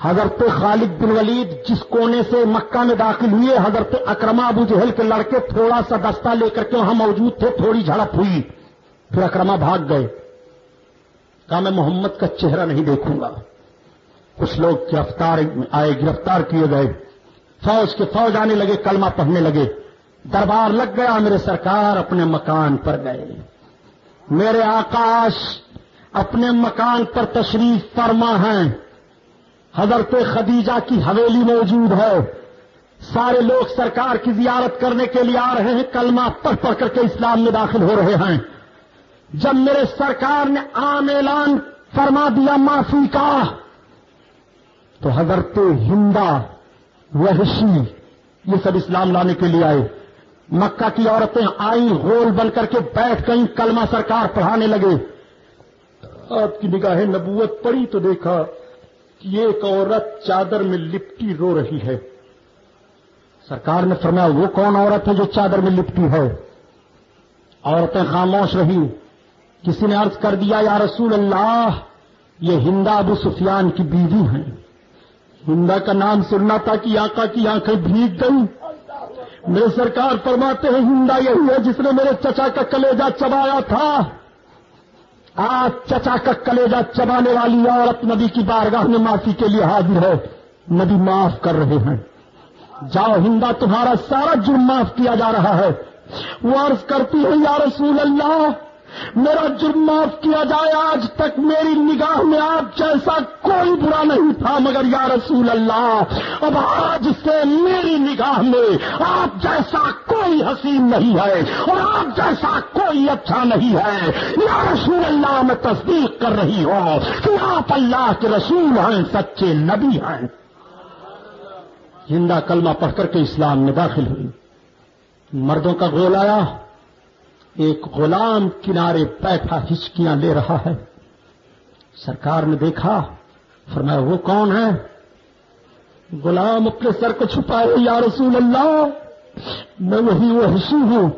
حضرت خالد بن ولید جس کونے سے مکہ میں داخل ہوئے، حضرت اکرما ابو جہل کے لڑکے تھوڑا سا دستہ لے کر کے وہاں موجود تھے، تھوڑی جھڑپ ہوئی۔ پھر اکرما بھاگ گئے۔ کہا میں محمد کا چہرہ نہیں دیکھوں گا۔ کچھ لوگ گرفتار آئے، گرفتار کیے گئے۔ فوج کے فوج آنے لگے، کلمہ پڑھنے لگے۔ دربار لگ گیا، میرے سرکار اپنے مکان پر گئے۔ میرے آکاش اپنے مکان پر تشریف فرما ہیں۔ حضرت خدیجہ کی حویلی موجود ہے۔ سارے لوگ سرکار کی زیارت کرنے کے لیے آ رہے ہیں۔ کلمہ پڑھ پڑھ کر کے اسلام میں داخل ہو رہے ہیں۔ جب میرے سرکار نے عام اعلان فرما دیا معافی کا، تو حضرت ہندا وحشی یہ سب اسلام لانے کے لیے آئے۔ مکہ کی عورتیں آئیں، غول بن کر کے بیٹھ گئیں، کلمہ سرکار پڑھانے لگے۔ آپ کی نگاہ نبوت پڑی تو دیکھا کہ ایک عورت چادر میں لپٹی رو رہی ہے۔ سرکار نے فرمایا، وہ کون عورت ہے جو چادر میں لپٹی ہے؟ عورتیں خاموش رہی کسی نے عرض کر دیا، یا رسول اللہ، یہ ہندا ابو سفیان کی بیوی ہیں. ہندا کا نام سننا تھا کہ آقا کی آنکھیں بھیگ گئی میرے سرکار فرماتے ہیں ہندا یہی ہے جس نے میرے چچا کا کلیجا چبایا تھا۔ آج چچا کا کلیجا چبانے والی عورت نبی کی بارگاہ میں معافی کے لیے حاضر ہے نبی معاف کر رہے ہیں۔ جاؤ ہندا تمہارا سارا جرم معاف کیا جا رہا ہے۔ وہ عرض کرتی ہے، یا رسول اللہ میرا جرم معاف کیا جائے آج تک میری نگاہ میں آپ جیسا کوئی برا نہیں تھا، مگر یا رسول اللہ، اب آج سے میری نگاہ میں آپ جیسا کوئی حسین نہیں ہے اور آپ جیسا کوئی اچھا نہیں ہے۔ یا رسول اللہ، میں تصدیق کر رہی ہوں کہ آپ اللہ کے رسول ہیں، سچے نبی ہیں۔ زندہ کلمہ پڑھ کر کے اسلام میں داخل ہوئی۔ مردوں کا گول آیا۔ ایک غلام کنارے بیٹھا ہچکیاں لے رہا ہے۔ سرکار نے دیکھا، فرمایا، وہ کون ہے؟ غلام اپنے سر کو چھپائے، یا رسول اللہ، میں وہی وہ ہسو ہوں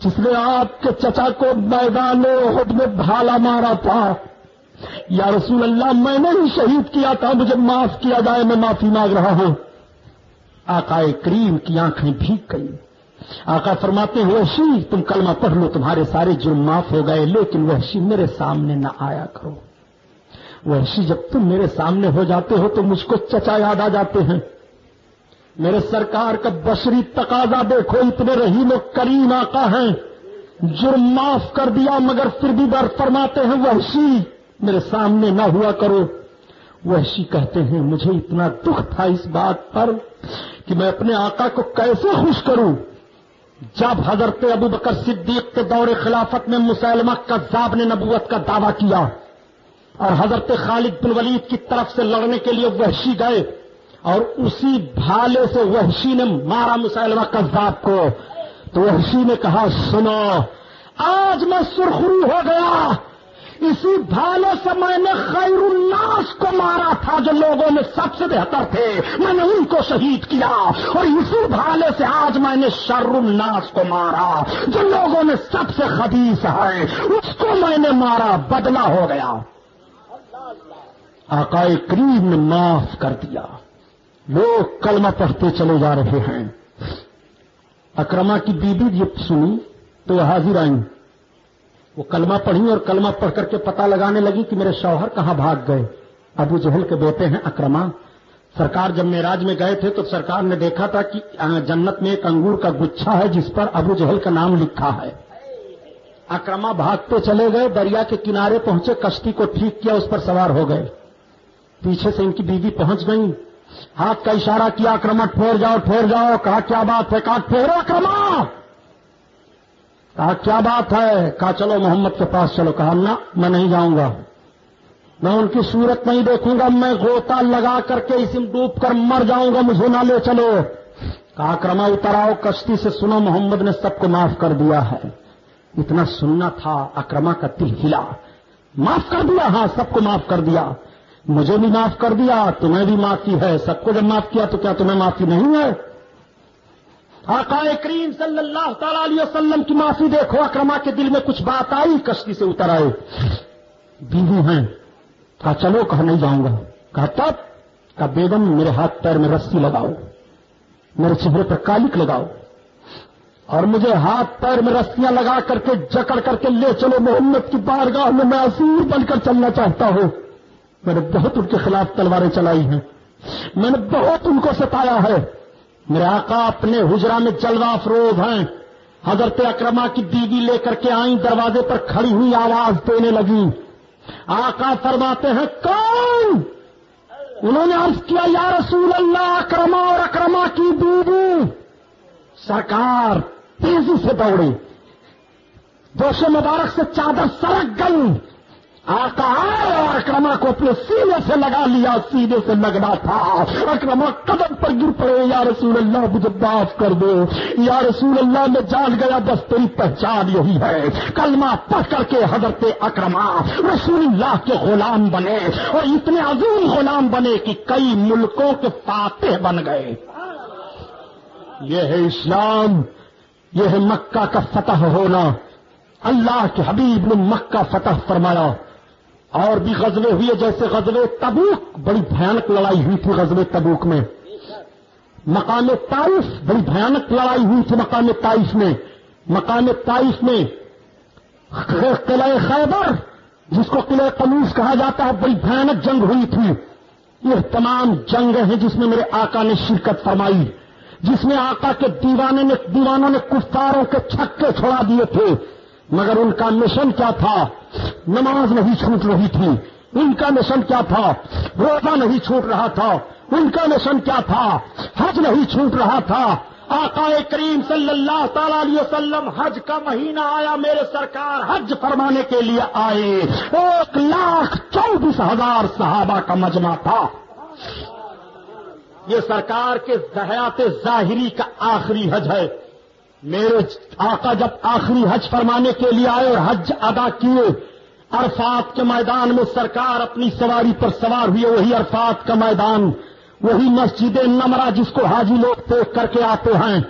جس نے آپ کے چچا کو میدان عہد میں بھالا مارا تھا۔ یا رسول اللہ، میں نے ہی شہید کیا تھا، مجھے معاف کیا جائے، میں معافی مانگ رہا ہوں۔ آقا کریم کی آنکھیں بھیگ گئی آقا فرماتے ہیں، وحشی، تم کلمہ پڑھ لو، تمہارے سارے جرم معاف ہو گئے، لیکن وحشی میرے سامنے نہ آیا کرو۔ وحشی، جب تم میرے سامنے ہو جاتے ہو، تو مجھ کو چچا یاد آ جاتے ہیں۔ میرے سرکار کا بشری تقاضا دیکھو، اتنے رحیم و کریم آقا ہیں۔ جرم معاف کر دیا، مگر پھر بھی بر فرماتے ہیں، وحشی، میرے سامنے نہ ہوا کرو۔ وحشی کہتے ہیں، مجھے اتنا دکھ تھا اس بات پر کہ میں اپنے آقا کو کیسے خوش کروں؟ جب حضرت ابو بکر صدیق کے دور خلافت میں مسلمہ کذاب نے نبوت کا دعویٰ کیا اور حضرت خالد بن ولید کی طرف سے لڑنے کے لیے وحشی گئے اور اسی بھالے سے وحشی نے مارا مسلمہ کذاب کو تو وحشی نے کہا، سنو، آج میں سرخرو ہو گیا۔ اسی بھالے سے میں نے خیر الناس کو مارا تھا جو لوگوں میں سب سے بہتر تھے۔ میں نے ان کو شہید کیا اور اسی بھالے سے آج میں نے شر الناس کو مارا جو لوگوں میں سب سے خبیص ہے۔ اس کو میں نے مارا بدلا ہو گیا۔ آقائے کریم نے معاف کر دیا۔ لوگ کلمہ پڑھتے چلے جا رہے ہیں۔ اکرما کی بیوی جب سنی؟ تو حاضر آئیں۔ وہ کلمہ پڑھی اور کلمہ پڑھ کر کے پتہ لگانے لگی کہ میرے شوہر کہاں بھاگ گئے۔ ابو جہل کے بیٹے ہیں اکرما سرکار جب میراج میں گئے تھے تو سرکار نے دیکھا تھا کہ جنت میں ایک انگور کا گچھا ہے جس پر ابو جہل کا نام لکھا ہے۔ اکرما بھاگتے چلے گئے، دریا کے کنارے پہنچے، کشتی کو ٹھیک کیا، اس پر سوار ہو گئے۔ پیچھے سے ان کی بیوی پہنچ گئی ہاتھ کا اشارہ کیا اکرما ٹھہر جاؤ ٹھہر جاؤ، کہا، کیا بات ہے؟ کہا، ٹھہرو اکرما کہا، کیا بات ہے؟ کہا، چلو محمد کے پاس چلو. کہا، نہ، میں نہیں جاؤں گا۔ میں ان کی صورت نہیں دیکھوں گا، میں گوتا لگا کر کے اس ڈوب کر مر جاؤں گا، مجھے نہ لے چلو۔ کہا، کرما اتراؤ کشتی سے سنو، محمد نے سب کو معاف کر دیا ہے۔ اتنا سننا تھا اکرما کا دل ہلا۔ معاف کر دیا ہاں سب کو معاف کر دیا۔ مجھے بھی معاف کر دیا، تمہیں بھی معافی ہے۔ سب کو جب معاف کیا تو کیا تمہیں معافی نہیں ہے؟ آقا کریم صلی اللہ تعالی علیہ وسلم کی معافی دیکھو اکرما کے دل میں کچھ بات آئی کشتی سے اتر آئے۔ بیوی ہیں، کہا چلو، کہا نہیں جاؤں گا۔ کہا تب، کہا بیگم، میرے ہاتھ پیر میں رسی لگاؤ، میرے چہرے پر کالک لگاؤ۔ اور مجھے ہاتھ پیر میں رسیاں لگا کر کے، جکڑ کر کے لے چلو۔ محمد کی بارگاہ میں میں اصور بن کر چلنا چاہتا ہوں۔ میں نے بہت ان کے خلاف تلواریں چلائی ہیں۔ میں نے بہت ان کو ستایا ہے۔ میرے آقا اپنے حجرا میں جلوہ افروز ہیں۔ حضرت اکرما کی بیوی لے کر کے آئیں، دروازے پر کھڑی ہوئی آواز دینے لگی۔ آقا فرماتے ہیں، کون؟ انہوں نے عرض کیا، یا رسول اللہ اکرما اور اکرما کی بیوی۔ سرکار، تیزی سے دوڑی۔ دوش مبارک سے چادر سڑک گئی۔ آقا اور اکرما کو اپنے سینے سے لگا لیا، سینے سے لگنا تھا۔ اکرما قدم پر گر پڑے، یا رسول اللہ مجھے معاف کر دو۔ یا رسول اللہ، میں جان گیا، بس تیری پہچان یہی ہے۔ کلمہ پڑھ کر کے حضرت اکرما رسول اللہ کے غلام بنے۔ اور اتنے عظیم غلام بنے کہ کئی ملکوں کے فاتح بن گئے۔ یہ ہے اسلام، یہ ہے مکہ کا فتح ہونا۔ اللہ کے حبیب نے مکہ فتح فرمایا۔ اور بھی غزلے ہوئے جیسے غزلے تبوک، بڑی بھیانک لڑائی ہوئی تھی غزلے تبوک میں۔ مقام تائف بڑی بھیانک لڑائی ہوئی تھی مقام تائف میں۔ مقام تائف میں قلعہ خیبر، جس کو قلعہ قلوس کہا جاتا ہے، بڑی بھیانک جنگ ہوئی تھی۔ یہ تمام جنگیں ہیں جس میں میرے آقا نے شرکت فرمائی، جس میں آقا کے دیوانے نے دیوانوں نے کفتاروں کے چھکے چھوڑا دیے تھے۔ مگر ان کا مشن کیا تھا؟ نماز نہیں چھوٹ رہی تھی۔ ان کا مشن کیا تھا؟ روزہ نہیں چھوٹ رہا تھا۔ ان کا مشن کیا تھا؟ حج نہیں چھوٹ رہا تھا۔ آقا کریم صلی اللہ تعالی علیہ وسلم حج کا مہینہ آیا، میرے سرکار حج فرمانے کے لیے آئے۔ ایک لاکھ چوبیس ہزار صحابہ کا مجمع تھا۔ یہ سرکار کے زحیات ظاہری کا آخری حج ہے۔ میرے آقا جب آخری حج فرمانے کے لیے آئے اور حج ادا کیے، عرفات کے میدان میں سرکار اپنی سواری پر سوار ہوئے وہی عرفات کا میدان، وہی مسجد نمرہ جس کو حاجی لوگ دیکھ کر کے آتے ہیں۔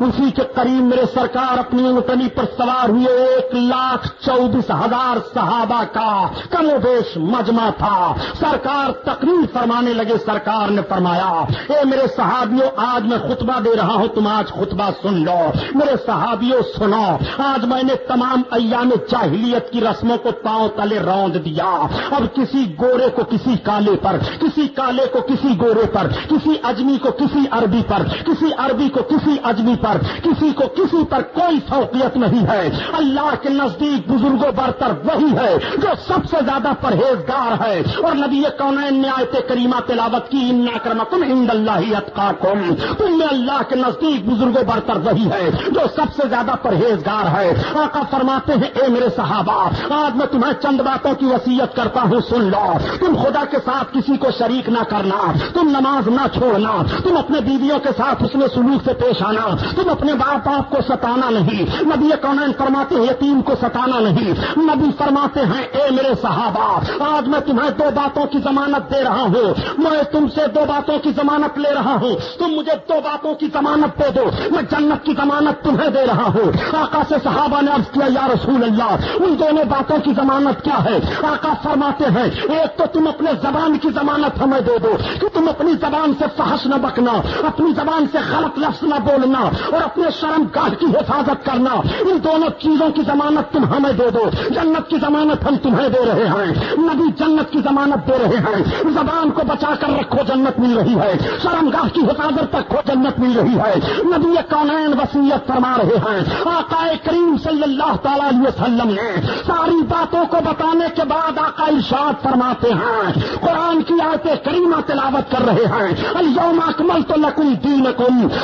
اسی کے قریب میرے سرکار اپنی انٹنی پر سوار ہوئے ایک لاکھ چودیس ہزار صحابہ کا کم و بیش مجمع تھا۔ سرکار تقریر فرمانے لگے، سرکار نے فرمایا، اے میرے صحابیوں آج میں خطبہ دے رہا ہوں، تم آج خطبہ سن لو۔ میرے صحابیوں سنو، آج میں نے تمام ایام چاہلیت کی رسموں کو پاؤں تلے روند دیا۔ اب کسی گورے کو کسی کالے پر، کسی کالے کو کسی گورے پر، کسی اجمی کو کسی عربی پر، کسی عربی کو کسی اجمی پر پر کسی کو کسی پر کوئی فوقیت نہیں ہے۔ اللہ کے نزدیک بزرگوں برتر وہی ہے جو سب سے زیادہ پرہیزگار ہے۔ اور نبی کون نیات کریمہ تلاوت کی ان کرنا تم ہند اللہ تم میں اللہ کے نزدیک بزرگوں برتر وہی ہے جو سب سے زیادہ پرہیزگار ہے۔ آقا فرماتے ہیں، اے میرے صحابہ، آج میں تمہیں چند باتوں کی وسیعت کرتا ہوں، سن لو۔ تم خدا کے ساتھ کسی کو شریک نہ کرنا، تم نماز نہ چھوڑنا، تم اپنے بیویوں کے ساتھ اس میں سلوک سے پیش آنا تم اپنے باپ باپ کو ستانا نہیں۔ نبی کونین فرماتے ہیں، یتیم کو ستانا نہیں۔ نبی فرماتے ہیں، اے میرے صحابہ، آج میں تمہیں دو باتوں کی ضمانت دے رہا ہوں۔ میں تم سے دو باتوں کی ضمانت لے رہا ہوں۔ تم مجھے دو باتوں کی ضمانت دے دو۔ میں جنت کی ضمانت تمہیں دے رہا ہوں۔ آقا سے صحابہ نے عرض کیا، یا رسول اللہ، ان دونوں باتوں کی ضمانت کیا ہے؟ آقا فرماتے ہیں، ایک تو تم اپنے زبان کی ضمانت ہمیں دے دو، کہ تم اپنی زبان سے فحش نہ بکنا، اپنی زبان سے غلط لفظ نہ بولنا اور اپنے شرم گاہ کی حفاظت کرنا۔ ان دونوں چیزوں کی ضمانت تم ہمیں دے دو۔ جنت کی ضمانت ہم تمہیں دے رہے ہیں۔ نبی جنت کی ضمانت دے رہے ہیں۔ زبان کو بچا کر رکھو، جنت مل رہی ہے۔ شرم گاہ کی حفاظت رکھو، جنت مل رہی ہے۔ نبی کونین وسیعت فرما رہے ہیں۔ آقا کریم صلی اللہ تعالی علیہ وسلم نے ساری باتوں کو بتانے کے بعد آقا ارشاد فرماتے ہیں۔ قرآن کی آیت کریمہ تلاوت کر رہے ہیں۔ اليوم اکمل تو لکم دین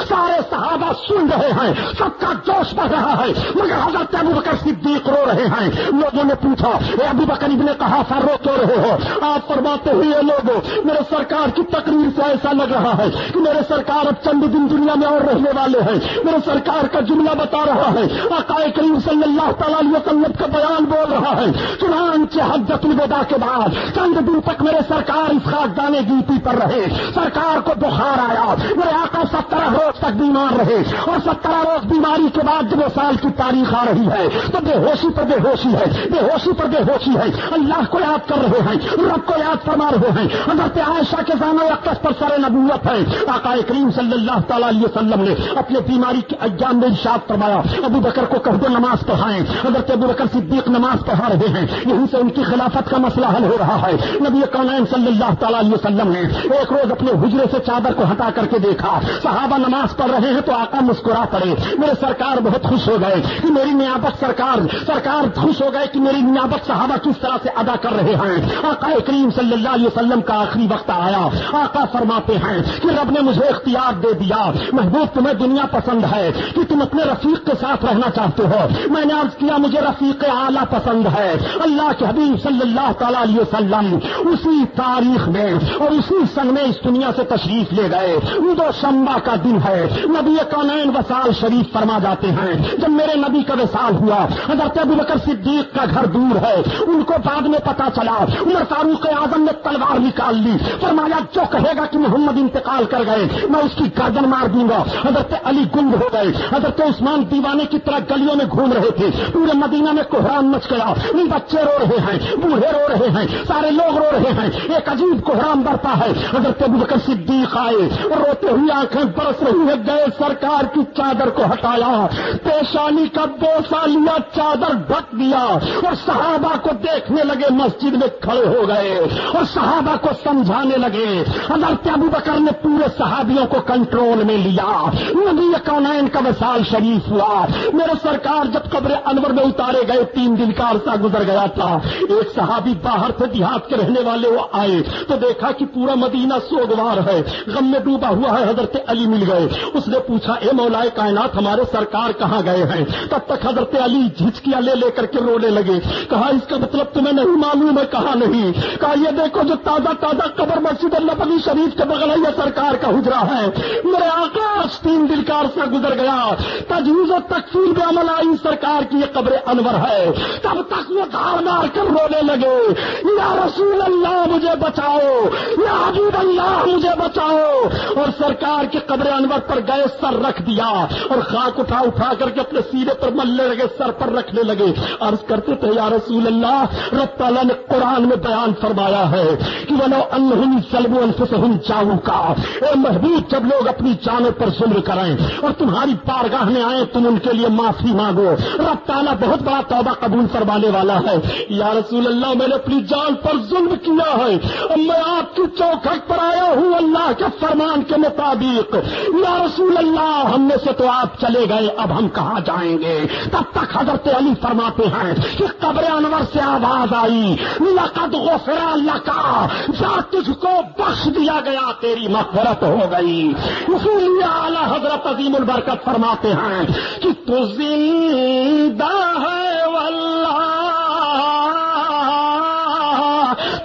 سارے صحابہ سن رہے ہیں، سب کا جوش بڑھ رہا ہے۔ مگر حضرت ابو بکر صدیق رو رہے ہیں۔ لوگوں نے پوچھا، اے ابو بکر ابن کہا سر رو کیوں رہے ہو؟ آپ فرماتے ہوئے لوگوں، میرے سرکار کی تقریر سے ایسا لگ رہا ہے کہ میرے سرکار اب چند دن دنیا میں اور رہنے والے ہیں۔ میرے سرکار کا جملہ بتا رہا ہے عقائے کریم صلی اللہ تعالی علیہ وسلم کا بیان بول رہا ہے۔ چنانچہ حجت الوداع کے بعد چند دن تک میرے سرکار اس خاکدانے گیتی پر رہے۔ سرکار کو بخار آیا۔ میرے آقا سترہ روز تک بیمار رہے۔ اور سترہ روز بیماری کے بعد جب سال کی تاریخ آ رہی ہے، تو بے ہوشی پر بے ہوشی ہے بے ہوشی پر بے ہوشی ہے۔ اللہ کو یاد کر رہے ہیں، رب کو یاد فرما رہے ہیں۔ حضرت عائشہ کے زانو اقدس پر سر نبوت ہے۔ آقا کریم صلی اللہ تعالی علیہ وسلم نے اپنے بیماری کے ایام میں ارشاد فرمایا، ابو بکر کو کہہ دو نماز پڑھائیں۔ حضرت ابو بکر صدیق نماز پڑھا رہے ہیں۔ یہیں سے ان کی خلافت کا مسئلہ حل ہو رہا ہے۔ نبی کونین صلی اللہ تعالی علیہ وسلم نے ایک روز اپنے حجرے سے چادر کو ہٹا کر کے دیکھا۔ صحابہ نماز پڑھ رہے ہیں تو آقا مسکرا پڑے۔ میرے سرکار بہت خوش ہو گئے کہ میری نیابت سرکار سرکار خوش ہو گئے کہ میری نیابت صحابہ کس طرح سے ادا کر رہے ہیں۔ آقا کریم صلی اللہ علیہ وسلم کا آخری وقت آیا۔ آقا فرماتے ہیں کہ رب نے مجھے اختیار دے دیا۔ محبوب، تمہیں دنیا پسند ہے کہ تم اپنے رفیق کے ساتھ رہنا چاہتے ہو۔ میں نے عرض کیا، مجھے رفیق اعلیٰ پسند ہے۔ اللہ کے حبیب صلی اللہ تعالی علیہ وسلم اسی تاریخ میں اور اسی سن میں اس دنیا سے تشریف لے گئے۔ دو شمبا کا دن ہے۔ نبی کونین وسال شریف فرما جاتے ہیں۔ جب میرے نبی کا وسال ہوا، حضرت ابو بکر صدیق کا گھر دور ہے، ان کو بعد میں پتا چلا۔ عمر فاروق اعظم نے تلوار نکال لی۔ فرمایا، جو کہے گا کہ محمد انتقال کر گئے، میں اس کی گردن مار دوں گا۔ حضرت علی گنگ ہو گئے۔ حضرت عثمان دیوانے کی طرح گلیوں میں گھوم رہے تھے۔ پورے مدینہ میں کوہرام مچ گیا۔ بچے رو رہے ہیں، بوڑھے رو رہے ہیں، سارے لوگ رو رہے ہیں۔ ایک عجیب کوہرام بڑھتا ہے۔ حضرت ابو بکر صدیق آئے اور روتے ہوئے آنکھیں برس رہی ہے گئے سرکار کی چادر کو ہٹایا، پیشانی کا بوسا لیا چادر ڈھک دیا اور صحابہ کو دیکھنے لگے مسجد میں کھڑے ہو گئے اور صحابہ کو سمجھانے لگے، حضرت ابو بکر نے پورے صحابیوں کو کنٹرول میں لیا۔ نبی کونین کا وسال شریف ہوا۔ میرے سرکار جب قبر انور میں اتارے گئے، تین دن کا عرصہ گزر گیا تھا۔ ایک صحابی باہر سے دیہات کے رہنے والے وہ آئے تو دیکھا کہ پورا مدینہ سوگوار ہے۔ غم میں ڈوبا ہوا ہے، حضرت علی مل گئے۔ اس نے پوچھا اے مولا کائنات، ہمارے سرکار کہاں گئے ہیں؟ تب تک حضرت علی جھچکیاں لے لے کر کے رونے لگے۔ کہا، اس کا مطلب تمہیں نہیں معلوم ہے کہا نہیں؟ کہا، یہ دیکھو جو تازہ تازہ قبر مسجد اللہ شریف کے بغل ہے یہ سرکار کا حجرا ہے۔ میرے آکاش تین دل کا عرصہ گزر گیا۔ تجویز و تقسیم پہ عمل آئی سرکار کی یہ قبر انور ہے۔ تب تک وہ دھار مار کر رونے لگے۔ یا رسول اللہ، مجھے بچاؤ۔ یا حبیب اللہ، مجھے بچاؤ۔ اور سرکار کی قبر انور پر گئے سر رکھ رکھ دیا اور خاک اٹھا اٹھا کر کے اپنے سینے پر ملنے لگے، سر پر رکھنے لگے۔ عرض کرتے تھے، یا رسول اللہ، رب تعالیٰ نے قرآن میں بیان فرمایا ہے کہ وہ انہم سلم انفسہم چاہوں کا۔ اے محبوب، جب لوگ اپنی جانوں پر ظلم کریں اور تمہاری پارگاہ میں آئیں، تم ان کے لیے معافی مانگو۔ رب تعالیٰ بہت بڑا توبہ قبول فرمانے والا ہے۔ یا رسول اللہ، میں نے اپنی جان پر ظلم کیا ہے۔ اب میں آپ کی چوکھٹ پر آیا ہوں، اللہ کے فرمان کے مطابق۔ یا رسول اللہ ہم میں سے تو آپ چلے گئے، اب ہم کہاں جائیں گے؟ تب تک حضرت علی فرماتے ہیں کہ قبر انور سے آواز آئی، لقد غفر اللہ کا جا تجھ کو بخش دیا گیا، تیری مغفرت ہو گئی۔ اسی لیے اعلیٰ حضرت عظیم البرکت فرماتے ہیں کہ تو زندہ ہے واللہ،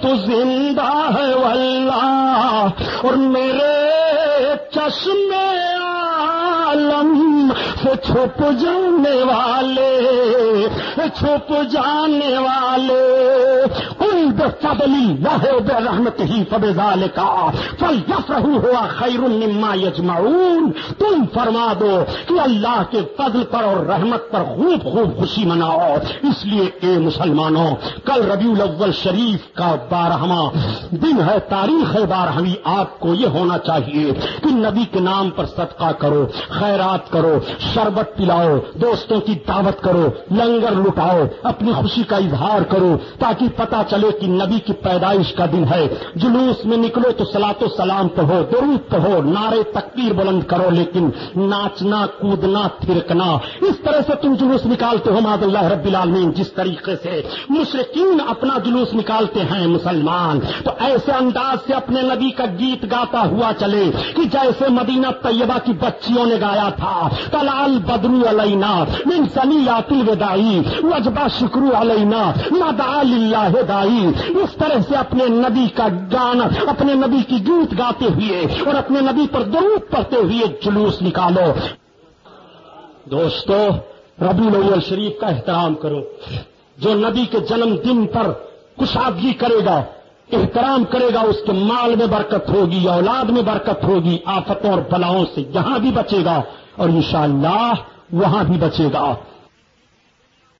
تو زندہ ہے واللہ، اور میرے چشمے سے چھپ جانے والے چھپ جانے والے بے فضلی بے رحمت ہی فبال کا فل یف ہوا خیر الما یجمعون تم فرما دو کہ اللہ کے فضل پر اور رحمت پر خوب خوب خوشی مناؤ۔ اس لیے اے مسلمانوں، کل ربیع الاول شریف کا بارہواں دن ہے، تاریخ ہے بارہویں۔ آپ کو یہ ہونا چاہیے کہ نبی کے نام پر صدقہ کرو، خیرات کرو، شربت پلاؤ، دوستوں کی دعوت کرو، لنگر لٹاؤ، اپنی خوشی کا اظہار کرو تاکہ پتا چلے کہ نبی کی پیدائش کا دن ہے۔ جلوس میں نکلو تو سلاط و سلام پڑھو، درود پڑھو، نعرے تکبیر بلند کرو، لیکن ناچنا، کودنا تھرکنا اس طرح سے تم جلوس نکالتے ہو ماد اللہ رب العالمین، جس طریقے سے مشرقین اپنا جلوس نکالتے ہیں مسلمان۔ تو ایسے انداز سے اپنے نبی کا گیت گاتا ہوا چلے کہ جیسے مدینہ طیبہ کی بچیوں نے گایا تھا۔ کلال بدرو علینا من سنیات الوداعی، وجبہ شکرو علینا مدا اللہ دائی۔ اس طرح سے اپنے نبی کا گانا، اپنے نبی کی گیت گاتے ہوئے اور اپنے نبی پر درود پڑھتے ہوئے جلوس نکالو۔ دوستو ربی الاول شریف کا احترام کرو۔ جو نبی کے جنم دن پر کشادگی کرے گا، احترام کرے گا، اس کے مال میں برکت ہوگی، اولاد میں برکت ہوگی، آفتوں اور بلاؤں سے یہاں بھی بچے گا اور انشاءاللہ وہاں بھی بچے گا۔